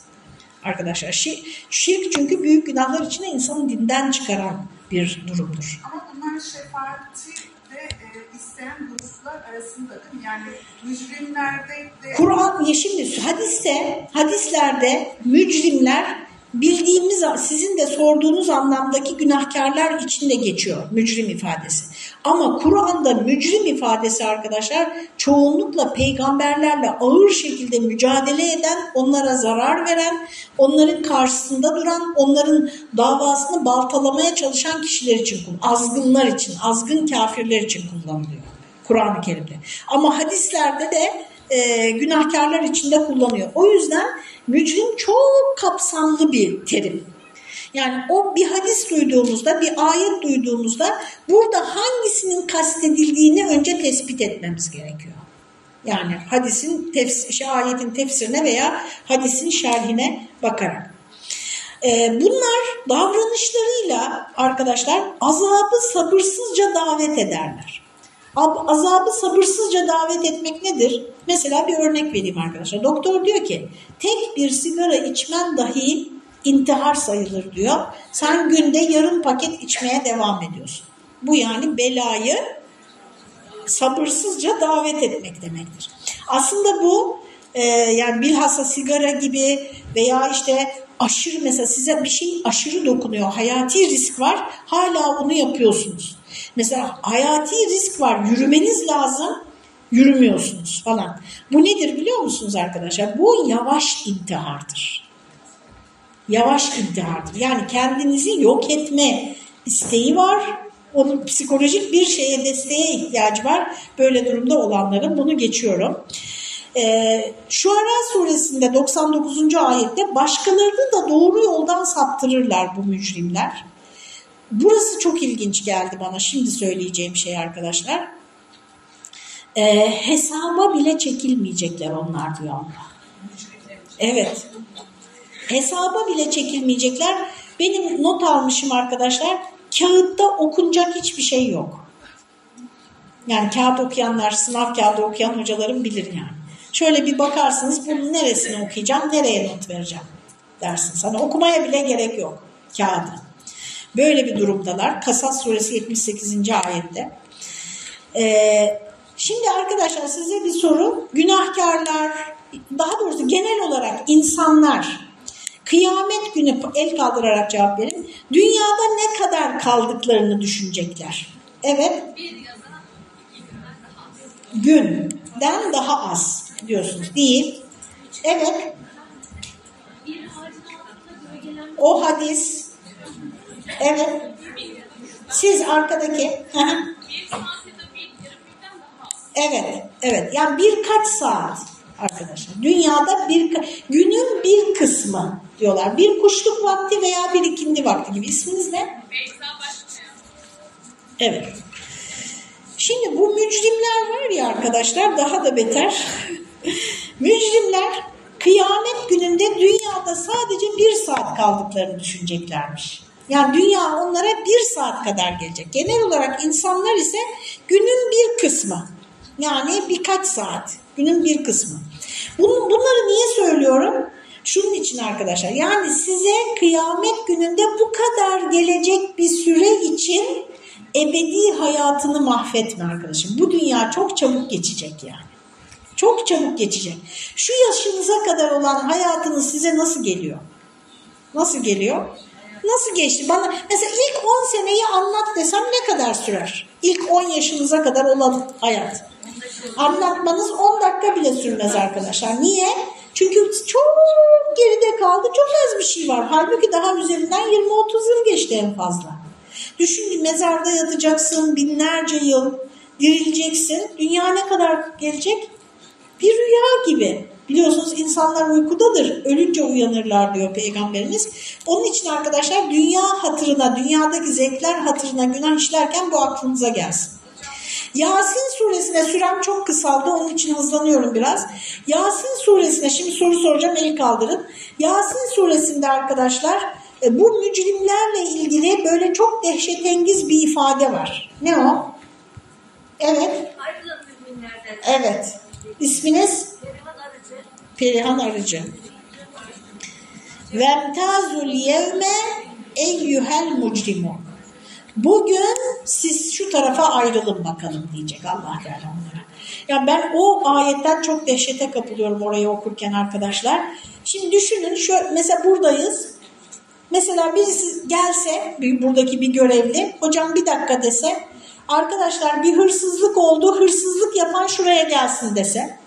Arkadaşlar şi- şirk çünkü büyük günahlar içinde insanı dinden çıkaran bir durumdur. ama bunlar şefaati de e, isteyen gruplar arasında değil mi? Yani mücrimlerde de Kur'an şimdi hadiste hadislerde mücrimler bildiğimiz sizin de sorduğunuz anlamdaki günahkarlar içinde geçiyor mücrim ifadesi. Ama Kur'an'da mücrim ifadesi arkadaşlar çoğunlukla peygamberlerle ağır şekilde mücadele eden, onlara zarar veren, onların karşısında duran, onların davasını baltalamaya çalışan kişiler için, azgınlar için, azgın kafirler için kullanılıyor Kur'an-ı Kerim'de. Ama hadislerde de e, günahkarlar içinde kullanıyor. O yüzden mücrim çok kapsamlı bir terim. Yani o bir hadis duyduğumuzda, bir ayet duyduğumuzda burada hangisinin kastedildiğini önce tespit etmemiz gerekiyor. Yani hadisin tefsir, şey, ayetin tefsirine veya hadisin şerhine bakarak. Ee, bunlar davranışlarıyla arkadaşlar azabı sabırsızca davet ederler. Ab- Azabı sabırsızca davet etmek nedir? Mesela bir örnek vereyim arkadaşlar. Doktor diyor ki tek bir sigara içmen dahi intihar sayılır diyor. Sen günde yarım paket içmeye devam ediyorsun. Bu yani belayı sabırsızca davet etmek demektir. Aslında bu e, yani bilhassa sigara gibi veya işte aşırı mesela size bir şey aşırı dokunuyor, hayati risk var, hala bunu yapıyorsunuz. Mesela hayati risk var, yürümeniz lazım, yürümüyorsunuz falan. Bu nedir biliyor musunuz arkadaşlar? Bu yavaş intihardır. Yavaş intihardır. Yani kendinizi yok etme isteği var. Onun psikolojik bir şeye desteğe ihtiyacı var. Böyle durumda olanların bunu geçiyorum. Ee, Şuara suresinde 99. ayette başkalarını da doğru yoldan saptırırlar bu mücrimler. Burası çok ilginç geldi bana şimdi söyleyeceğim şey arkadaşlar. Ee, hesaba bile çekilmeyecekler onlar diyor Allah. Evet. Hesaba bile çekilmeyecekler. Benim not almışım arkadaşlar. Kağıtta okunacak hiçbir şey yok. Yani kağıt okuyanlar, sınav kağıdı okuyan hocalarım bilir yani. Şöyle bir bakarsınız bunun neresini okuyacağım, nereye not vereceğim dersin. Sana okumaya bile gerek yok kağıdı. Böyle bir durumdalar. Kasas suresi 78. ayette. Ee, şimdi arkadaşlar size bir soru. Günahkarlar, daha doğrusu genel olarak insanlar kıyamet günü el kaldırarak cevap verin. Dünyada ne kadar kaldıklarını düşünecekler. Evet. Günden daha az diyorsunuz. Değil. Evet. O hadis. Evet. Siz arkadaki. Evet, evet. Yani birkaç saat arkadaşlar. Dünyada bir günün bir kısmı diyorlar. Bir kuşluk vakti veya bir ikindi vakti gibi. İsminiz ne? Evet. Şimdi bu mücrimler var ya arkadaşlar daha da beter. mücrimler kıyamet gününde dünyada sadece bir saat kaldıklarını düşüneceklermiş. Yani dünya onlara bir saat kadar gelecek. Genel olarak insanlar ise günün bir kısmı. Yani birkaç saat. Günün bir kısmı. Bunları niye söylüyorum? Şunun için arkadaşlar. Yani size kıyamet gününde bu kadar gelecek bir süre için ebedi hayatını mahvetme arkadaşım. Bu dünya çok çabuk geçecek yani. Çok çabuk geçecek. Şu yaşınıza kadar olan hayatınız size nasıl geliyor? Nasıl geliyor? Nasıl geçti? Bana mesela ilk 10 seneyi anlat desem ne kadar sürer? İlk 10 yaşınıza kadar olan hayat. Anlatmanız 10 dakika bile sürmez arkadaşlar. Niye? Çünkü çok geride kaldı. Çok az bir şey var. Halbuki daha üzerinden 20-30 yıl geçti en fazla. Düşün mezarda yatacaksın binlerce yıl. Dirileceksin. Dünya ne kadar gelecek? Bir rüya gibi. Biliyorsunuz insanlar uykudadır. Ölünce uyanırlar diyor Peygamberimiz. Onun için arkadaşlar dünya hatırına, dünyadaki zevkler hatırına günah işlerken bu aklınıza gelsin. Yasin suresine sürem çok kısaldı onun için hızlanıyorum biraz. Yasin suresine şimdi soru soracağım el kaldırın. Yasin suresinde arkadaşlar e, bu mücrimlerle ilgili böyle çok dehşetengiz bir ifade var. Ne o? Evet, evet. İsminiz? Perihan Arıcı. Vemtazul yevme eyyuhel mucrimun. Bugün siz şu tarafa ayrılın bakalım diyecek Allah Teala onlara. Ya ben o ayetten çok dehşete kapılıyorum orayı okurken arkadaşlar. Şimdi düşünün şu mesela buradayız. Mesela birisi gelse buradaki bir görevli hocam bir dakika dese arkadaşlar bir hırsızlık oldu hırsızlık yapan şuraya gelsin dese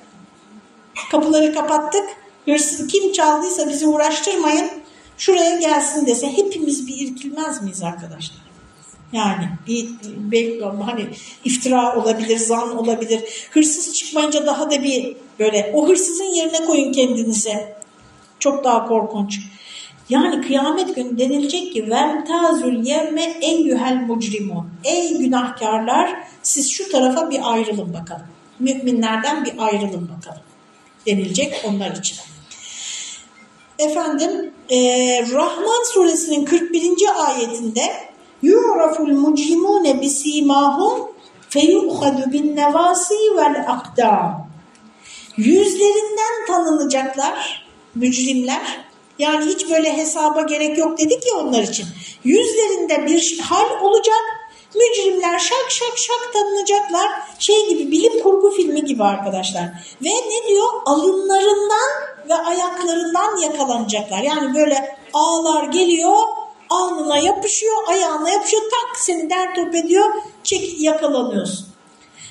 kapıları kapattık hırsız kim çaldıysa bizi uğraştırmayın şuraya gelsin dese hepimiz bir irkilmez miyiz arkadaşlar? Yani bir, bir hani iftira olabilir, zan olabilir. Hırsız çıkmayınca daha da bir böyle o hırsızın yerine koyun kendinize. Çok daha korkunç. Yani kıyamet günü denilecek ki vemtazül yevme eyyuhel mucrimun. Ey günahkarlar siz şu tarafa bir ayrılın bakalım. Müminlerden bir ayrılın bakalım. Denilecek onlar için. Efendim e, Rahman suresinin 41. ayetinde yu'raful mucrimune bisimahum feyukhadu bin nevasi vel akdam. Yüzlerinden tanınacaklar mücrimler. Yani hiç böyle hesaba gerek yok dedik ya onlar için. Yüzlerinde bir hal olacak. Mücrimler şak şak şak tanınacaklar. Şey gibi bilim kurgu filmi gibi arkadaşlar. Ve ne diyor? Alınlarından ve ayaklarından yakalanacaklar. Yani böyle ağlar geliyor alnına yapışıyor, ayağına yapışıyor, tak seni der top ediyor, çek yakalanıyorsun.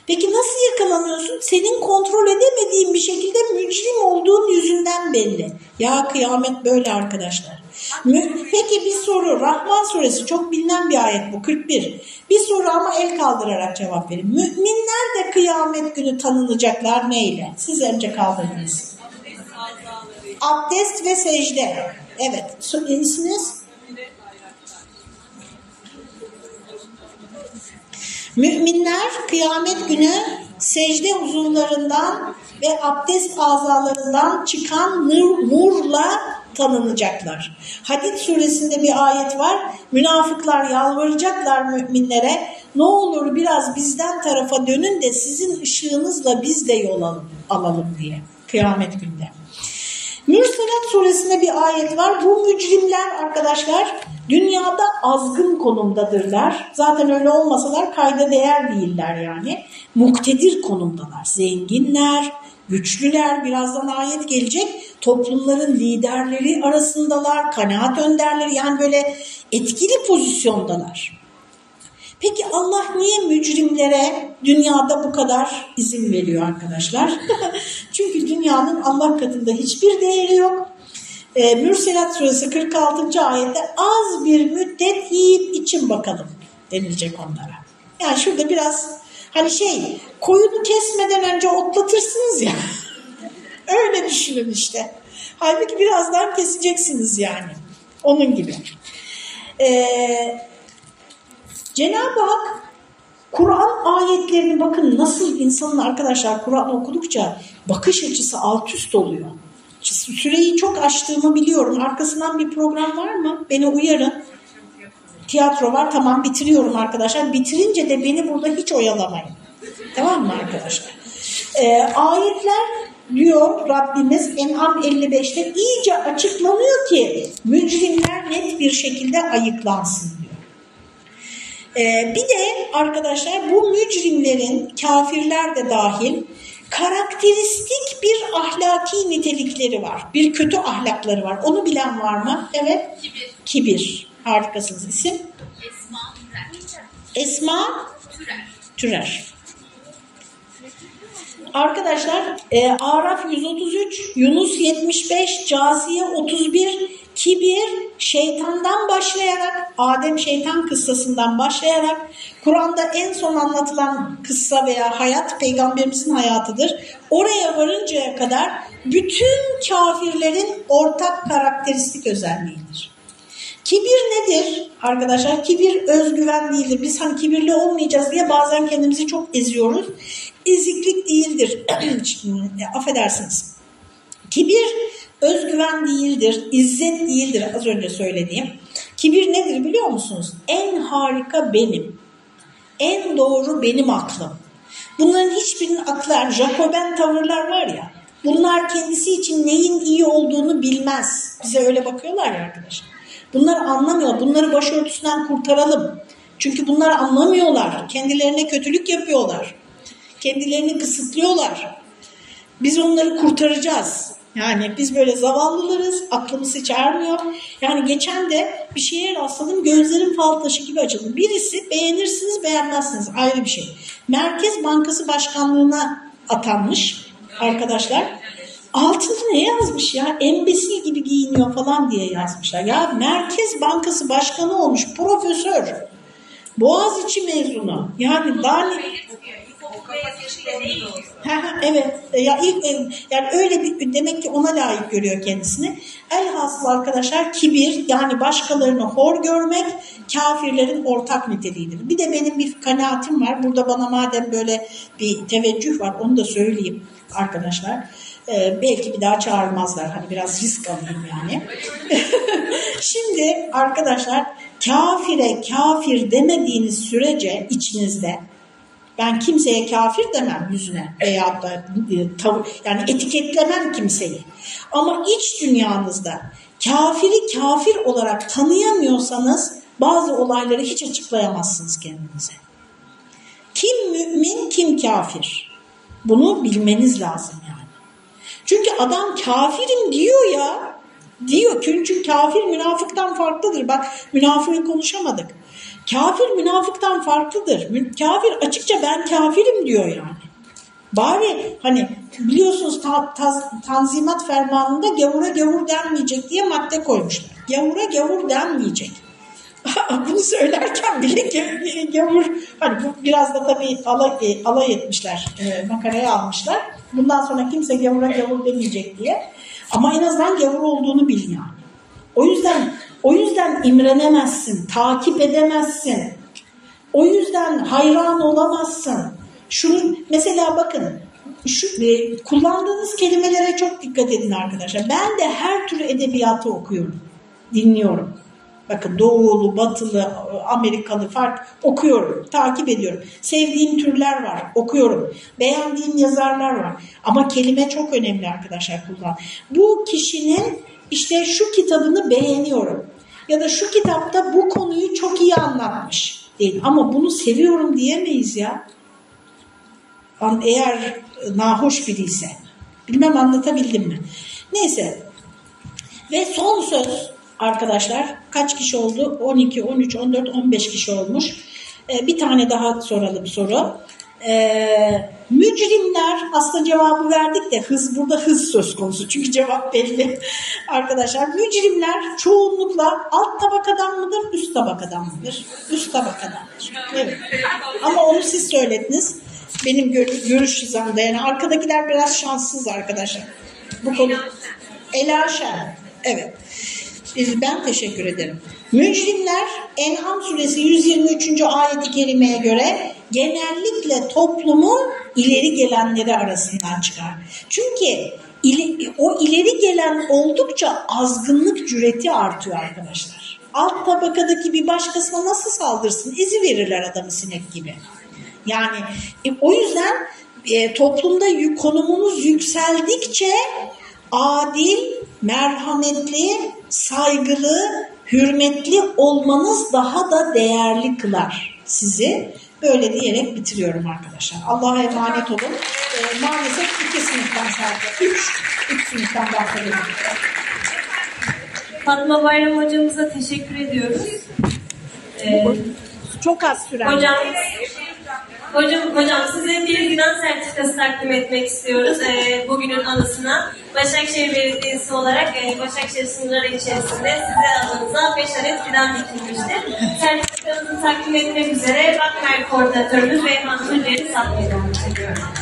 Peki nasıl yakalanıyorsun? Senin kontrol edemediğin bir şekilde mücrim olduğun yüzünden belli. Ya kıyamet böyle arkadaşlar. Peki bir soru. Rahman suresi çok bilinen bir ayet bu 41. Bir soru ama el kaldırarak cevap verin. Müminler de kıyamet günü tanınacaklar neyle? Siz önce kaldırdınız. Abdest ve secde. Evet. İsminiz? Müminler kıyamet günü secde uzunlarından ve abdest azalarından çıkan nur, nurla tanınacaklar. Hadid suresinde bir ayet var. Münafıklar yalvaracaklar müminlere. Ne olur biraz bizden tarafa dönün de sizin ışığınızla biz de yol alalım diye kıyamet günde. Mürselat suresinde bir ayet var. Bu mücrimler arkadaşlar dünyada azgın konumdadırlar. Zaten öyle olmasalar kayda değer değiller yani. Muktedir konumdalar. Zenginler, güçlüler birazdan ayet gelecek. Toplumların liderleri arasındalar, kanaat önderleri yani böyle etkili pozisyondalar. Peki Allah niye mücrimlere dünyada bu kadar izin veriyor arkadaşlar? Çünkü dünyanın Allah katında hiçbir değeri yok. E, Mürselat suresi 46. ayette az bir müddet yiyip için bakalım denilecek onlara. Yani şurada biraz hani şey koyunu kesmeden önce otlatırsınız ya. Öyle düşünün işte. Halbuki birazdan keseceksiniz yani. Onun gibi. Ee, Cenab-ı Hak Kur'an ayetlerini bakın nasıl insanın arkadaşlar Kur'an okudukça bakış açısı alt üst oluyor. Süreyi çok açtığımı biliyorum. Arkasından bir program var mı? Beni uyarın. Tiyatro var. Tamam bitiriyorum arkadaşlar. Bitirince de beni burada hiç oyalamayın. Tamam mı arkadaşlar? Ee, ayetler diyor Rabbimiz En'am 55'te iyice açıklanıyor ki mücrimler net bir şekilde ayıklansın diyor. Ee, bir de arkadaşlar bu mücrimlerin kafirler de dahil karakteristik bir ahlaki nitelikleri var. Bir kötü ahlakları var. Onu bilen var mı? Evet. Kibir. Kibir. Harikasınız isim. Esma. Esma Türer. Türer. Arkadaşlar e, Araf 133, Yunus 75, Casiye 31, Kibir şeytandan başlayarak, Adem şeytan kıssasından başlayarak Kur'an'da en son anlatılan kıssa veya hayat peygamberimizin hayatıdır. Oraya varıncaya kadar bütün kafirlerin ortak karakteristik özelliğidir. Kibir nedir arkadaşlar? Kibir özgüven değildir. Biz hani kibirli olmayacağız diye bazen kendimizi çok eziyoruz. Eziklik değildir. Affedersiniz. Kibir özgüven değildir, izzet değildir az önce söylediğim. Kibir nedir biliyor musunuz? En harika benim. En doğru benim aklım. Bunların hiçbirinin aklı, yani Jacoben tavırlar var ya, bunlar kendisi için neyin iyi olduğunu bilmez. Bize öyle bakıyorlar ya arkadaşlar. Bunları anlamıyorlar. Bunları başörtüsünden kurtaralım. Çünkü bunlar anlamıyorlar. Kendilerine kötülük yapıyorlar. Kendilerini kısıtlıyorlar. Biz onları kurtaracağız. Yani biz böyle zavallılarız, aklımız hiç ermiyor. Yani geçen de bir şeye rastladım, gözlerim fal taşı gibi açıldı. Birisi beğenirsiniz, beğenmezsiniz ayrı bir şey. Merkez Bankası Başkanlığı'na atanmış arkadaşlar. Altında ne yazmış ya? Embesil gibi giyiniyor falan diye yazmışlar. Ya Merkez Bankası Başkanı olmuş, profesör. Boğaziçi mezunu. Yani daha ne... Evet ya ilk yani öyle bir demek ki ona layık görüyor kendisini. Elhasıl arkadaşlar kibir yani başkalarını hor görmek kafirlerin ortak niteliğidir. Bir de benim bir kanaatim var. Burada bana madem böyle bir teveccüh var onu da söyleyeyim arkadaşlar. Ee, belki bir daha çağırmazlar. Hani biraz risk alayım yani. Şimdi arkadaşlar kafire kafir demediğiniz sürece içinizde ben kimseye kafir demem yüzüne veya da tavır, yani etiketlemem kimseyi. Ama iç dünyanızda kafiri kafir olarak tanıyamıyorsanız bazı olayları hiç açıklayamazsınız kendinize. Kim mümin, kim kafir? Bunu bilmeniz lazım yani. Çünkü adam kafirim diyor ya. Diyor çünkü kafir münafıktan farklıdır. Bak münafığı konuşamadık. Kafir münafıktan farklıdır. Kafir açıkça ben kafirim diyor yani. Bari hani biliyorsunuz ta, ta, Tanzimat Fermanı'nda gavura gavur denmeyecek diye madde koymuşlar. Gavura gavur denmeyecek. Bunu söylerken bile gavur hani bu biraz da tabii alay, alay etmişler, e, makaraya almışlar. Bundan sonra kimse gavura gavur demeyecek diye. Ama en azından gavur olduğunu bil yani. O yüzden o yüzden imrenemezsin, takip edemezsin. O yüzden hayran olamazsın. Şunu mesela bakın şu e, kullandığınız kelimelere çok dikkat edin arkadaşlar. Ben de her tür edebiyatı okuyorum, dinliyorum. Bakın doğulu, batılı, Amerikalı fark okuyorum, takip ediyorum. Sevdiğim türler var, okuyorum. Beğendiğim yazarlar var. Ama kelime çok önemli arkadaşlar kullan. Bu kişinin işte şu kitabını beğeniyorum. Ya da şu kitapta bu konuyu çok iyi anlatmış değil. Ama bunu seviyorum diyemeyiz ya. Eğer nahoş biri ise. Bilmem anlatabildim mi? Neyse. Ve son söz arkadaşlar kaç kişi oldu? 12, 13, 14, 15 kişi olmuş. Ee, bir tane daha soralım soru. Ee, mücrimler aslında cevabı verdik de hız burada hız söz konusu çünkü cevap belli arkadaşlar mücrimler çoğunlukla alt tabakadan mıdır üst tabakadan mıdır üst tabakadandır evet. ama onu siz söylediniz benim gör görüş hizamda yani arkadakiler biraz şanssız arkadaşlar bu konu. Ela Şen. Evet. Ben teşekkür ederim. Mücrimler En'am suresi 123. ayeti kerimeye göre genellikle toplumun ileri gelenleri arasından çıkar. Çünkü o ileri gelen oldukça azgınlık cüreti artıyor arkadaşlar. Alt tabakadaki bir başkasına nasıl saldırsın? İzi verirler adamı sinek gibi. Yani e, o yüzden e, toplumda yük, yükseldikçe adil, merhametli, saygılı, hürmetli olmanız daha da değerli kılar sizi. Böyle diyerek bitiriyorum arkadaşlar. Allah'a emanet olun. E, maalesef iki sınıftan sadece. Üç, üç sınıftan bahsedelim. Fatma Bayram hocamıza teşekkür ediyoruz. Ee, Çok az süren. hocam, hocam, hocam size bir finans sertifikası takdim etmek istiyoruz ee, bugünün anısına. Başakşehir Belediyesi olarak e, Başakşehir sınırları içerisinde size adınıza 5 adet fidan dikilmiştir. Sertifikanızı takdim etmek üzere Bakmer Koordinatörümüz Beyhan satmaya devam ediyorum.